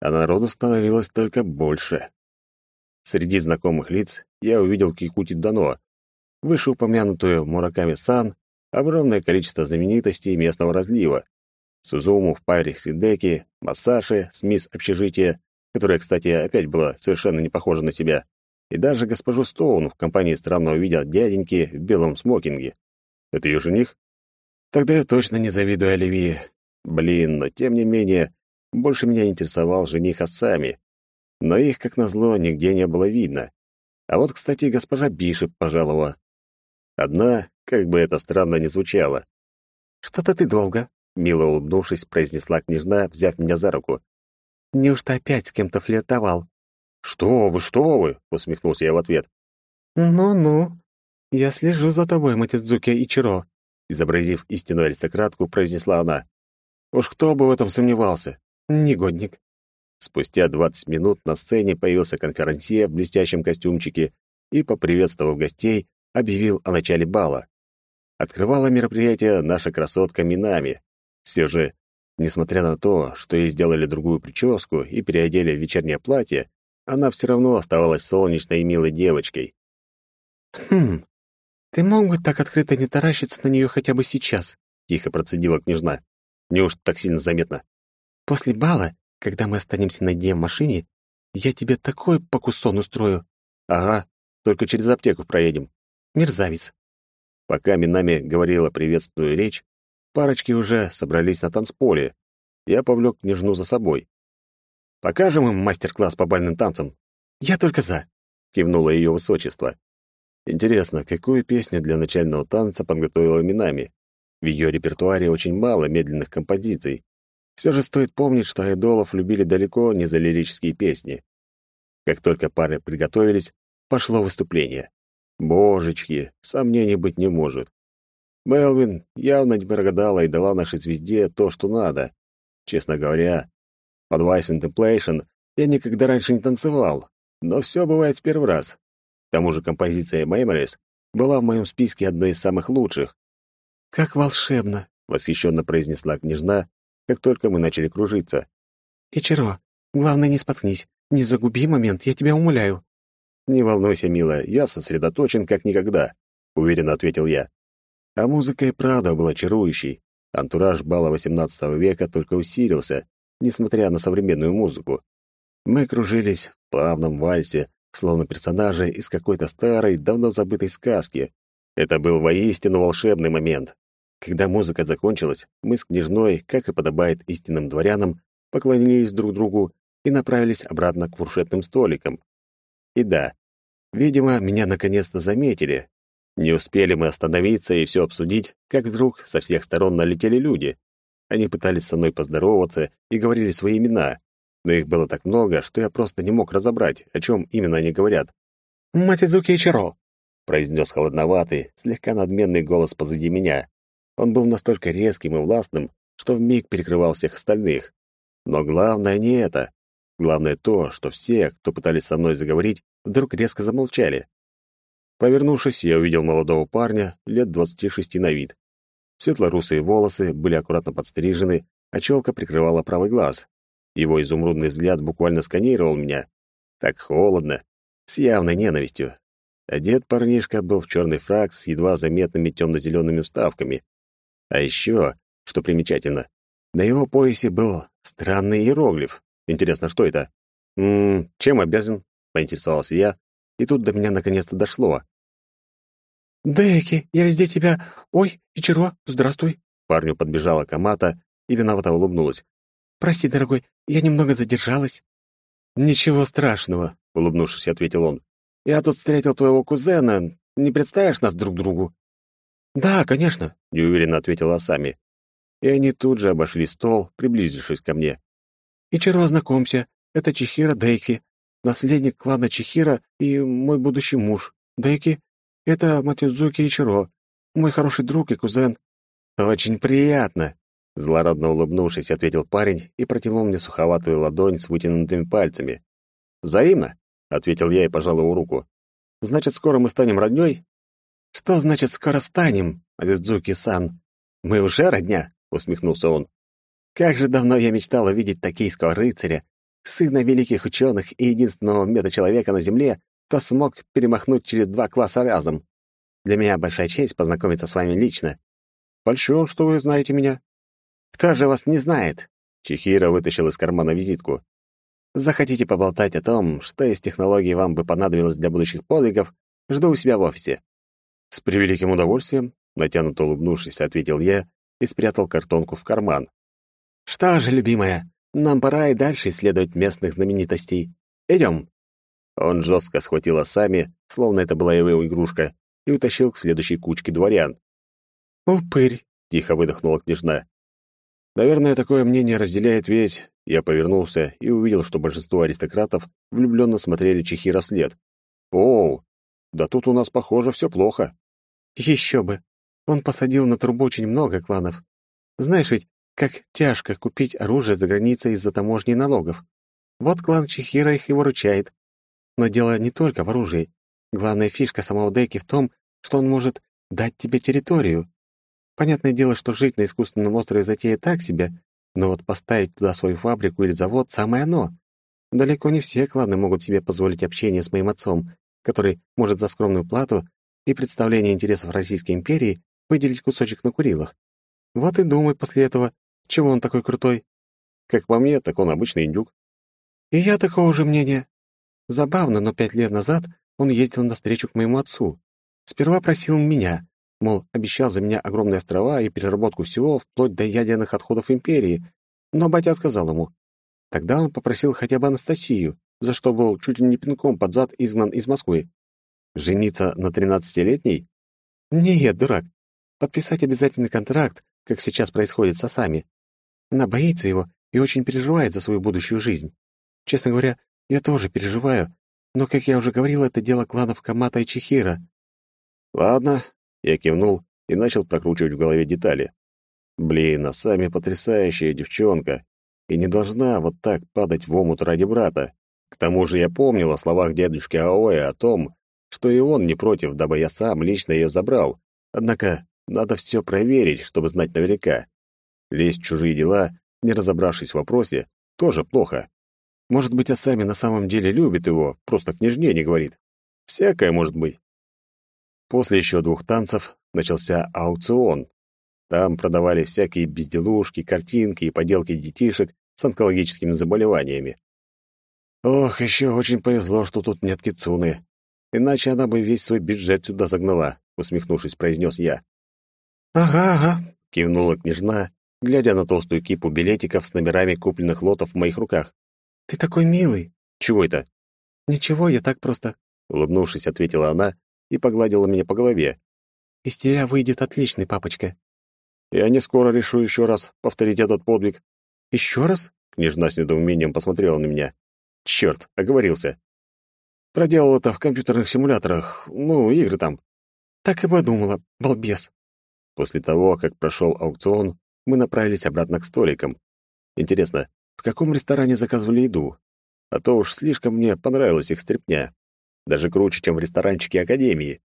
А народу становилось только больше. Среди знакомых лиц я увидел Кикути Дано, вышеупомянутую Мураками-сан, огромное количество знаменитостей местного разлива. Сузуму в паре Сидеки, Массаши с мисс общежития, которая, кстати, опять была совершенно не похожа на себя, и даже госпожу Стоун в компании странного вида дяденьки в белом смокинге. Это ее жених? Тогда я точно не завидую Оливии. Блин, но тем не менее, больше меня интересовал жених Ассами. Но их, как назло, нигде не было видно. А вот, кстати, госпожа Бишеп пожаловала. Одна, как бы это странно ни звучало. «Что-то ты долго», — мило улыбнувшись, произнесла княжна, взяв меня за руку. «Неужто опять с кем-то флиртовал?» «Что вы, что вы!» — усмехнулся я в ответ. «Ну-ну, я слежу за тобой, Матидзуки Ичиро», — изобразив истинную аристократку, произнесла она. «Уж кто бы в этом сомневался? Негодник». Спустя двадцать минут на сцене появился конферансье в блестящем костюмчике и, поприветствовав гостей, объявил о начале бала. Открывала мероприятие наша красотка Минами. Все же, несмотря на то, что ей сделали другую прическу и переодели в вечернее платье, она все равно оставалась солнечной и милой девочкой. «Хм, ты мог бы так открыто не таращиться на нее хотя бы сейчас?» — тихо процедила княжна. «Неужто так сильно заметно?» «После бала, когда мы останемся на дне в машине, я тебе такой покусон устрою». «Ага, только через аптеку проедем». «Мерзавец». Пока Минами говорила приветственную речь, парочки уже собрались на танцполе. Я повлек княжну за собой. Покажем им мастер-класс по бальным танцам. Я только за, кивнуло ее высочество. Интересно, какую песню для начального танца подготовила Минами? В ее репертуаре очень мало медленных композиций. Все же стоит помнить, что айдолов любили далеко не за лирические песни. Как только пары приготовились, пошло выступление. Божечки, сомнений быть не может. Мелвин явно не прогадала и дала нашей звезде то, что надо. Честно говоря, под Vice Contemplation я никогда раньше не танцевал, но все бывает в первый раз. К тому же композиция Memories была в моем списке одной из самых лучших. «Как волшебно!» — восхищенно произнесла княжна, как только мы начали кружиться. «Ичиро, главное, не споткнись. Не загуби момент, я тебя умоляю». «Не волнуйся, милая, я сосредоточен как никогда», — уверенно ответил я. А музыка и правда была чарующей. Антураж бала XVIII века только усилился, несмотря на современную музыку. Мы кружились в плавном вальсе, словно персонажи из какой-то старой, давно забытой сказки. Это был воистину волшебный момент. Когда музыка закончилась, мы с княжной, как и подобает истинным дворянам, поклонились друг другу и направились обратно к фуршетным столикам. И да, видимо, меня наконец-то заметили. Не успели мы остановиться и все обсудить, как вдруг со всех сторон налетели люди. Они пытались со мной поздороваться и говорили свои имена, но их было так много, что я просто не мог разобрать, о чем именно они говорят. «Матидзуки Ичиро», — произнес холодноватый, слегка надменный голос позади меня. Он был настолько резким и властным, что вмиг перекрывал всех остальных. Но главное не это. Главное то, что все, кто пытались со мной заговорить, вдруг резко замолчали. Повернувшись, я увидел молодого парня, лет двадцати шести на вид. Светло-русые волосы были аккуратно подстрижены, а челка прикрывала правый глаз. Его изумрудный взгляд буквально сканировал меня. Так холодно, с явной ненавистью. Одет парнишка был в черный фрак с едва заметными темно-зелеными вставками. А еще, что примечательно, на его поясе был странный иероглиф. Интересно, что это? «М -м, чем обязан?» — поинтересовался я, и тут до меня наконец-то дошло. «Деки, я везде тебя... Ой, Ичиро, здравствуй!» Парню подбежала Камата и виновато улыбнулась. «Прости, дорогой, я немного задержалась». «Ничего страшного», — улыбнувшись, ответил он. «Я тут встретил твоего кузена. Не представишь нас друг другу?» «Да, конечно», — неуверенно ответила Асами. И они тут же обошли стол, приблизившись ко мне. «Ичиро, знакомься, это Чихира Дейки, наследник клана Чихира и мой будущий муж. Дейки — это Матидзуки Ичиро, мой хороший друг и кузен». «Очень приятно», — злорадно улыбнувшись, ответил парень и протянул мне суховатую ладонь с вытянутыми пальцами. «Взаимно», — ответил я и пожал его руку. «Значит, скоро мы станем роднёй?» «Что значит «скоро станем», Матидзуки-сан? Мы уже родня», — усмехнулся он. «Как же давно я мечтал увидеть токийского рыцаря, сына великих ученых и единственного меда-человека на Земле, кто смог перемахнуть через два класса разом. Для меня большая честь познакомиться с вами лично. Большое, что вы знаете меня. Кто же вас не знает? Чехира вытащил из кармана визитку. Захотите поболтать о том, что из технологий вам бы понадобилось для будущих подвигов, жду у себя в офисе. С превеликим удовольствием, натянуто улыбнувшись, ответил я и спрятал картонку в карман. Что же, любимая, нам пора и дальше исследовать местных знаменитостей. Идем. Он жестко схватил Асами, словно это была его игрушка, и утащил к следующей кучке дворян. «Упырь!» — тихо выдохнула княжна. Наверное, такое мнение разделяет весь. Я повернулся и увидел, что большинство аристократов влюбленно смотрели Чехира вслед. «Оу! Да тут у нас, похоже, все плохо». «Еще бы! Он посадил на трубу очень много кланов. Знаешь ведь, как тяжко купить оружие за границей из-за таможни налогов. Вот клан Чехира их и выручает. Но дело не только в оружии. Главная фишка самого Деки в том, что он может дать тебе территорию. Понятное дело, что жить на искусственном острове затея так себе, но вот поставить туда свою фабрику или завод — самое оно. Далеко не все кланы могут себе позволить общение с моим отцом, который может за скромную плату и представление интересов Российской империи выделить кусочек на Курилах. Вот и думай после этого, чего он такой крутой? Как по мне, так он обычный индюк. И я такого же мнения. Забавно, но пять лет назад он ездил на встречу к моему отцу. Сперва просил меня, мол, обещал за меня огромные острова и переработку всего, вплоть до ядерных отходов империи, но батя отказал ему. Тогда он попросил хотя бы Анастасию, за что был чуть ли не пинком под зад изгнан из Москвы. Жениться на тринадцатилетней? Нет, дурак. Подписать обязательный контракт, как сейчас происходит с осами. Она боится его и очень переживает за свою будущую жизнь. Честно говоря, я тоже переживаю, но, как я уже говорил, это дело кланов Камата и Чехира. Ладно, я кивнул и начал прокручивать в голове детали. Блин, а сами потрясающая девчонка. И не должна вот так падать в омут ради брата. К тому же я помнил о словах дедушки Аоя о том, что и он не против, дабы я сам лично ее забрал. Однако надо все проверить, чтобы знать наверняка. Лезть в чужие дела, не разобравшись в вопросе, тоже плохо. Может быть, Асами на самом деле любит его, просто княжне не говорит. Всякое может быть. После еще двух танцев начался аукцион. Там продавали всякие безделушки, картинки и поделки детишек с онкологическими заболеваниями. Ох, еще очень повезло, что тут нет кицуны. Иначе она бы весь свой бюджет сюда загнала, усмехнувшись, произнес я. «Ага, ага», — кивнула княжна, глядя на толстую кипу билетиков с номерами купленных лотов в моих руках. «Ты такой милый». «Чего это?» «Ничего, я так просто...» Улыбнувшись, ответила она и погладила меня по голове. «Из тебя выйдет отличный папочка». «Я не скоро решу еще раз повторить этот подвиг». «Еще раз?» Княжна с недоумением посмотрела на меня. «Черт, оговорился. Проделал это в компьютерных симуляторах, ну, игры там». «Так и подумала, балбес». После того, как прошел аукцион, мы направились обратно к столикам. Интересно, в каком ресторане заказывали еду? А то уж слишком мне понравилась их стряпня. Даже круче, чем в ресторанчике Академии.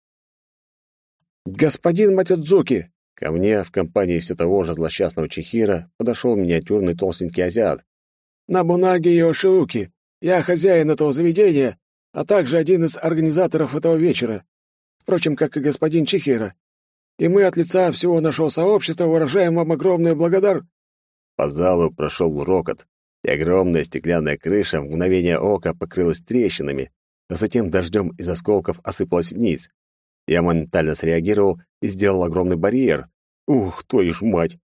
«Господин Матидзуки!» Ко мне в компании все того же злосчастного Чехира подошел миниатюрный толстенький азиат. «Набунаги Йошиуки! Я хозяин этого заведения, а также один из организаторов этого вечера. впрочем, как и господин Чихира. И мы от лица всего нашего сообщества выражаем вам огромное благодар...» По залу прошел рокот, и огромная стеклянная крыша в мгновение ока покрылась трещинами, затем дождем из осколков осыпалась вниз. Я моментально среагировал и сделал огромный барьер. Ух, твою ж мать!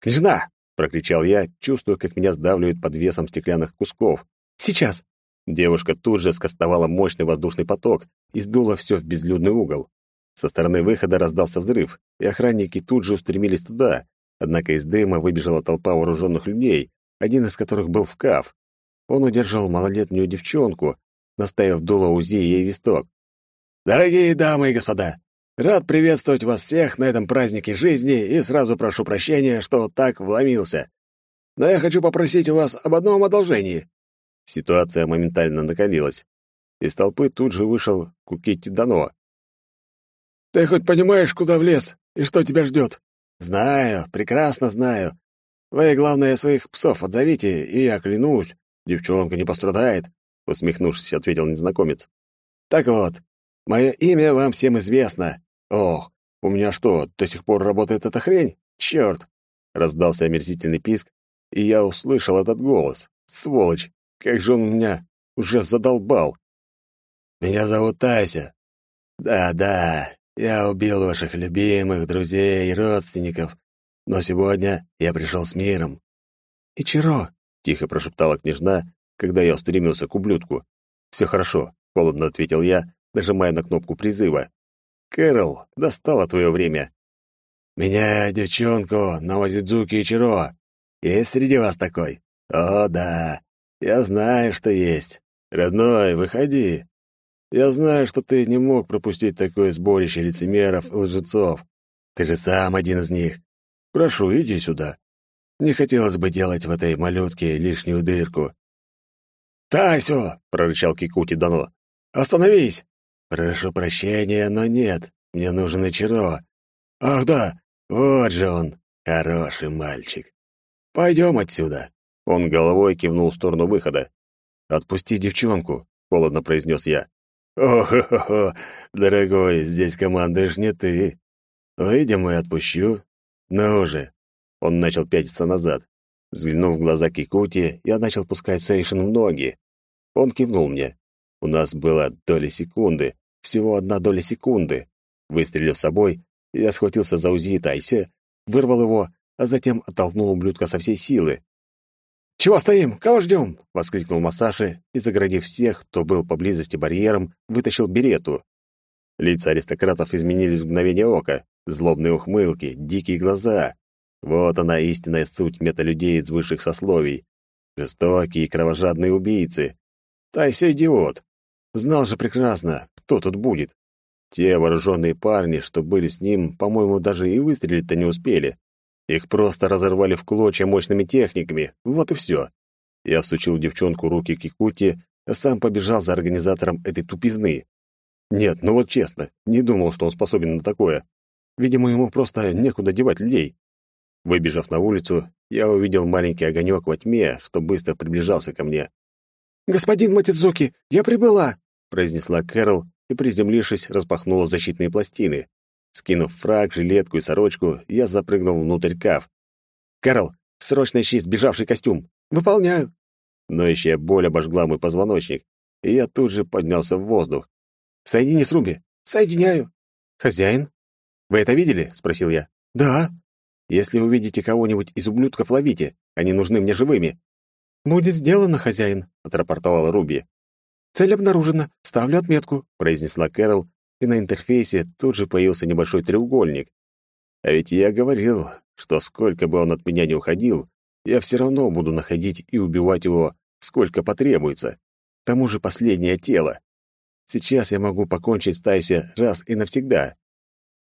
«Княжна!» — прокричал я, чувствуя, как меня сдавливают под весом стеклянных кусков. «Сейчас!» Девушка тут же скостовала мощный воздушный поток и сдула все в безлюдный угол. Со стороны выхода раздался взрыв, и охранники тут же устремились туда, однако из дыма выбежала толпа вооруженных людей, один из которых был в каф. Он удержал малолетнюю девчонку, наставив дуло УЗИ ей висток. «Дорогие дамы и господа, рад приветствовать вас всех на этом празднике жизни и сразу прошу прощения, что так вломился. Но я хочу попросить у вас об одном одолжении». Ситуация моментально накалилась. Из толпы тут же вышел Кукити Дано. «Ты хоть понимаешь, куда влез и что тебя ждет?» «Знаю, прекрасно знаю. Вы, главное, своих псов отзовите, и я клянусь, девчонка не пострадает», — усмехнувшись, ответил незнакомец. «Так вот, мое имя вам всем известно. Ох, у меня что, до сих пор работает эта хрень? Черт!» Раздался омерзительный писк, и я услышал этот голос. «Сволочь! Как же он меня уже задолбал!» «Меня зовут Тайся. Да-да, я убил ваших любимых друзей и родственников, но сегодня я пришел с миром». «Ичиро», — тихо прошептала княжна, когда я устремился к ублюдку. «Все хорошо», — холодно ответил я, нажимая на кнопку призыва. «Кэрол, достало твое время». «Меня, девчонку, Навадидзуки Ичиро. Есть среди вас такой?» «О, да, я знаю, что есть. Родной, выходи. Я знаю, что ты не мог пропустить такое сборище лицемеров и лжецов. Ты же сам один из них. Прошу, иди сюда. Не хотелось бы делать в этой малютке лишнюю дырку. «Тайсю!» — прорычал Кикути Дано. «Остановись!» «Прошу прощения, но нет. Мне нужен Ичиро. Ах да, вот же он, хороший мальчик. Пойдем отсюда!» Он головой кивнул в сторону выхода. «Отпусти девчонку», — холодно произнес я. «О-хо-хо, дорогой, здесь командуешь не ты. Выйдем и отпущу. Ну уже!» Он начал пятиться назад. Взглянув в глаза Кикути, я начал пускать Сейшин в ноги. Он кивнул мне. У нас было доля секунды, всего одна доля секунды. Выстрелив собой, я схватился за УЗИ Тайсе, вырвал его, а затем оттолкнул ублюдка со всей силы. «Чего стоим? Кого ждем?» — воскликнул Масаши и, заградив всех, кто был поблизости барьером, вытащил берету. Лица аристократов изменились в мгновение ока. Злобные ухмылки, дикие глаза. Вот она истинная суть металюдей из высших сословий. Жестокие и кровожадные убийцы. Тайся идиот. Знал же прекрасно, кто тут будет. Те вооруженные парни, что были с ним, по-моему, даже и выстрелить-то не успели. Их просто разорвали в клочья мощными техниками. Вот и все. Я всучил девчонку руки Кикути, а сам побежал за организатором этой тупизны. Нет, ну вот честно, не думал, что он способен на такое. Видимо, ему просто некуда девать людей. Выбежав на улицу, я увидел маленький огонек во тьме, что быстро приближался ко мне. «Господин Матидзуки, я прибыла!» — произнесла Кэрол и, приземлившись, распахнула защитные пластины. Скинув фраг, жилетку и сорочку, я запрыгнул внутрь каф. «Кэрол, срочно ищи сбежавший костюм!» «Выполняю!» Ноющая боль обожгла мой позвоночник, и я тут же поднялся в воздух. «Соедини с Руби!» «Соединяю!» «Хозяин?» «Вы это видели?» — спросил я. «Да». «Если увидите кого-нибудь из ублюдков, ловите. Они нужны мне живыми». «Будет сделано, хозяин», — отрапортовала Руби. «Цель обнаружена. Ставлю отметку», — произнесла Кэрол и на интерфейсе тут же появился небольшой треугольник. А ведь я говорил, что сколько бы он от меня не уходил, я все равно буду находить и убивать его, сколько потребуется. К тому же последнее тело. Сейчас я могу покончить с Тайси раз и навсегда.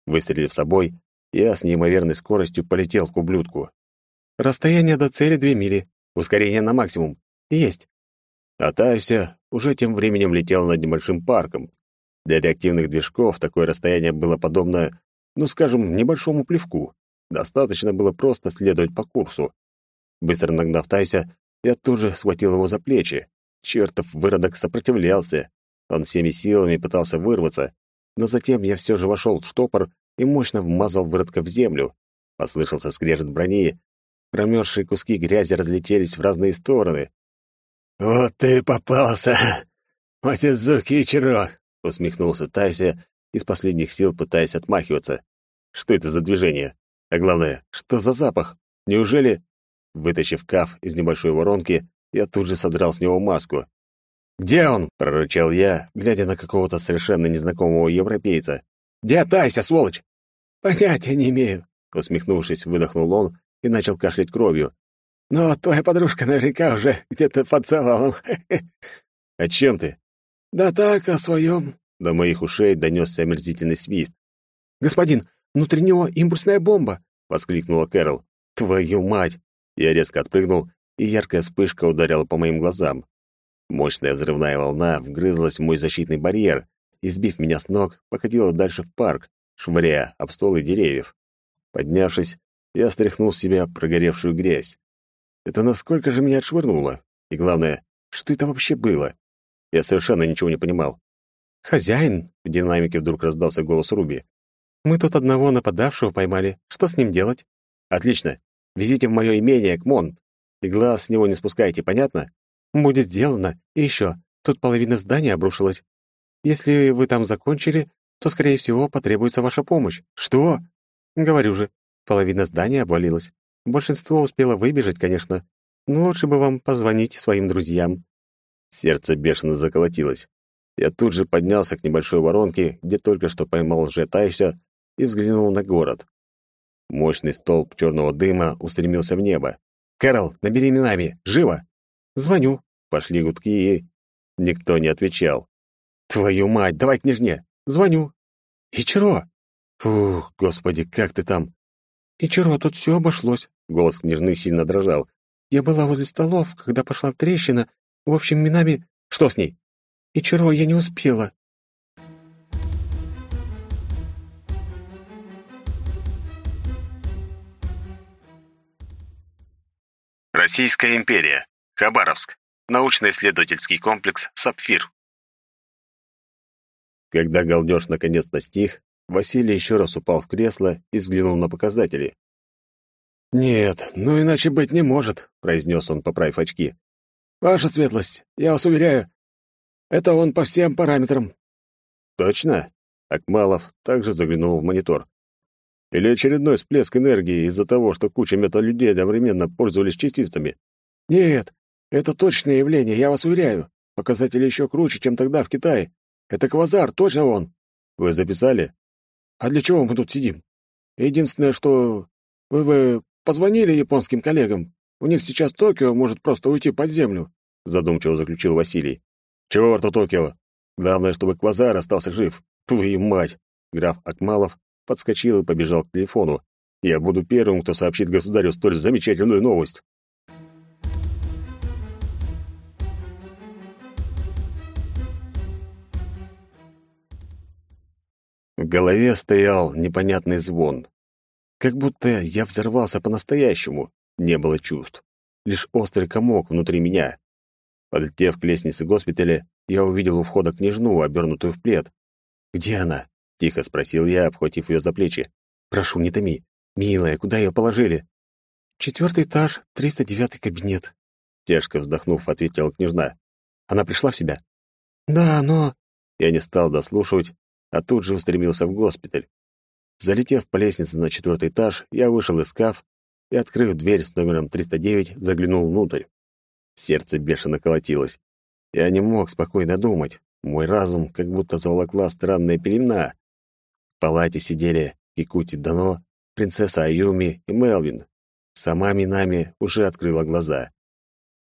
Выстрелив собой, я с неимоверной скоростью полетел к ублюдку. Расстояние до цели две мили. Ускорение на максимум. Есть. А Тайся уже тем временем летел над небольшим парком, для реактивных движков такое расстояние было подобно, ну, скажем, небольшому плевку. Достаточно было просто следовать по курсу. Быстро нагнав Тайся, я тоже схватил его за плечи. Чертов выродок сопротивлялся. Он всеми силами пытался вырваться, но затем я все же вошел в штопор и мощно вмазал выродка в землю. Послышался скрежет брони, промерзшие куски грязи разлетелись в разные стороны. «Вот ты попался, *laughs* Матидзуки Ичиро!» — усмехнулся Тайся, из последних сил пытаясь отмахиваться. «Что это за движение? А главное, что за запах? Неужели...» Вытащив каф из небольшой воронки, я тут же содрал с него маску. «Где он?» — прорычал я, глядя на какого-то совершенно незнакомого европейца. «Где Тайся, сволочь?» «Понятия не имею», — усмехнувшись, выдохнул он и начал кашлять кровью. «Но твоя подружка наверняка уже где-то поцеловал». «О чем ты?» «Да так, о своем». До моих ушей донесся омерзительный свист. «Господин, внутри него импульсная бомба!» — воскликнула Кэрол. «Твою мать!» Я резко отпрыгнул, и яркая вспышка ударила по моим глазам. Мощная взрывная волна вгрызлась в мой защитный барьер и, сбив меня с ног, покатила дальше в парк, швыряя об стволы деревьев. Поднявшись, я стряхнул с себя прогоревшую грязь. Это насколько же меня отшвырнуло? И главное, что это вообще было? Я совершенно ничего не понимал. «Хозяин!» — в динамике вдруг раздался голос Руби. «Мы тут одного нападавшего поймали. Что с ним делать?» «Отлично. Везите в мое имение, Кмон. И глаз с него не спускайте, понятно?» «Будет сделано. И еще. Тут половина здания обрушилась. Если вы там закончили, то, скорее всего, потребуется ваша помощь». «Что?» «Говорю же, половина здания обвалилась. Большинство успело выбежать, конечно, но лучше бы вам позвонить своим друзьям». Сердце бешено заколотилось. Я тут же поднялся к небольшой воронке, где только что поймал лжетайся, и взглянул на город. Мощный столб черного дыма устремился в небо. «Кэрол, набери минами! Живо!» «Звоню!» Пошли гудки, и... Никто не отвечал. «Твою мать, давай к княжне!» «Звоню!» «Ичиро!» «Фух, господи, как ты там?» «Ичиро, тут все обошлось!» Голос княжны сильно дрожал. «Я была возле столов, когда пошла трещина. В общем, минами...» «Что с ней?» «Ичиро, я не успела!» Российская империя. Хабаровск. Научно-исследовательский комплекс «Сапфир». Когда галдеж наконец-то стих, Василий еще раз упал в кресло и взглянул на показатели. «Нет, ну иначе быть не может», — произнес он, поправив очки. «Ваша светлость, я вас уверяю, это он по всем параметрам». «Точно?» — Акмалов также заглянул в монитор. «Или очередной всплеск энергии из-за того, что куча металлюдей одновременно пользовались частицами?» «Нет, это точное явление, я вас уверяю. Показатели еще круче, чем тогда в Китае. Это квазар, точно он». «Вы записали?» «А для чего мы тут сидим? Единственное, что вы бы позвонили японским коллегам. У них сейчас Токио может просто уйти под землю», — задумчиво заключил Василий. «Чёрту Токио! Главное, чтобы Квазар остался жив. Твою мать!» Граф Акмалов подскочил и побежал к телефону. «Я буду первым, кто сообщит государю столь замечательную новость». В голове стоял непонятный звон. Как будто я взорвался по-настоящему. Не было чувств. Лишь острый комок внутри меня. Подлетев к лестнице госпиталя, я увидел у входа княжну, обернутую в плед. «Где она?» — тихо спросил я, обхватив ее за плечи. «Прошу, не томи. Милая, куда ее положили?» «Четвертый этаж, триста девятый кабинет», — тяжко вздохнув, ответила княжна. «Она пришла в себя?» «Да, но...» Я не стал дослушивать, а тут же устремился в госпиталь. Залетев по лестнице на четвертый этаж, я вышел из скаф и, открыв дверь с номером 309, заглянул внутрь. Сердце бешено колотилось. Я не мог спокойно думать. Мой разум как будто заволокла странная пелена. В палате сидели Кикути Дано, принцесса Аюми и Мелвин. Сама Минами уже открыла глаза.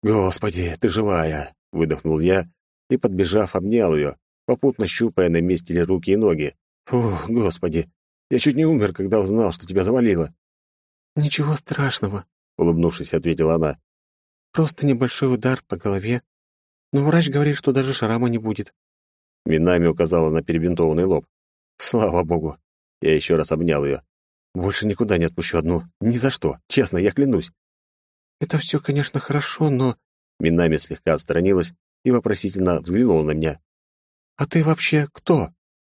«Господи, ты живая!» — выдохнул я и, подбежав, обнял ее, попутно щупая на месте ли руки и ноги. «Фух, господи, я чуть не умер, когда узнал, что тебя завалило». «Ничего страшного», — улыбнувшись, ответила она. «Просто небольшой удар по голове. Но врач говорит, что даже шрама не будет». Минами указала на перебинтованный лоб. «Слава богу!» Я еще раз обнял ее. «Больше никуда не отпущу одну. Ни за что. Честно, я клянусь». «Это все, конечно, хорошо, но...» Минами слегка отстранилась и вопросительно взглянула на меня. «А ты вообще кто?»